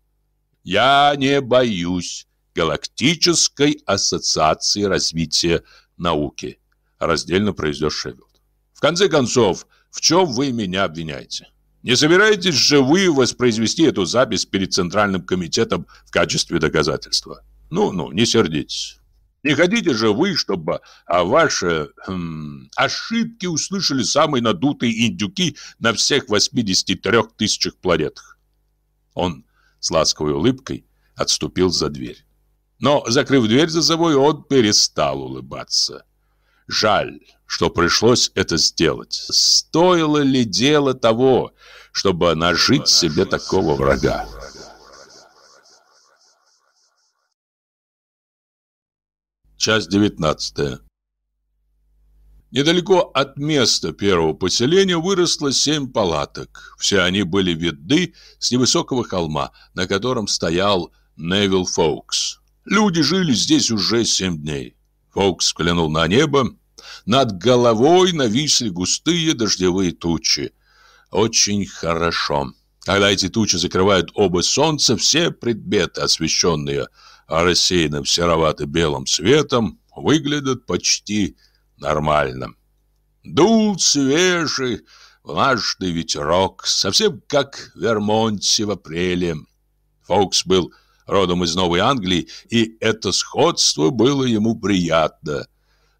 A: Я не боюсь Галактической ассоциации развития науки, раздельно произнес Шеффилд. В конце концов, в чем вы меня обвиняете? Не собираетесь же вы воспроизвести эту запись перед Центральным комитетом в качестве доказательства? Ну-ну, не сердитесь. Не хотите же вы, чтобы о ваши хм, ошибки услышали самые надутые индюки на всех 83 тысячах планетах? Он с ласковой улыбкой отступил за дверь. Но, закрыв дверь за собой, он перестал улыбаться. Жаль, что пришлось это сделать. Стоило ли дело того, чтобы нажить себе такого врага? Часть девятнадцатая. Недалеко от места первого поселения выросло семь палаток. Все они были видны с невысокого холма, на котором стоял Невил Фоукс. Люди жили здесь уже семь дней. Фоукс взглянул на небо. Над головой нависли густые дождевые тучи. Очень хорошо. Когда эти тучи закрывают оба солнца, все предметы, освещенные рассеянным серовато-белым светом, выглядят почти нормально. Дул свежий, влажный ветерок, совсем как в Вермонте в апреле. Фокс был родом из Новой Англии, и это сходство было ему приятно.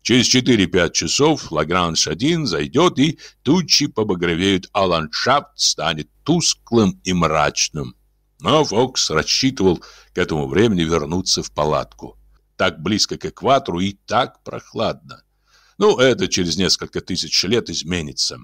A: Через 4-5 часов Лагранж-1 зайдет, и тучи побагровеют, а ландшафт станет тусклым и мрачным. Но Фокс рассчитывал к этому времени вернуться в палатку. Так близко к экватору и так прохладно. Ну, это через несколько тысяч лет изменится.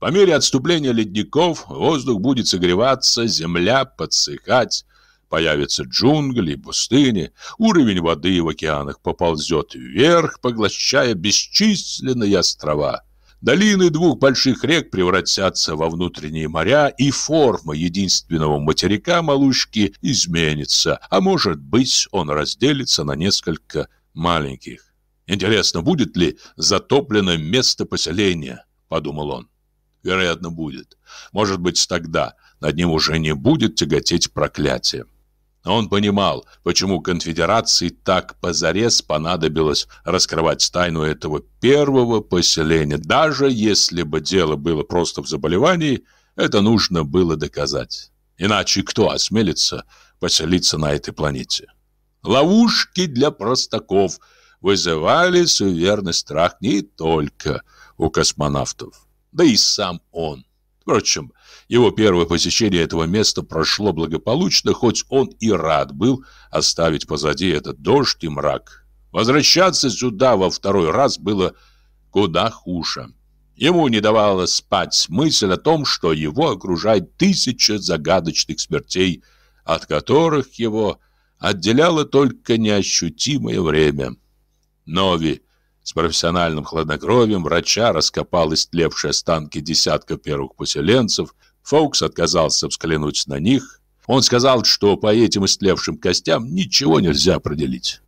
A: По мере отступления ледников воздух будет согреваться, земля подсыхать, появятся джунгли пустыни, уровень воды в океанах поползет вверх, поглощая бесчисленные острова. Долины двух больших рек превратятся во внутренние моря, и форма единственного материка малышки изменится, а может быть он разделится на несколько маленьких. Интересно, будет ли затоплено место поселения, подумал он. Вероятно, будет. Может быть, тогда над ним уже не будет тяготеть проклятие. Он понимал, почему конфедерации так позарез понадобилось раскрывать тайну этого первого поселения. Даже если бы дело было просто в заболевании, это нужно было доказать. Иначе кто осмелится поселиться на этой планете? Ловушки для простаков вызывали суверенный страх не только у космонавтов, да и сам он. Впрочем, его первое посещение этого места прошло благополучно, хоть он и рад был оставить позади этот дождь и мрак. Возвращаться сюда во второй раз было куда хуже. Ему не давала спать мысль о том, что его окружает тысяча загадочных смертей, от которых его отделяло только неощутимое время. Нови с профессиональным хладнокровием врача раскопал истлевшие останки десятка первых поселенцев, Фоукс отказался взглянуть на них. Он сказал, что по этим истлевшим костям ничего нельзя определить.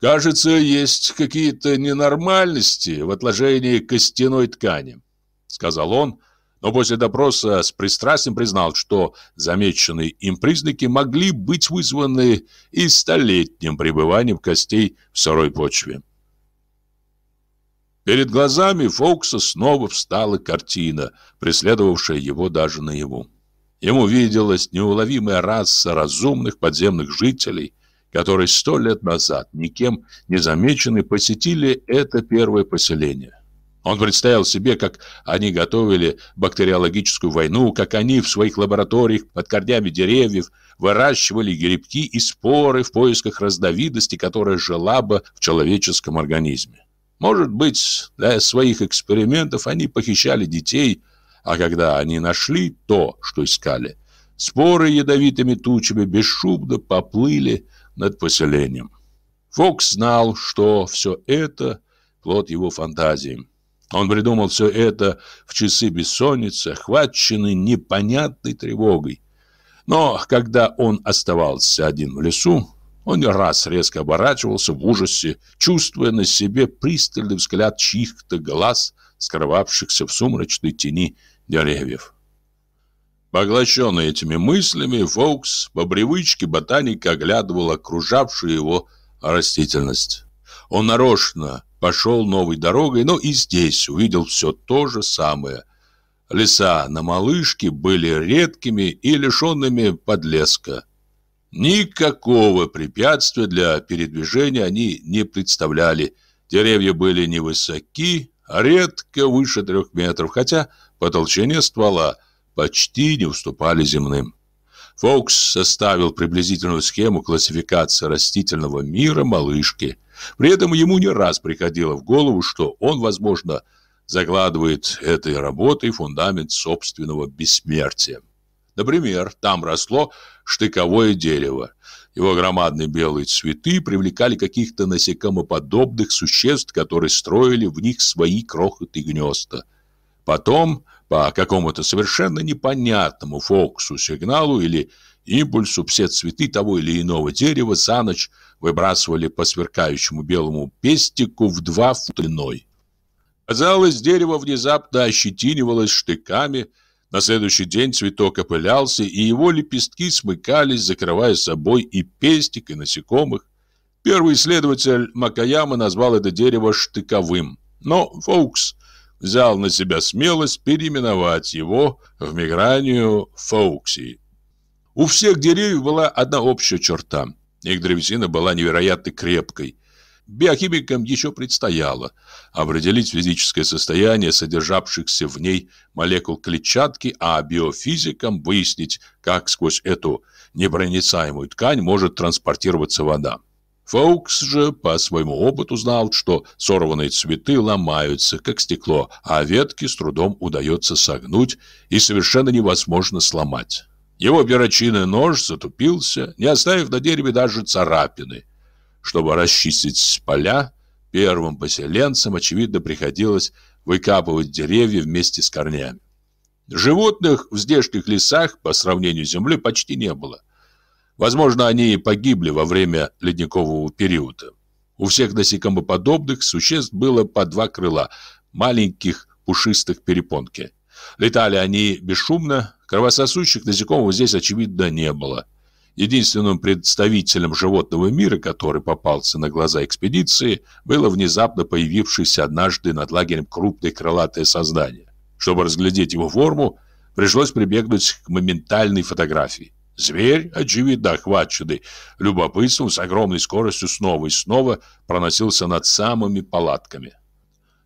A: «Кажется, есть какие-то ненормальности в отложении костяной ткани», — сказал он, но после допроса с пристрастием признал, что замеченные им признаки могли быть вызваны и столетним пребыванием костей в сырой почве. Перед глазами Фоукса снова встала картина, преследовавшая его даже наяву. Ему виделась неуловимая раса разумных подземных жителей, которые сто лет назад, никем не замеченные, посетили это первое поселение. Он представил себе, как они готовили бактериологическую войну, как они в своих лабораториях под корнями деревьев выращивали грибки и споры в поисках разновидности, которая жила бы в человеческом организме. Может быть, для своих экспериментов они похищали детей, а когда они нашли то, что искали, споры ядовитыми тучами бесшумно поплыли над поселением. Фокс знал, что все это – плод его фантазии. Он придумал все это в часы бессонницы, охваченный непонятной тревогой. Но когда он оставался один в лесу, он не раз резко оборачивался в ужасе, чувствуя на себе пристальный взгляд чьих-то глаз, скрывавшихся в сумрачной тени деревьев. Поглощенный этими мыслями, Фоукс по привычке ботаника оглядывал окружавшую его растительность. Он нарочно пошел новой дорогой, но и здесь увидел все то же самое. Леса на малышке были редкими и лишенными подлеска. Никакого препятствия для передвижения они не представляли. Деревья были невысоки, редко выше трех метров, хотя по толщине ствола почти не уступали земным. Фокс составил приблизительную схему классификации растительного мира малышки. При этом ему не раз приходило в голову, что он, возможно, закладывает этой работой фундамент собственного бессмертия. Например, там росло штыковое дерево. Его громадные белые цветы привлекали каких-то насекомоподобных существ, которые строили в них свои крохотные гнезда. Потом, по какому-то совершенно непонятному фокусу сигналу или импульсу, все цветы того или иного дерева за ночь выбрасывали по сверкающему белому пестику в два фута длиной. Казалось, дерево внезапно ощетинивалось штыками, на следующий день цветок опылялся, и его лепестки смыкались, закрывая собой и пестик, и насекомых. Первый исследователь Макаяма назвал это дерево штыковым, но Фоукс взял на себя смелость переименовать его в мигранию Фоуксии. У всех деревьев была одна общая черта. Их древесина была невероятно крепкой, Биохимикам еще предстояло определить физическое состояние содержавшихся в ней молекул клетчатки, а биофизикам выяснить, как сквозь эту непроницаемую ткань может транспортироваться вода. Фоукс же по своему опыту знал, что сорванные цветы ломаются, как стекло, а ветки с трудом удается согнуть и совершенно невозможно сломать. Его перочинный нож затупился, не оставив на дереве даже царапины. Чтобы расчистить поля, первым поселенцам, очевидно, приходилось выкапывать деревья вместе с корнями. Животных в здешних лесах по сравнению с землей почти не было. Возможно, они и погибли во время ледникового периода. У всех насекомоподобных существ было по два крыла, маленьких пушистых перепонки. Летали они бесшумно, кровососущих насекомых здесь, очевидно, не было. Единственным представителем животного мира, который попался на глаза экспедиции, было внезапно появившееся однажды над лагерем крупное крылатое создание. Чтобы разглядеть его форму, пришлось прибегнуть к моментальной фотографии. Зверь, очевидно охваченный любопытством, с огромной скоростью снова и снова проносился над самыми палатками.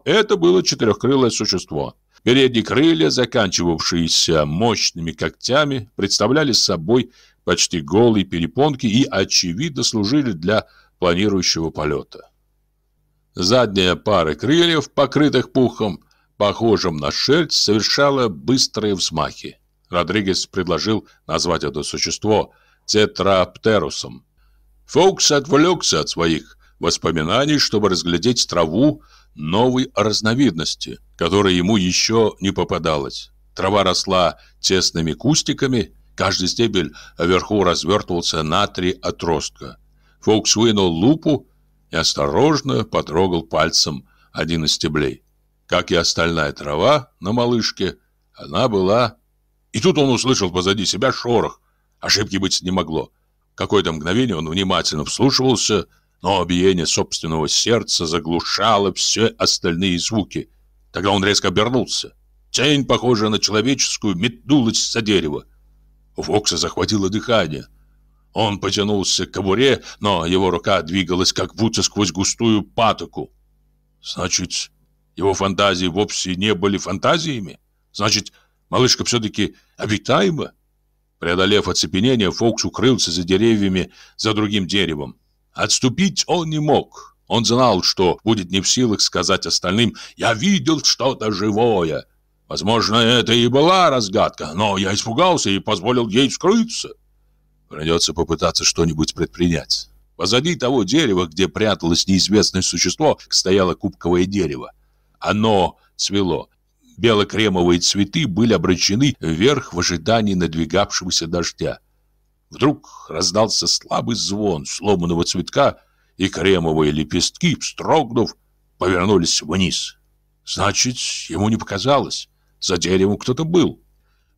A: Это было четырехкрылое существо. Передние крылья, заканчивавшиеся мощными когтями, представляли собой почти голые перепонки и, очевидно, служили для планирующего полета. Задняя пара крыльев, покрытых пухом, похожим на шерсть, совершала быстрые взмахи. Родригес предложил назвать это существо тетраптерусом. Фокс отвлекся от своих воспоминаний, чтобы разглядеть траву новой разновидности, которая ему еще не попадалась. Трава росла тесными кустиками, Каждый стебель вверху развертывался на три отростка. Фокс вынул лупу и осторожно потрогал пальцем один из стеблей. Как и остальная трава на малышке, она была... И тут он услышал позади себя шорох. Ошибки быть не могло. Какое-то мгновение он внимательно вслушивался, но биение собственного сердца заглушало все остальные звуки. Тогда он резко обернулся. Тень, похожая на человеческую, метнулась за дерево. У Фокса захватило дыхание. Он потянулся к кобуре, но его рука двигалась как будто сквозь густую патоку. Значит, его фантазии вовсе не были фантазиями? Значит, малышка все-таки обитаема? Преодолев оцепенение, Фокс укрылся за деревьями за другим деревом. Отступить он не мог. Он знал, что будет не в силах сказать остальным «Я видел что-то живое». Возможно, это и была разгадка, но я испугался и позволил ей скрыться. Придется попытаться что-нибудь предпринять. Позади того дерева, где пряталось неизвестное существо, стояло кубковое дерево. Оно цвело. Бело-кремовые цветы были обращены вверх в ожидании надвигавшегося дождя. Вдруг раздался слабый звон сломанного цветка, и кремовые лепестки, строгнув, повернулись вниз. Значит, ему не показалось. За деревом кто-то был.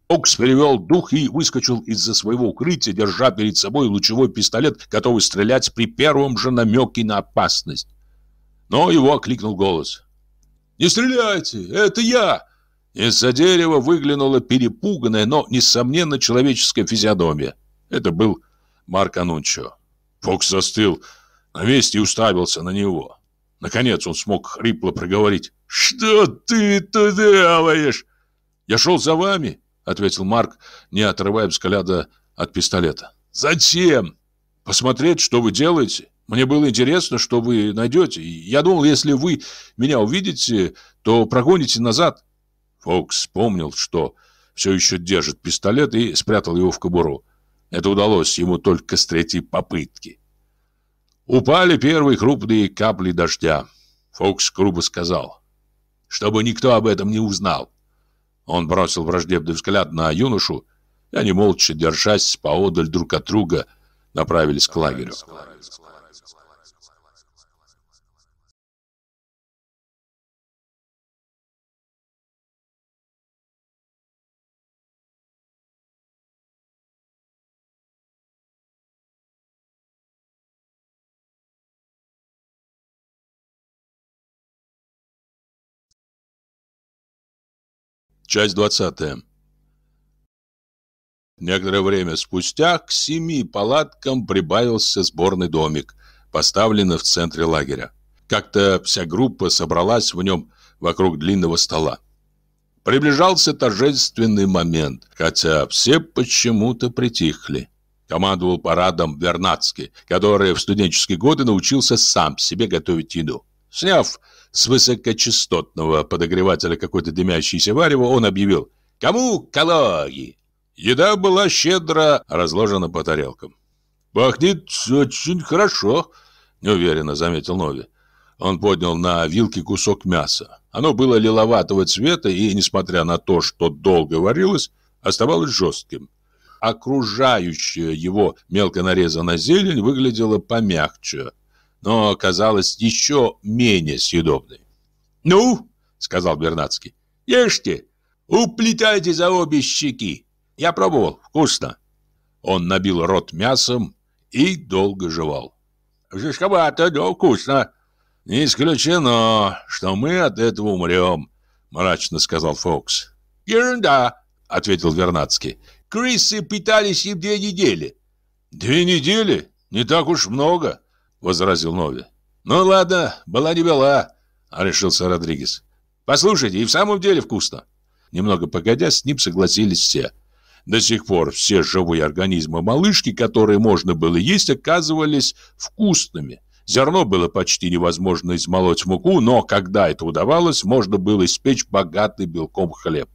A: Окс перевел дух и выскочил из-за своего укрытия, держа перед собой лучевой пистолет, готовый стрелять при первом же намеке на опасность. Но его окликнул голос. «Не стреляйте! Это я!» Из-за дерева выглянула перепуганная, но, несомненно, человеческая физиономия. Это был Марк Анунчо. Фокс застыл на месте и уставился на него. Наконец он смог хрипло проговорить. «Что ты тут делаешь?» «Я шел за вами», — ответил Марк, не отрывая взгляда от пистолета. «Зачем?» «Посмотреть, что вы делаете. Мне было интересно, что вы найдете. Я думал, если вы меня увидите, то прогоните назад». Фокс вспомнил, что все еще держит пистолет и спрятал его в кобуру. Это удалось ему только с третьей попытки. Упали первые крупные капли дождя. Фокс грубо сказал, чтобы никто об этом не узнал. Он бросил враждебный взгляд на юношу, и они, молча держась поодаль друг от друга, направились к лагерю. Часть 20. Некоторое время спустя к семи палаткам прибавился сборный домик, поставленный в центре лагеря. Как-то вся группа собралась в нем вокруг длинного стола. Приближался торжественный момент, хотя все почему-то притихли. Командовал парадом Вернадский, который в студенческие годы научился сам себе готовить еду. Сняв с высокочастотного подогревателя какой-то дымящийся варево, он объявил «Кому калории?» Еда была щедро разложена по тарелкам. «Пахнет очень хорошо», — неуверенно заметил Нови. Он поднял на вилке кусок мяса. Оно было лиловатого цвета и, несмотря на то, что долго варилось, оставалось жестким. Окружающая его мелко нарезанная зелень выглядела помягче — но оказалась еще менее съедобной. «Ну, — сказал Бернацкий, — ешьте, уплетайте за обе щеки. Я пробовал, вкусно». Он набил рот мясом и долго жевал. «Жишковато, но вкусно». «Не исключено, что мы от этого умрем», — мрачно сказал Фокс.
B: «Ерунда», — ответил Вернадский. «Крысы питались им две недели».
A: «Две недели? Не так уж много» возразил Нови. «Ну ладно, была не была», — решился Родригес. «Послушайте, и в самом деле вкусно». Немного погодя, с ним согласились все. До сих пор все живые организмы малышки, которые можно было есть, оказывались вкусными. Зерно было почти невозможно измолоть в муку, но когда это удавалось, можно было испечь богатый белком хлеб.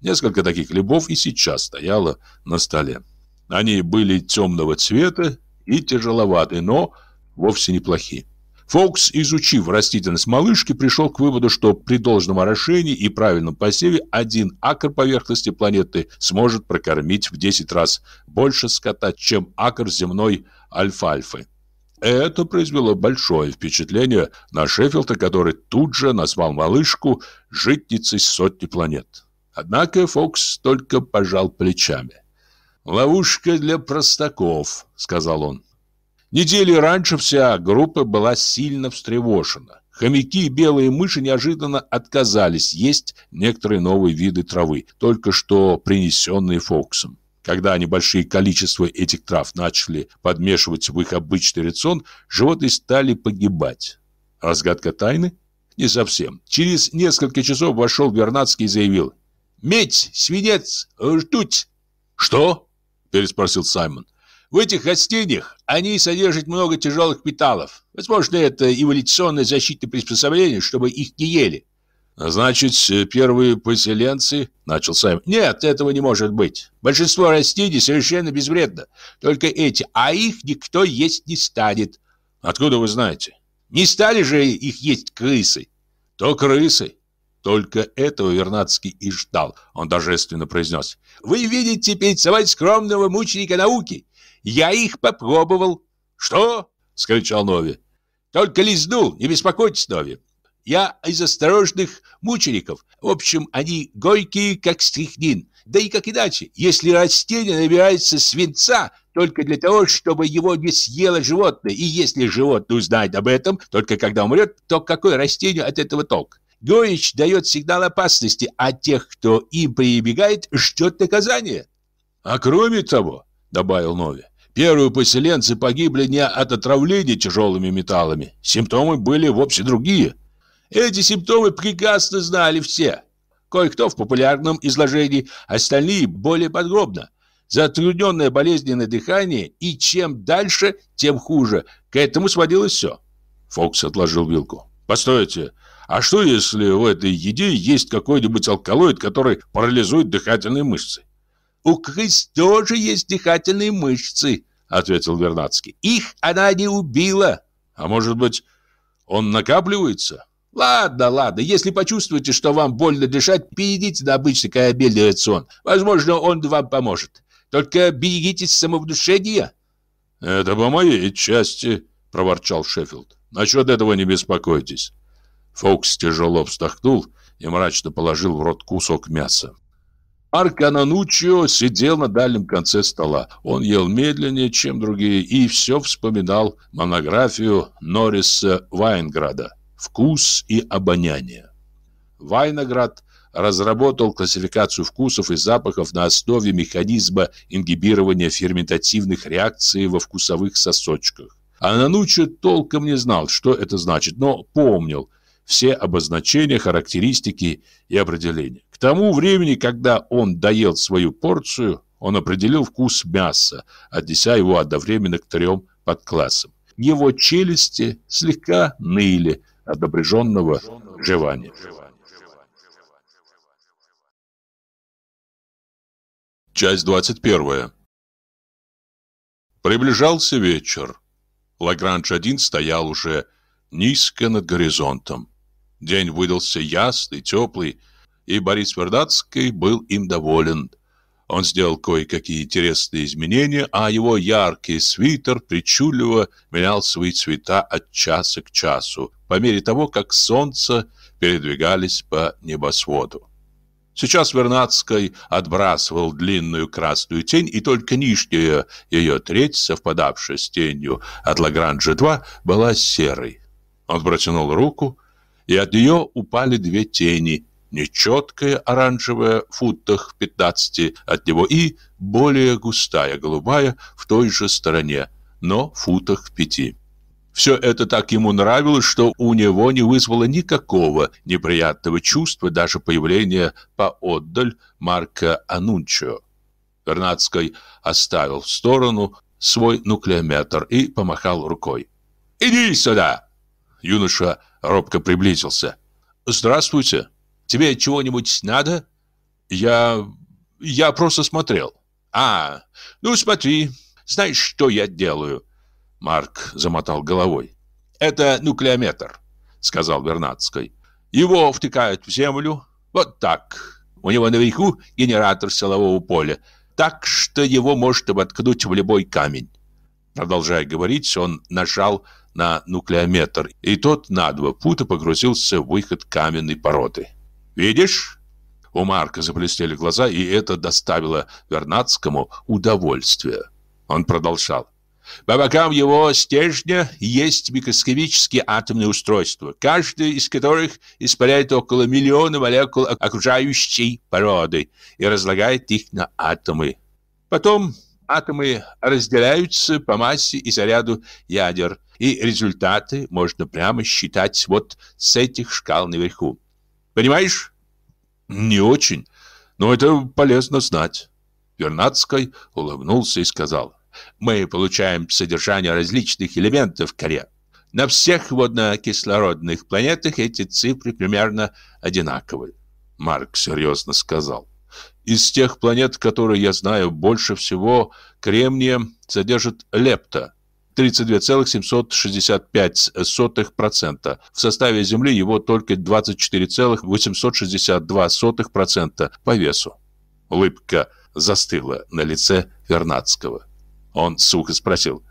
A: Несколько таких хлебов и сейчас стояло на столе. Они были темного цвета и тяжеловаты, но вовсе неплохие. Фокс, изучив растительность малышки, пришел к выводу, что при должном орошении и правильном посеве один акр поверхности планеты сможет прокормить в 10 раз больше скота, чем акр земной альфальфы. Это произвело большое впечатление на Шеффилда, который тут же назвал малышку житницей сотни планет. Однако Фокс только пожал плечами. «Ловушка для простаков», — сказал он. Недели раньше вся группа была сильно встревожена. Хомяки и белые мыши неожиданно отказались есть некоторые новые виды травы, только что принесенные Фоксом. Когда небольшие количества этих трав начали подмешивать в их обычный рацион, животные стали погибать. Разгадка тайны? Не совсем. Через несколько часов вошел Вернадский и заявил «Медь, свинец, ртуть!» «Что?» – переспросил Саймон. В этих растениях они содержат много тяжелых металлов. Возможно, это эволюционное защитное приспособление, чтобы их не ели. Значит, первые поселенцы, начал Сайм. Нет, этого не может быть. Большинство растений совершенно безвредно. Только эти, а их никто есть не станет. Откуда вы знаете? Не стали же их есть крысы. То крысы. Только этого Вернадский и ждал. Он торжественно произнес. Вы видите перед собой скромного мученика науки. Я их попробовал. Что? скричал Нови. Только лизнул, не беспокойтесь, Нови. Я из осторожных мучеников. В общем, они горькие, как стрихнин. Да и как иначе, если растение набирается свинца только для того, чтобы его не съело животное, и если животное узнает об этом только когда умрет, то какое растению от этого толк?
B: Горечь дает сигнал опасности, а тех, кто им прибегает, ждет наказание.
A: А кроме того, добавил Нови, первые поселенцы погибли не от отравления тяжелыми металлами. Симптомы были вовсе другие.
B: Эти симптомы прекрасно знали все. Кое-кто в популярном изложении, остальные более подробно. Затрудненное болезненное дыхание, и чем дальше, тем хуже. К этому сводилось все.
A: Фокс отложил вилку. «Постойте, а что если в этой еде есть какой-нибудь алкалоид, который парализует дыхательные мышцы?»
B: «У крыс тоже есть дыхательные мышцы», — ответил Вернадский. «Их она не убила».
A: «А может быть, он накапливается?»
B: Ладно, ладно, если почувствуете, что вам больно дышать, перейдите на обычный корабельный рацион. Возможно, он вам поможет. Только берегитесь самовнушения.
A: Это по моей части, проворчал Шеффилд. Насчет этого не беспокойтесь. Фокс тяжело вздохнул и мрачно положил в рот кусок мяса. Марк Анануччо сидел на дальнем конце стола. Он ел медленнее, чем другие, и все вспоминал монографию Норриса Вайнграда «Вкус и обоняние». Вайноград разработал классификацию вкусов и запахов на основе механизма ингибирования ферментативных реакций во вкусовых сосочках. Ананучи толком не знал, что это значит, но помнил все обозначения, характеристики и определения. К тому времени, когда он доел свою порцию, он определил вкус мяса, отнеся его одновременно к трем подклассам. Его челюсти слегка ныли от напряженного жевания. Часть 21. Приближался вечер. Лагранж-1 стоял уже низко над горизонтом. День выдался ясный, теплый, и Борис Вердатский был им доволен. Он сделал кое-какие интересные изменения, а его яркий свитер причудливо менял свои цвета от часа к часу, по мере того, как солнце передвигались по небосводу. Сейчас Вернадский отбрасывал длинную красную тень, и только нижняя ее треть, совпадавшая с тенью от Лагранжа-2, была серой. Он протянул руку, и от нее упали две тени, нечеткая оранжевая в футах 15 от него и более густая голубая в той же стороне, но в футах 5. Все это так ему нравилось, что у него не вызвало никакого неприятного чувства даже появление поотдаль Марка Анунчио. Вернадский оставил в сторону свой нуклеометр и помахал рукой. «Иди сюда!» Юноша робко приблизился. «Здравствуйте. Тебе чего-нибудь надо?» «Я... я просто смотрел». «А, ну смотри. Знаешь, что я делаю?» Марк замотал головой. «Это нуклеометр», — сказал Вернадский. «Его втыкают в землю. Вот так. У него наверху генератор силового поля, так что его может воткнуть в любой камень». Продолжая говорить, он нажал на нуклеометр, и тот на два фута погрузился в выход каменной породы. «Видишь?» У Марка заблестели глаза, и это доставило Вернадскому удовольствие. Он продолжал. По бокам его стержня есть микроскопические атомные устройства, каждый из которых испаряет около миллиона молекул окружающей породы и разлагает их на атомы. Потом атомы разделяются по массе и заряду ядер, и результаты можно прямо считать вот с этих шкал наверху. Понимаешь? Не очень, но это полезно знать. Вернадский улыбнулся и сказал мы получаем содержание различных элементов коре. На всех водно-кислородных планетах эти цифры примерно одинаковые. Марк серьезно сказал. Из тех планет, которые я знаю, больше всего кремния содержит лепта. 32,765%. В составе Земли его только 24,862% по весу. Улыбка застыла на лице Вернадского. Он сухо спросил.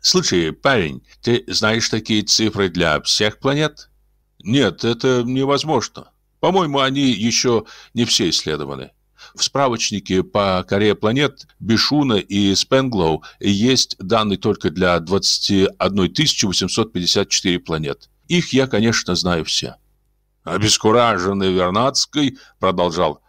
A: «Слушай, парень, ты знаешь такие цифры для всех планет?» «Нет, это невозможно. По-моему, они еще не все исследованы. В справочнике по коре планет Бишуна и Спенглоу есть данные только для 21 854 планет. Их я, конечно, знаю все». Обескураженный Вернадской продолжал.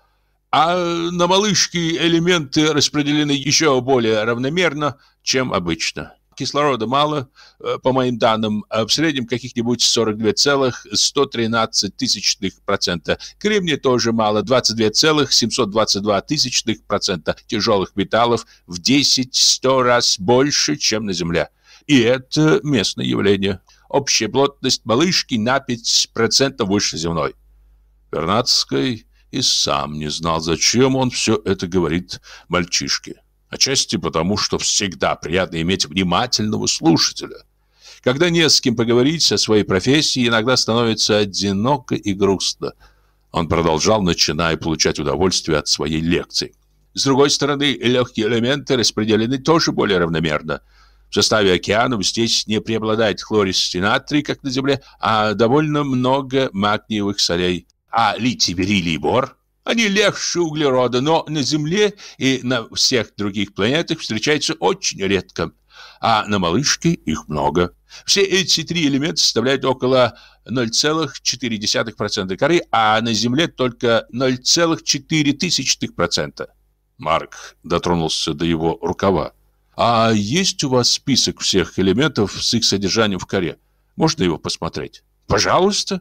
A: А на малышке элементы распределены еще более равномерно, чем обычно. Кислорода мало, э, по моим данным, а в среднем каких-нибудь 42,113 тысячных процента. Кремния тоже мало, 22,722 тысячных процента. Тяжелых металлов в 10-100 раз больше, чем на Земле. И это местное явление. Общая плотность малышки на 5% выше земной. Вернадский и сам не знал, зачем он все это говорит мальчишке. Отчасти потому, что всегда приятно иметь внимательного слушателя. Когда не с кем поговорить о своей профессии, иногда становится одиноко и грустно. Он продолжал, начиная получать удовольствие от своей лекции. С другой стороны, легкие элементы распределены тоже более равномерно. В составе океанов здесь не преобладает хлористый натрий, как на Земле, а довольно много магниевых солей. А литий, бериллий и бор они легче углерода, но на Земле и на всех других планетах встречаются очень редко. А на малышке их много. Все эти три элемента составляют около 0,4% коры, а на Земле только 0,4%. Марк дотронулся до его рукава. «А есть у вас список всех элементов с их содержанием в коре? Можно его посмотреть?» «Пожалуйста!»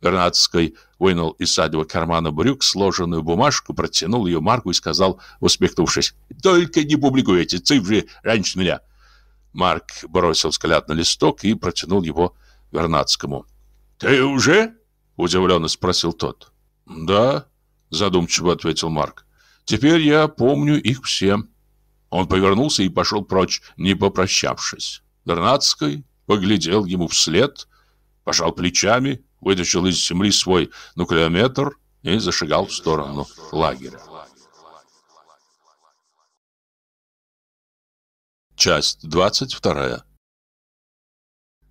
A: Вернадский вынул из заднего кармана брюк сложенную бумажку, протянул ее Марку и сказал, усмехнувшись, «Только не публикуй эти цифры раньше меня». Марк бросил взгляд на листок и протянул его Вернадскому. «Ты уже?» – удивленно спросил тот. «Да», – задумчиво ответил Марк. «Теперь я помню их все». Он повернулся и пошел прочь, не попрощавшись. Вернадский поглядел ему вслед, пожал плечами вытащил из земли свой нуклеометр и зашагал в сторону лагеря. Часть 22.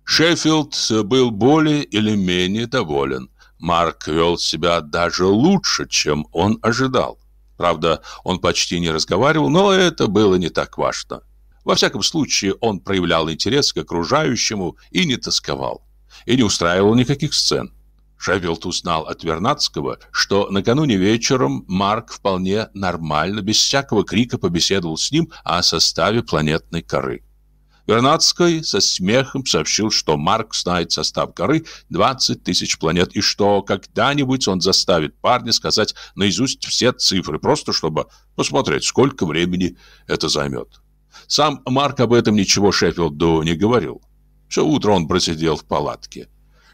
A: Шеффилд был более или менее доволен. Марк вел себя даже лучше, чем он ожидал. Правда, он почти не разговаривал, но это было не так важно. Во всяком случае, он проявлял интерес к окружающему и не тосковал и не устраивал никаких сцен. Шеффилд узнал от Вернадского, что накануне вечером Марк вполне нормально, без всякого крика побеседовал с ним о составе планетной коры. Вернадский со смехом сообщил, что Марк знает состав коры 20 тысяч планет и что когда-нибудь он заставит парня сказать наизусть все цифры, просто чтобы посмотреть, сколько времени это займет. Сам Марк об этом ничего Шеффилду не говорил. Все утро он просидел в палатке.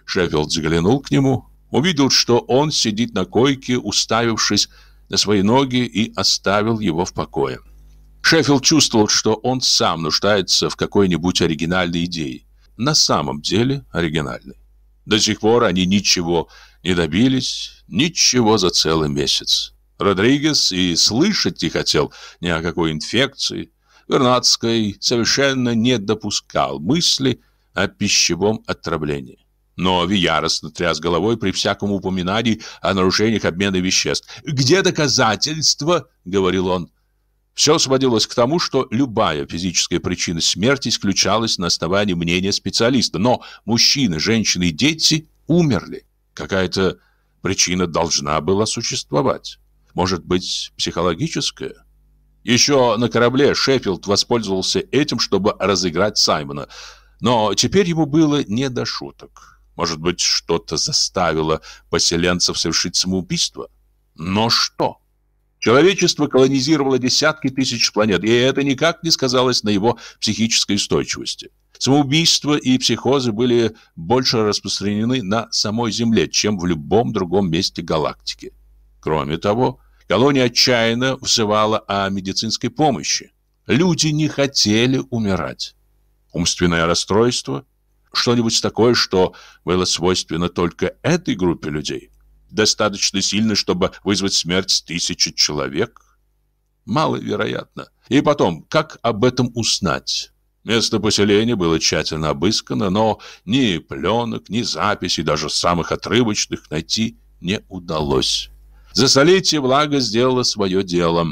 A: Шеффилд заглянул к нему, увидел, что он сидит на койке, уставившись на свои ноги, и оставил его в покое. Шеффилд чувствовал, что он сам нуждается в какой-нибудь оригинальной идее. На самом деле оригинальной. До сих пор они ничего не добились, ничего за целый месяц. Родригес и слышать не хотел ни о какой инфекции. Вернадский совершенно не допускал мысли о пищевом отравлении. Но Ви яростно тряс головой при всяком упоминании о нарушениях обмена веществ. «Где доказательства?» — говорил он. Все сводилось к тому, что любая физическая причина смерти исключалась на основании мнения специалиста. Но мужчины, женщины и дети умерли. Какая-то причина должна была существовать. Может быть, психологическая? Еще на корабле Шеффилд воспользовался этим, чтобы разыграть Саймона – но теперь ему было не до шуток. Может быть, что-то заставило поселенцев совершить самоубийство? Но что? Человечество колонизировало десятки тысяч планет, и это никак не сказалось на его психической устойчивости. Самоубийства и психозы были больше распространены на самой Земле, чем в любом другом месте галактики. Кроме того, колония отчаянно взывала о медицинской помощи. Люди не хотели умирать умственное расстройство, что-нибудь такое, что было свойственно только этой группе людей, достаточно сильно, чтобы вызвать смерть тысячи человек? Маловероятно. И потом, как об этом узнать? Место поселения было тщательно обыскано, но ни пленок, ни записей, даже самых отрывочных, найти не удалось. За столетие влага сделала свое дело.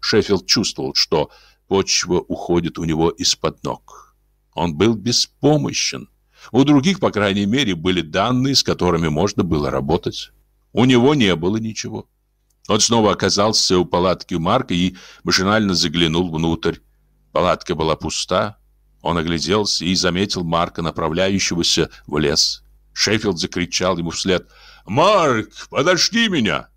A: Шеффилд чувствовал, что почва уходит у него из-под ног. Он был беспомощен. У других, по крайней мере, были данные, с которыми можно было работать. У него не было ничего. Он снова оказался у палатки Марка и машинально заглянул внутрь. Палатка была пуста. Он огляделся и заметил Марка, направляющегося в лес. Шеффилд закричал ему вслед «Марк, подожди меня!»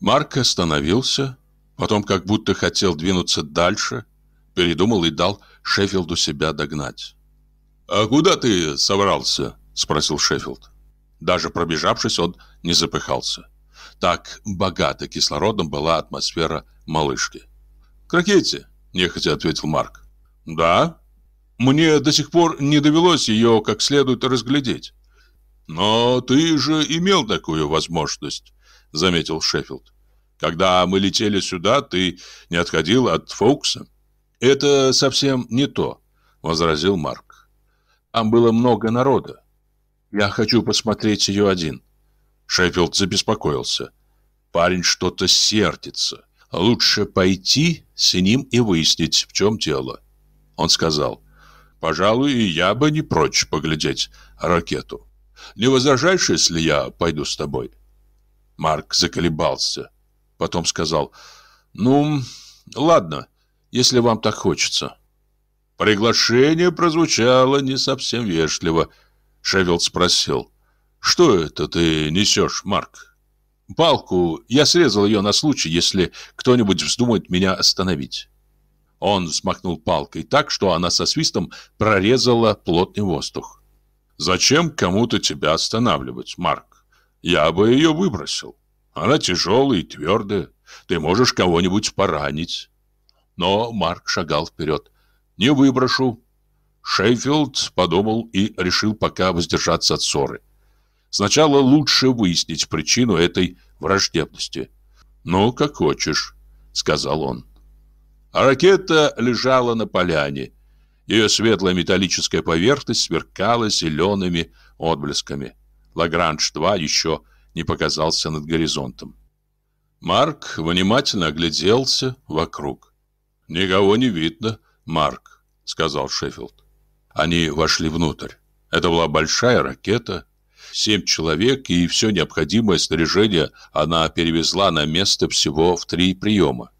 A: Марк остановился, потом как будто хотел двинуться дальше, передумал и дал Шеффилду себя догнать. «А куда ты собрался?» — спросил Шеффилд. Даже пробежавшись, он не запыхался. Так богата кислородом была атмосфера малышки. «К ракете», — нехотя ответил Марк. «Да? Мне до сих пор не довелось ее как следует разглядеть». «Но ты же имел такую возможность», — заметил Шеффилд. «Когда мы летели сюда, ты не отходил от Фоукса». «Это совсем не то», — возразил Марк. «Там было много народа. Я хочу посмотреть ее один». Шеффилд забеспокоился. Парень что-то сердится. Лучше пойти с ним и выяснить, в чем дело. Он сказал, «Пожалуй, я бы не прочь поглядеть ракету. Не возражаешь, если я пойду с тобой?» Марк заколебался. Потом сказал, «Ну, ладно, если вам так хочется». Приглашение прозвучало не совсем вежливо. Шевилд спросил, «Что это ты несешь, Марк?» «Палку. Я срезал ее на случай, если кто-нибудь вздумает меня остановить». Он взмахнул палкой так, что она со свистом прорезала плотный воздух. «Зачем кому-то тебя останавливать, Марк? Я бы ее выбросил. Она тяжелая и твердая. Ты можешь кого-нибудь поранить». Но Марк шагал вперед. «Не выброшу». Шейфилд подумал и решил пока воздержаться от ссоры. Сначала лучше выяснить причину этой враждебности. «Ну, как хочешь», — сказал он. А ракета лежала на поляне. Ее светлая металлическая поверхность сверкала зелеными отблесками. Лагранж-2 еще не показался над горизонтом. Марк внимательно огляделся вокруг. «Никого не видно, Марк», — сказал Шеффилд. Они вошли внутрь. Это была большая ракета, семь человек, и все необходимое снаряжение она перевезла на место всего в три приема.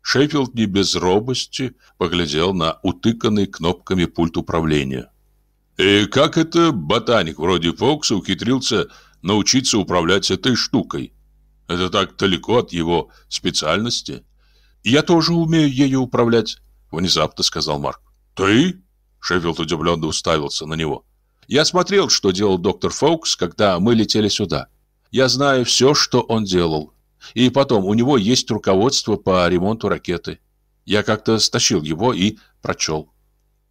A: Шеффилд не без робости поглядел на утыканный кнопками пульт управления. «И как это ботаник вроде Фокса ухитрился научиться управлять этой штукой? Это так далеко от его специальности». «Я тоже умею ею управлять», — внезапно сказал Марк. «Ты?» — Шеффилд удивленно уставился на него. Я смотрел, что делал доктор Фоукс, когда мы летели сюда. Я знаю все, что он делал. И потом, у него есть руководство по ремонту ракеты. Я как-то стащил его и прочел.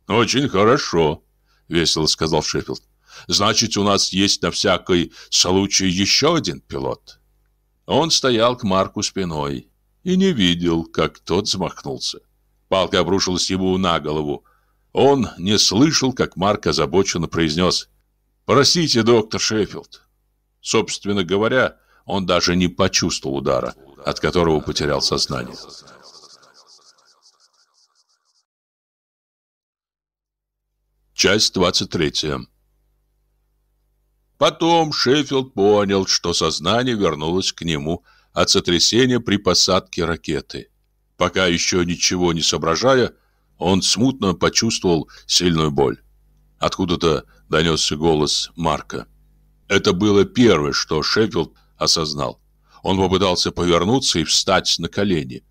A: «Очень хорошо», — весело сказал Шеффилд. «Значит, у нас есть на всякий случай еще один пилот». Он стоял к Марку спиной и не видел, как тот замахнулся. Палка обрушилась ему на голову. Он не слышал, как Марк озабоченно произнес «Простите, доктор Шеффилд». Собственно говоря, он даже не почувствовал удара, от которого потерял сознание. Часть 23 Потом Шеффилд понял, что сознание вернулось к нему от сотрясения при посадке ракеты. Пока еще ничего не соображая, он смутно почувствовал сильную боль. Откуда-то донесся голос Марка. Это было первое, что Шеффилд осознал. Он попытался повернуться и встать на колени.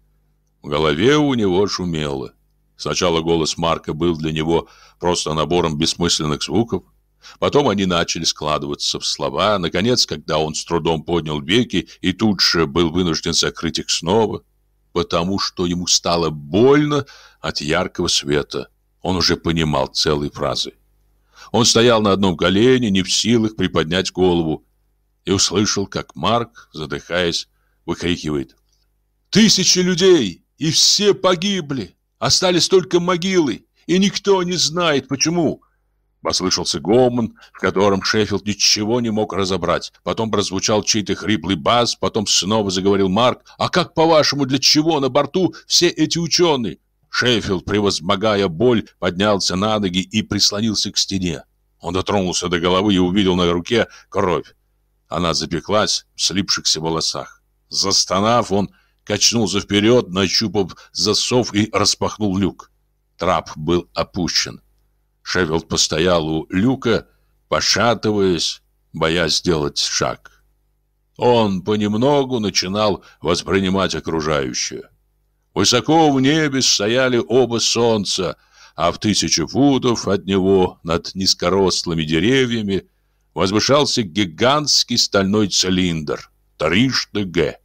A: В голове у него шумело. Сначала голос Марка был для него просто набором бессмысленных звуков. Потом они начали складываться в слова. Наконец, когда он с трудом поднял веки и тут же был вынужден закрыть их снова, потому что ему стало больно от яркого света. Он уже понимал целые фразы. Он стоял на одном колене, не в силах приподнять голову, и услышал, как Марк, задыхаясь, выкрикивает. «Тысячи людей, и все погибли! Остались только могилы, и никто не знает, почему!» Послышался гомон, в котором Шеффилд ничего не мог разобрать. Потом прозвучал чей-то хриплый бас, потом снова заговорил Марк. «А как, по-вашему, для чего на борту все эти ученые?» Шеффилд, превозмогая боль, поднялся на ноги и прислонился к стене. Он дотронулся до головы и увидел на руке кровь. Она запеклась в слипшихся волосах. Застонав, он качнулся вперед, нащупав засов и распахнул люк. Трап был опущен. Шеффилд постоял у люка, пошатываясь, боясь сделать шаг. Он понемногу начинал воспринимать окружающее. Высоко в небе стояли оба солнца, а в тысячу футов от него над низкорослыми деревьями возвышался гигантский стальной цилиндр трижды Г.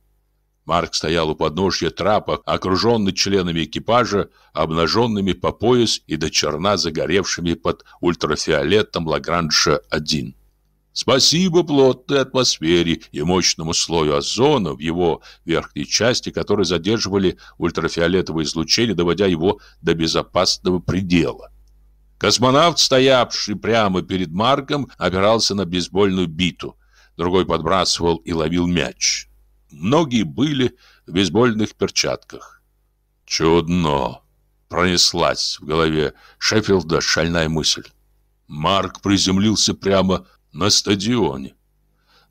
A: Марк стоял у подножья трапа, окруженный членами экипажа, обнаженными по пояс и до черна загоревшими под ультрафиолетом Лагранжа-1. Спасибо плотной атмосфере и мощному слою озона в его верхней части, которые задерживали ультрафиолетовое излучение, доводя его до безопасного предела. Космонавт, стоявший прямо перед Марком, опирался на бейсбольную биту. Другой подбрасывал и ловил мяч. Многие были в бейсбольных перчатках. Чудно! Пронеслась в голове Шеффилда шальная мысль. Марк приземлился прямо на стадионе.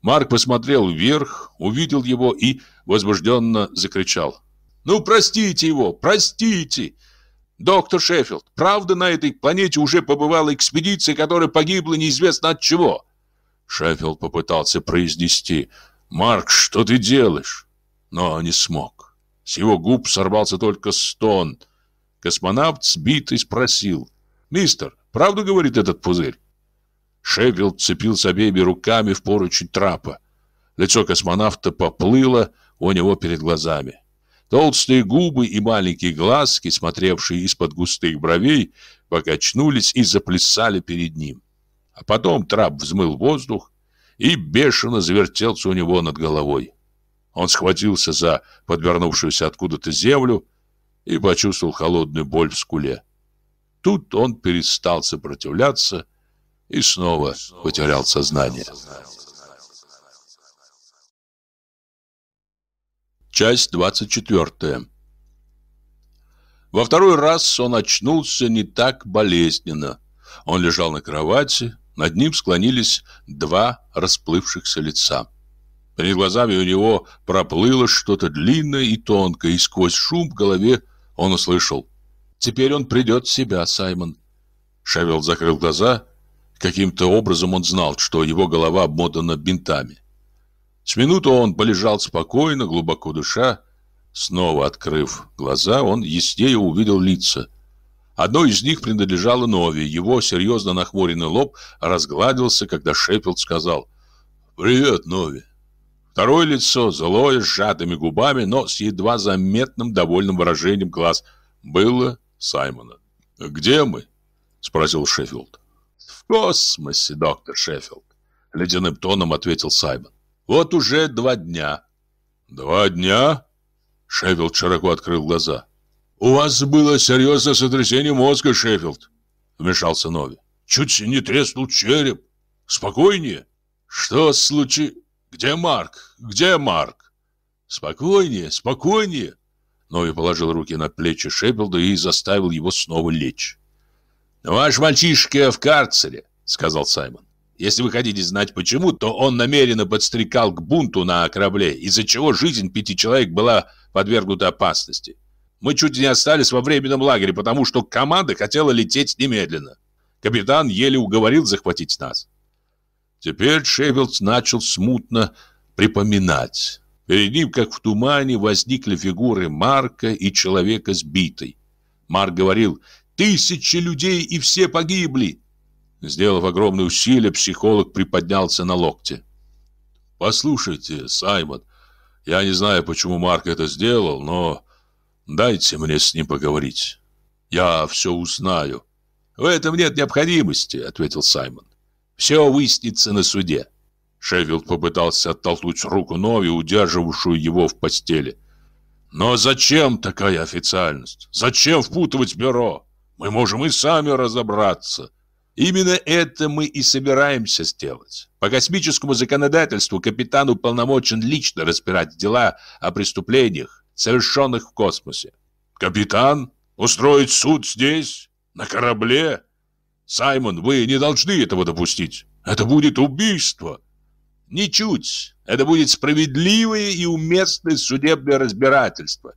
A: Марк посмотрел вверх, увидел его и возбужденно закричал. «Ну, простите его, простите! Доктор Шеффилд, правда на этой планете уже побывала экспедиция, которая погибла неизвестно от чего?» Шеффилд попытался произнести «Марк, что ты делаешь?» Но не смог. С его губ сорвался только стон. Космонавт сбитый спросил «Мистер, правду говорит этот пузырь?» Шеффилд цепился обеими руками в поручень трапа. Лицо космонавта поплыло у него перед глазами. Толстые губы и маленькие глазки, смотревшие из-под густых бровей, покачнулись и заплясали перед ним. А потом трап взмыл воздух и бешено завертелся у него над головой. Он схватился за подвернувшуюся откуда-то землю и почувствовал холодную боль в скуле. Тут он перестал сопротивляться и снова потерял сознание. Часть 24. Во второй раз он очнулся не так болезненно. Он лежал на кровати, над ним склонились два расплывшихся лица. Перед глазами у него проплыло что-то длинное и тонкое, и сквозь шум в голове он услышал. «Теперь он придет в себя, Саймон». Шевел закрыл глаза Каким-то образом он знал, что его голова обмотана бинтами. С минуту он полежал спокойно, глубоко дыша. Снова открыв глаза, он яснее увидел лица. Одно из них принадлежало Нови. Его серьезно нахмуренный лоб разгладился, когда Шеффилд сказал «Привет, Нови». Второе лицо, злое, с сжатыми губами, но с едва заметным довольным выражением глаз, было Саймона. «Где мы?» — спросил Шеффилд космосе, доктор Шеффилд, ледяным тоном ответил Саймон. Вот уже два дня. Два дня? Шеффилд широко открыл глаза. У вас было серьезное сотрясение мозга, Шеффилд, вмешался Нови. Чуть не треснул череп. Спокойнее. Что случилось? Где Марк? Где Марк? Спокойнее, спокойнее. Нови положил руки на плечи Шеффилда и заставил его снова лечь. «Ваш мальчишка в карцере», — сказал Саймон. «Если вы хотите знать почему, то он намеренно подстрекал к бунту на корабле, из-за чего жизнь пяти человек была подвергнута опасности. Мы чуть не остались во временном лагере, потому что команда хотела лететь немедленно. Капитан еле уговорил захватить нас». Теперь Шеффилд начал смутно припоминать. Перед ним, как в тумане, возникли фигуры Марка и человека сбитой. Марк говорил Тысячи людей, и все погибли!» Сделав огромные усилия, психолог приподнялся на локте. «Послушайте, Саймон, я не знаю, почему Марк это сделал, но дайте мне с ним поговорить. Я все узнаю». «В этом нет необходимости», — ответил Саймон. «Все выяснится на суде». Шеффилд попытался оттолкнуть руку Нови, удерживавшую его в постели. «Но зачем такая официальность? Зачем впутывать бюро? Мы можем и сами разобраться. Именно это мы и собираемся сделать. По космическому законодательству капитан уполномочен лично разбирать дела о преступлениях, совершенных в космосе. Капитан? Устроить суд здесь? На корабле? Саймон, вы не должны этого допустить. Это будет убийство.
B: Ничуть. Это будет справедливое и уместное судебное разбирательство.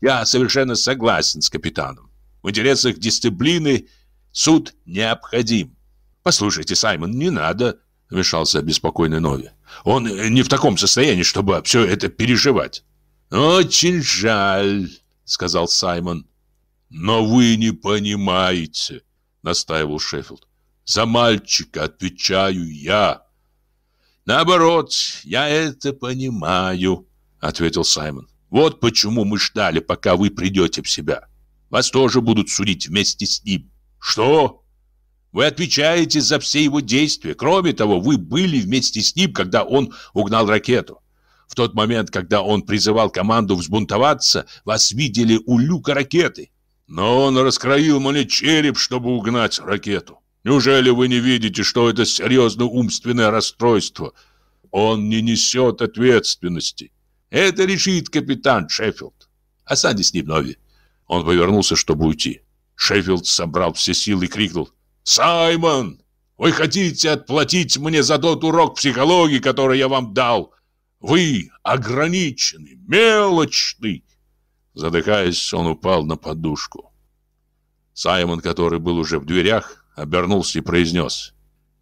B: Я совершенно согласен с капитаном. В интересах дисциплины суд необходим. Послушайте, Саймон, не надо, вмешался обеспокоенный Нови. Он не в таком состоянии, чтобы все это переживать. Очень жаль, сказал Саймон.
A: Но вы не понимаете, настаивал Шеффилд. За мальчика отвечаю я.
B: Наоборот, я это понимаю, ответил Саймон. Вот почему мы ждали, пока вы придете в себя. Вас тоже будут судить вместе с ним.
A: Что?
B: Вы отвечаете за все его действия. Кроме того, вы были вместе с ним, когда он угнал ракету. В тот момент, когда он призывал команду взбунтоваться, вас видели у люка ракеты.
A: Но он раскроил мне череп, чтобы угнать ракету. Неужели вы не видите, что это серьезное умственное расстройство? Он не несет ответственности.
B: Это решит капитан Шеффилд. Останьтесь Нови. Он повернулся, чтобы уйти. Шеффилд собрал все силы и крикнул. «Саймон, вы хотите отплатить мне за тот урок психологии, который я вам дал? Вы ограниченный, мелочный!» Задыхаясь, он упал на подушку. Саймон, который был уже в дверях, обернулся и произнес.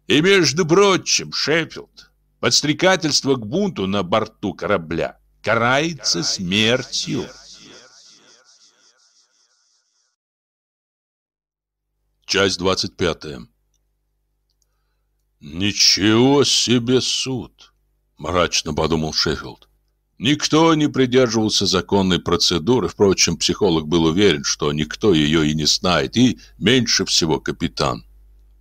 B: «И между прочим, Шеффилд, подстрекательство к бунту на борту корабля карается смертью».
A: Часть 25 «Ничего себе суд!» – мрачно подумал Шеффилд. Никто не придерживался законной процедуры, впрочем, психолог был уверен, что никто ее и не знает, и меньше всего капитан.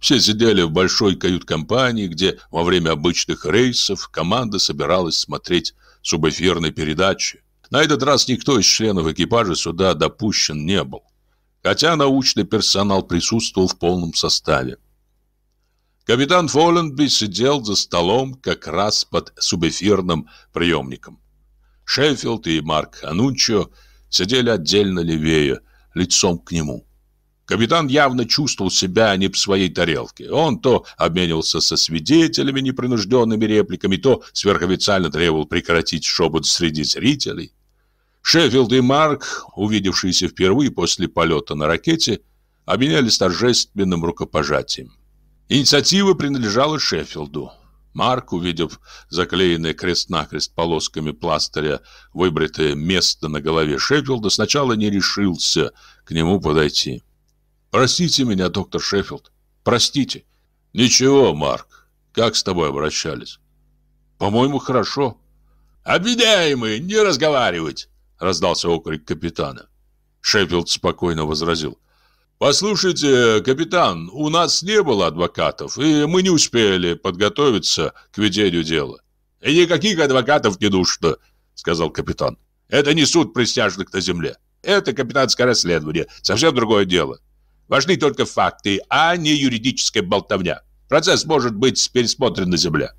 A: Все сидели в большой кают-компании, где во время обычных рейсов команда собиралась смотреть субэфирные передачи. На этот раз никто из членов экипажа сюда допущен не был, хотя научный персонал присутствовал в полном составе. Капитан Фолленби сидел за столом как раз под субэфирным приемником. Шеффилд и Марк Анунчо сидели отдельно левее, лицом к нему. Капитан явно чувствовал себя не в своей тарелке. Он то обменивался со свидетелями непринужденными репликами, то сверхофициально требовал прекратить шепот среди зрителей. Шеффилд и Марк, увидевшиеся впервые после полета на ракете, обменялись торжественным рукопожатием. Инициатива принадлежала Шеффилду. Марк, увидев заклеенное крест-накрест полосками пластыря выбритое место на голове Шеффилда, сначала не решился к нему подойти. «Простите меня, доктор Шеффилд, простите». «Ничего, Марк, как с тобой обращались?» «По-моему, хорошо».
B: «Обвиняемый, не разговаривать!» — раздался окрик капитана.
A: Шеффилд спокойно возразил. «Послушайте, капитан, у нас не было адвокатов, и мы не успели подготовиться к ведению дела».
B: «И никаких адвокатов не нужно», — сказал капитан. «Это не суд присяжных на земле. Это капитанское расследование, совсем другое дело. Важны только факты, а не юридическая болтовня. Процесс может быть пересмотрен на земле».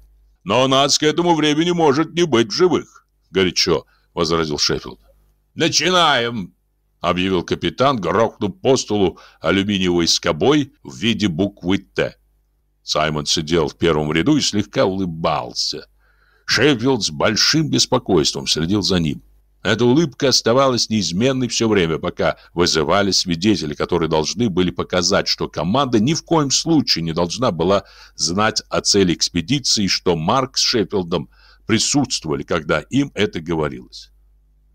A: «Но нас к этому времени может не быть в живых», — горячо возразил Шеффилд.
B: «Начинаем!» Объявил капитан, грохнув по столу алюминиевой скобой в виде буквы «Т». Саймон сидел в первом ряду и слегка улыбался. Шеффилд с большим беспокойством следил за ним. Эта улыбка оставалась неизменной все время, пока вызывали свидетели, которые должны были показать, что команда ни в коем случае не должна была знать о цели экспедиции, что Марк с Шеффилдом присутствовали, когда им это говорилось.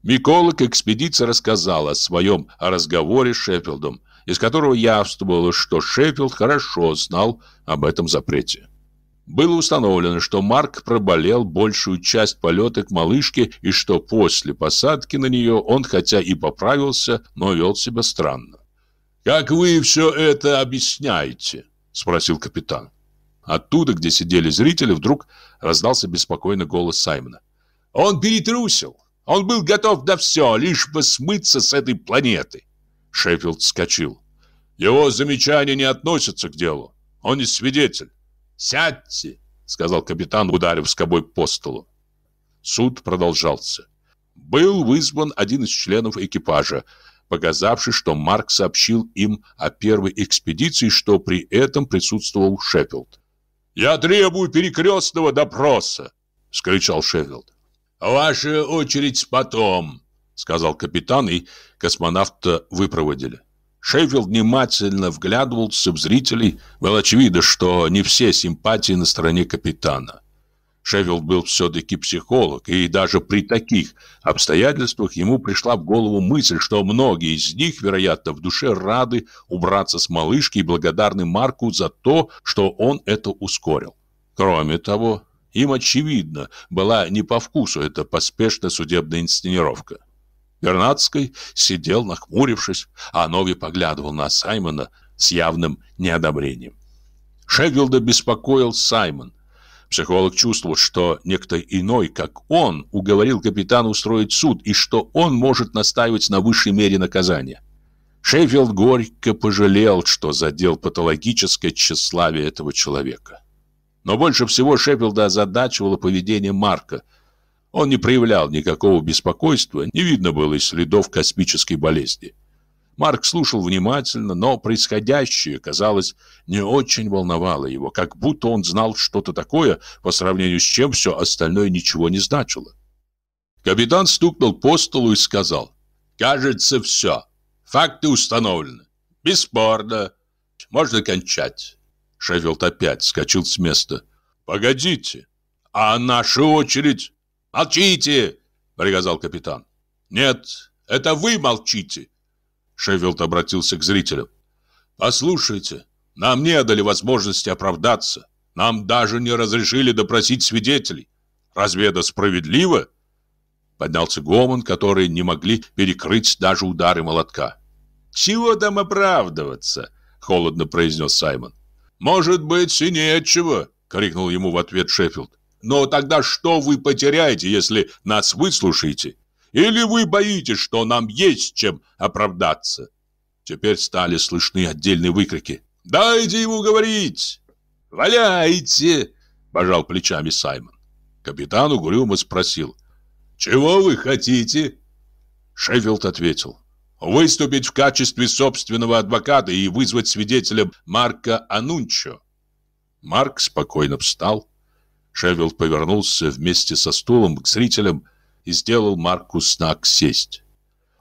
B: Миколог экспедиции рассказал о своем разговоре с Шеффилдом, из которого явствовало, что Шеффилд хорошо знал об этом запрете. Было установлено, что Марк проболел большую часть полета к малышке и что после посадки на нее он хотя и поправился, но вел себя странно. «Как вы все это объясняете?» – спросил капитан. Оттуда, где сидели зрители, вдруг раздался беспокойный голос Саймона. «Он перетрусил! Он был готов на все, лишь бы смыться с этой планеты. Шеффилд вскочил. Его замечания не относятся к делу. Он не свидетель. «Сядьте!» — сказал капитан, ударив скобой по столу. Суд продолжался. Был вызван один из членов экипажа,
A: показавший, что Марк сообщил им о первой экспедиции, что при этом присутствовал Шеффилд. «Я требую перекрестного допроса!» — скричал Шеффилд. «Ваша очередь потом», — сказал капитан, и космонавта выпроводили. Шеффилд внимательно вглядывался в зрителей. Было очевидно, что не все симпатии на стороне капитана. Шеффилд был все-таки психолог, и даже при таких обстоятельствах ему пришла в голову мысль, что многие из них, вероятно, в душе рады убраться с малышки и благодарны Марку за то, что он это ускорил. Кроме того, им, очевидно, была не по вкусу эта поспешная судебная инсценировка. Вернадский сидел, нахмурившись, а Нови поглядывал на Саймона с явным неодобрением. Шеффилда беспокоил Саймон, Психолог чувствовал, что некто иной, как он, уговорил капитана устроить суд и что он может настаивать на высшей мере наказания. Шеффилд горько пожалел, что задел патологическое тщеславие этого человека. Но больше всего Шеффилда озадачивало поведение Марка. Он не проявлял никакого беспокойства, не видно было и следов космической болезни. Марк слушал внимательно, но происходящее, казалось, не очень волновало его, как будто он знал что-то такое, по сравнению с чем все остальное ничего не значило. Капитан стукнул по столу и сказал, «Кажется, все. Факты установлены. Бесспорно. Можно кончать». Шеффилд опять скачал с места. «Погодите, а наша очередь?» «Молчите!» — приказал капитан. «Нет, это вы молчите!» Шеффилд обратился к зрителям. «Послушайте, нам не дали возможности оправдаться. Нам даже не разрешили допросить свидетелей. Разве это справедливо?» Поднялся гомон, который не могли перекрыть даже удары молотка. «Чего там оправдываться?» — холодно произнес Саймон. «Может быть, и нечего», — крикнул ему в ответ Шеффилд. «Но тогда что вы потеряете, если нас выслушаете? Или вы боитесь, что нам есть чем оправдаться?» Теперь стали слышны отдельные выкрики. «Дайте ему говорить!» «Валяйте!» – пожал плечами Саймон. Капитан угрюмо спросил. «Чего вы хотите?» Шеффилд ответил. «Выступить в качестве собственного адвоката и вызвать свидетелем Марка Анунчо». Марк спокойно встал. Шеффилд повернулся вместе со стулом к зрителям и сделал Марку знак сесть.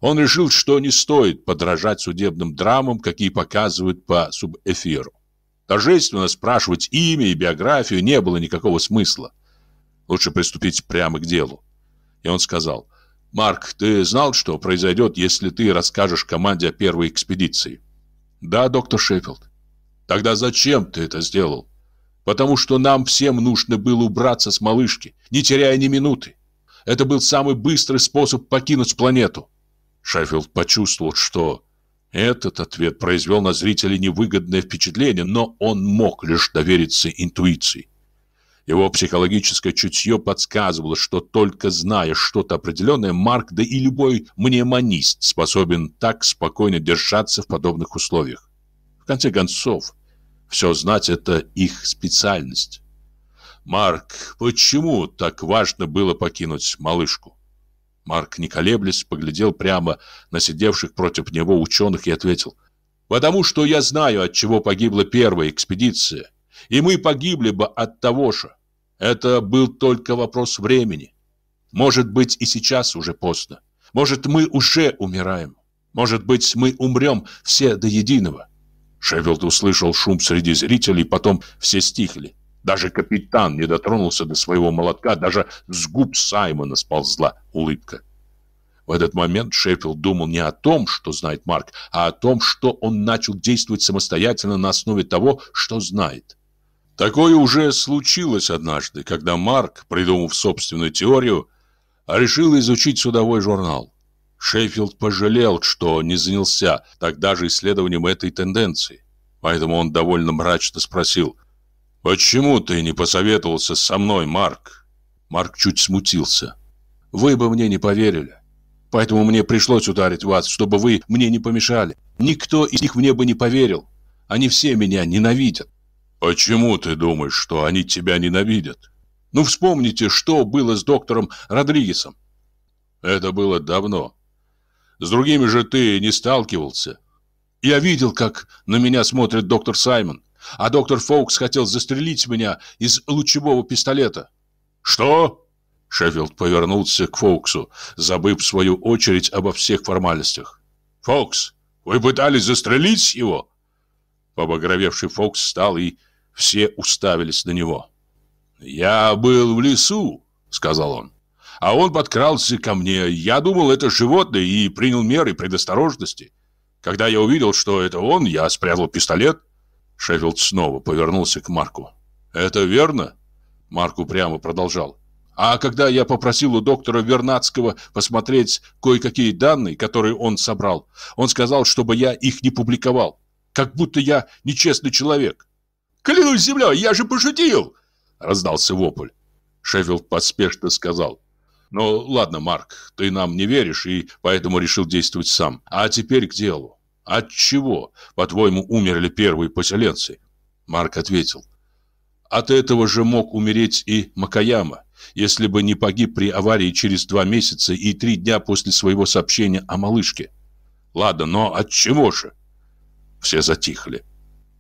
A: Он решил, что не стоит подражать судебным драмам, какие показывают по субэфиру. Торжественно спрашивать имя и биографию не было никакого смысла. Лучше приступить прямо к делу. И он сказал, «Марк, ты знал, что произойдет, если ты расскажешь команде о первой экспедиции?» «Да, доктор Шеффилд». «Тогда зачем ты это сделал?» «Потому что нам всем нужно было убраться с малышки, не теряя ни минуты. Это был самый быстрый способ покинуть планету. Шеффилд почувствовал, что этот ответ произвел на зрителей невыгодное впечатление, но он мог лишь довериться интуиции. Его психологическое чутье подсказывало, что только зная что-то определенное, Марк, да и любой мнемонист способен так спокойно держаться в подобных условиях. В конце концов, все знать – это их специальность. «Марк, почему так важно было покинуть малышку?» Марк, не колеблясь, поглядел прямо на сидевших против него ученых и ответил. «Потому что я знаю, от чего погибла первая экспедиция. И мы погибли бы от того же. Это был только вопрос времени. Может быть, и сейчас уже поздно. Может, мы уже умираем. Может быть, мы умрем все до единого». Шеффилд услышал шум среди зрителей, потом все стихли. Даже капитан не дотронулся до своего молотка, даже с губ Саймона сползла улыбка. В этот момент Шеффилд думал не о том, что знает Марк, а о том, что он начал действовать самостоятельно на основе того, что знает. Такое уже случилось однажды, когда Марк, придумав собственную теорию, решил изучить судовой журнал. Шеффилд пожалел, что не занялся тогда же исследованием этой тенденции. Поэтому он довольно мрачно спросил, «Почему ты не посоветовался со мной, Марк?» Марк чуть смутился. «Вы бы мне не поверили. Поэтому мне пришлось ударить вас, чтобы вы мне не помешали. Никто из них мне бы не поверил. Они все меня ненавидят». «Почему ты думаешь, что они тебя ненавидят?» «Ну, вспомните, что было с доктором Родригесом». «Это было давно. С другими же ты не сталкивался. Я видел, как на меня смотрит доктор Саймон, а доктор Фоукс хотел застрелить меня из лучевого пистолета. Что? Шеффилд повернулся к Фоуксу, забыв в свою очередь обо всех формальностях. «Фокс, вы пытались застрелить его?» Побагровевший Фокс встал, и все уставились на него. «Я был в лесу», — сказал он. «А он подкрался ко мне. Я думал, это животное, и принял меры предосторожности. Когда я увидел, что это он, я спрятал пистолет». Шеффилд снова повернулся к Марку. «Это верно?» Марку прямо продолжал. А когда я попросил у доктора Вернадского посмотреть кое-какие данные, которые он собрал, он сказал, чтобы я их не публиковал. Как будто я нечестный человек. «Клянусь землей, я же пошутил!» Раздался вопль. Шеффилд поспешно сказал. «Ну, ладно, Марк, ты нам не веришь и поэтому решил действовать сам. А теперь к делу. От чего, по-твоему, умерли первые поселенцы?» Марк ответил. «От этого же мог умереть и Макаяма если бы не погиб при аварии через два месяца и три дня после своего сообщения о малышке. Ладно, но от чего же? Все затихли.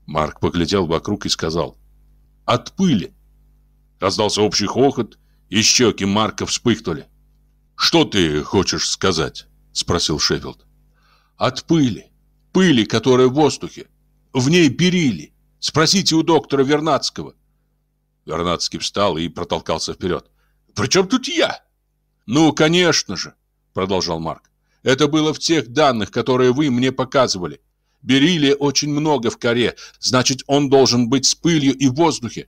A: Марк поглядел вокруг и сказал. От пыли. Раздался общий хохот, и щеки Марка вспыхнули. «Что ты хочешь сказать?» — спросил Шеффилд. «От пыли. Пыли, которая в воздухе. В ней берили. Спросите у доктора Вернадского». Вернадский встал и протолкался вперед. «При чем тут я?» «Ну, конечно же», — продолжал Марк. «Это было в тех данных, которые вы мне показывали. Бериллия очень много в коре, значит, он должен быть с пылью и в воздухе».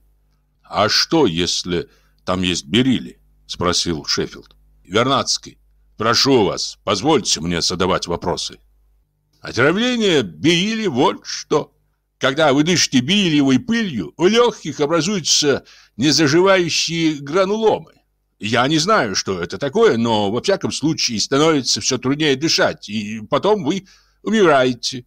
A: «А что, если там есть бериллий?» — спросил Шеффилд. «Вернадский, прошу вас, позвольте мне задавать вопросы». «Отравление бериллии вот что», когда вы дышите бериллиевой пылью, у легких образуются незаживающие грануломы. Я не знаю, что это такое, но во всяком случае становится все труднее дышать, и потом вы умираете.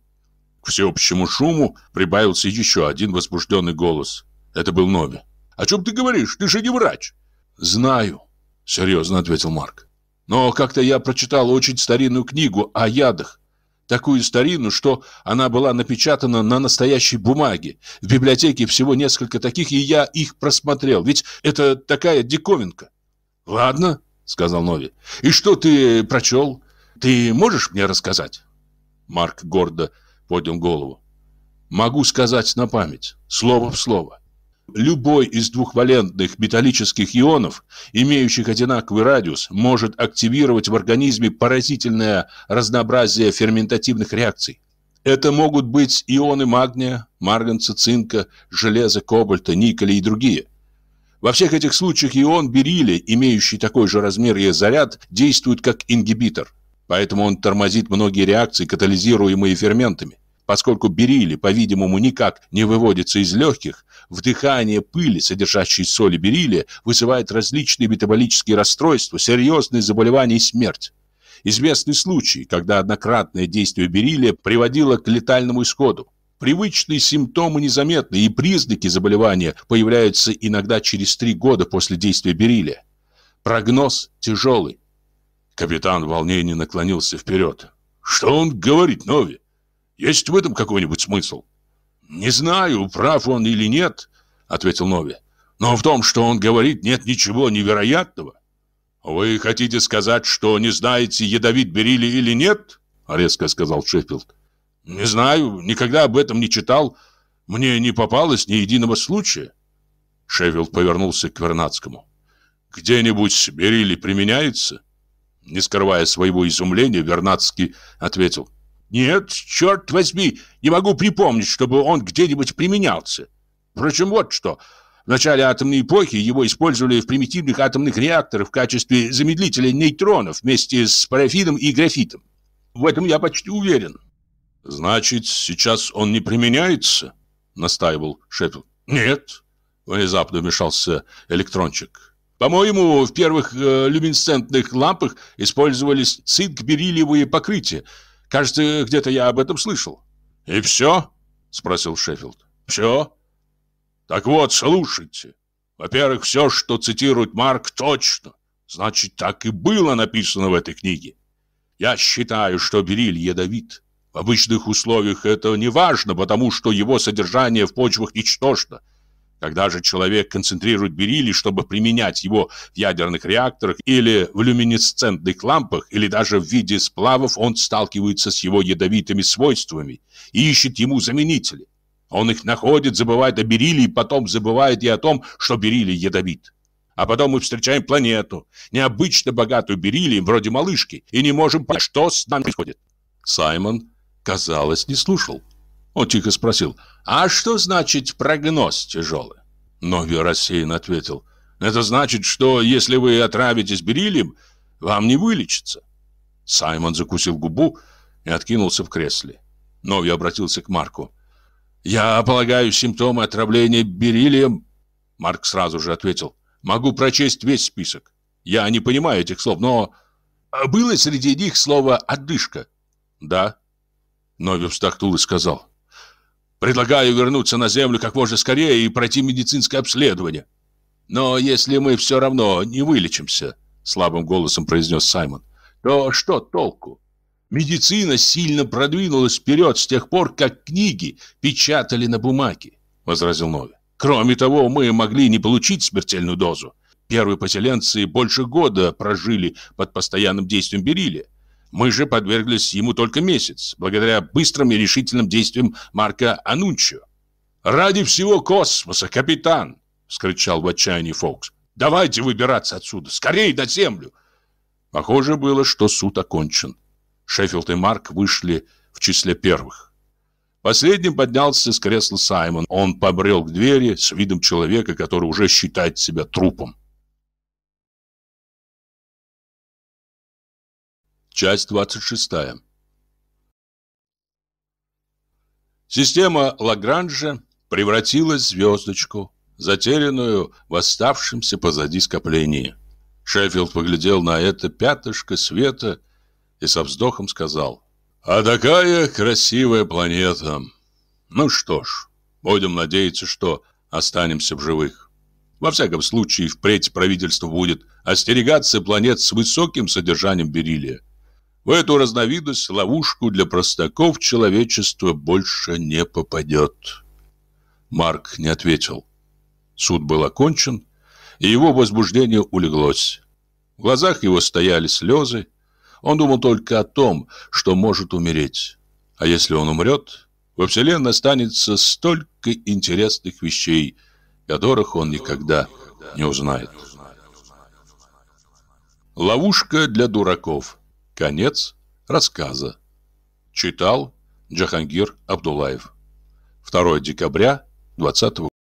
A: К всеобщему шуму прибавился еще один возбужденный голос. Это был Нови. «О чем ты говоришь? Ты же не врач!» «Знаю», — серьезно ответил Марк. «Но как-то я прочитал очень старинную книгу о ядах. Такую старинную, что она была напечатана на настоящей бумаге. В библиотеке всего несколько таких, и я их просмотрел. Ведь это такая диковинка. «Ладно», — сказал Нови. «И что ты прочел? Ты можешь мне рассказать?» Марк гордо поднял голову. «Могу сказать на память, слово в слово. Любой из двухвалентных металлических ионов, имеющих одинаковый радиус, может активировать в организме поразительное разнообразие ферментативных реакций. Это могут быть ионы магния, марганца, цинка, железа, кобальта, никеля и другие. Во всех этих случаях ион бериллия, имеющий такой же размер и заряд, действует как ингибитор. Поэтому он тормозит многие реакции, катализируемые ферментами. Поскольку бериллий, по-видимому, никак не выводится из легких, вдыхание пыли, содержащей соли бериллия, вызывает различные метаболические расстройства, серьезные заболевания и смерть. Известны случаи, когда однократное действие бериллия приводило к летальному исходу. Привычные симптомы незаметны, и признаки заболевания появляются иногда через три года после действия бериллия. Прогноз тяжелый. Капитан в волнении наклонился вперед. «Что он говорит, Нови? Есть в этом какой-нибудь смысл?» «Не знаю, прав он или нет», — ответил Нови. «Но в том, что он говорит, нет ничего невероятного». «Вы хотите сказать, что не знаете, ядовит бериллий или нет?» — резко сказал Шеффилд. Не знаю, никогда об этом не читал. Мне не попалось ни единого случая. Шеффилд повернулся к Вернадскому. Где-нибудь берили применяется? Не скрывая своего изумления, Вернадский ответил. Нет, черт возьми, не могу припомнить, чтобы он где-нибудь применялся. Впрочем, вот что. В начале атомной эпохи его использовали в примитивных атомных реакторах в качестве замедлителя нейтронов вместе с парафином и графитом. В этом я почти уверен. «Значит, сейчас он не применяется?» — настаивал Шеффилд. «Нет», — внезапно вмешался электрончик. «По-моему, в первых э, люминесцентных лампах использовались цинк-бериллиевые покрытия. Кажется, где-то я об этом слышал». «И все?» — спросил Шеффилд. «Все?» «Так вот, слушайте. Во-первых, все, что цитирует Марк, точно. Значит, так и было написано в этой книге. Я считаю, что бериллий ядовит. В обычных условиях это не важно, потому что его содержание в почвах ничтожно. Когда же человек концентрирует бериллий, чтобы применять его в ядерных реакторах или в люминесцентных лампах, или даже в виде сплавов, он сталкивается с его ядовитыми свойствами и ищет ему заменители. Он их находит, забывает о бериллии, потом забывает и о том, что бериллий ядовит. А потом мы встречаем планету, необычно богатую бериллием, вроде малышки, и не можем понять, что с нами происходит. Саймон казалось, не слушал. Он тихо спросил, «А что значит прогноз тяжелый?» Нови рассеянно ответил, «Это значит, что если вы отравитесь бериллием, вам не вылечится». Саймон закусил губу и откинулся в кресле. Нови обратился к Марку. «Я полагаю, симптомы отравления бериллием...» Марк сразу же ответил, «Могу прочесть весь список. Я не понимаю этих слов, но...» «Было среди них слово «отдышка»?» «Да», Нови вздохнул и сказал. «Предлагаю вернуться на Землю как можно скорее и пройти медицинское обследование». «Но если мы все равно не вылечимся», — слабым голосом произнес Саймон, «то что толку? Медицина сильно продвинулась вперед с тех пор, как книги печатали на бумаге», — возразил Нови. «Кроме того, мы могли не получить смертельную дозу. Первые поселенцы больше года прожили под постоянным действием бериллия. Мы же подверглись ему только месяц, благодаря быстрым и решительным действиям Марка Анунчио. «Ради всего космоса, капитан!» — скричал в отчаянии Фокс. «Давайте выбираться отсюда! Скорее на землю!» Похоже было, что суд окончен. Шеффилд и Марк вышли в числе первых. Последним поднялся с кресла Саймон. Он побрел к двери с видом человека, который уже считает себя трупом. Часть 26. Система Лагранжа превратилась в звездочку, затерянную в оставшемся позади скоплении. Шеффилд поглядел на это пятышко света и со вздохом сказал, «А такая красивая планета! Ну что ж, будем надеяться, что останемся в живых. Во всяком случае, впредь правительство будет остерегаться планет с высоким содержанием бериллия. В эту разновидность ловушку для простаков человечество больше не попадет. Марк не ответил. Суд был окончен, и его возбуждение улеглось. В глазах его стояли слезы. Он думал только о том, что может умереть. А если он умрет, во Вселенной останется столько интересных вещей, которых он никогда не узнает. Ловушка для дураков – Конец рассказа. Читал Джахангир Абдулаев. 2 декабря 20 года.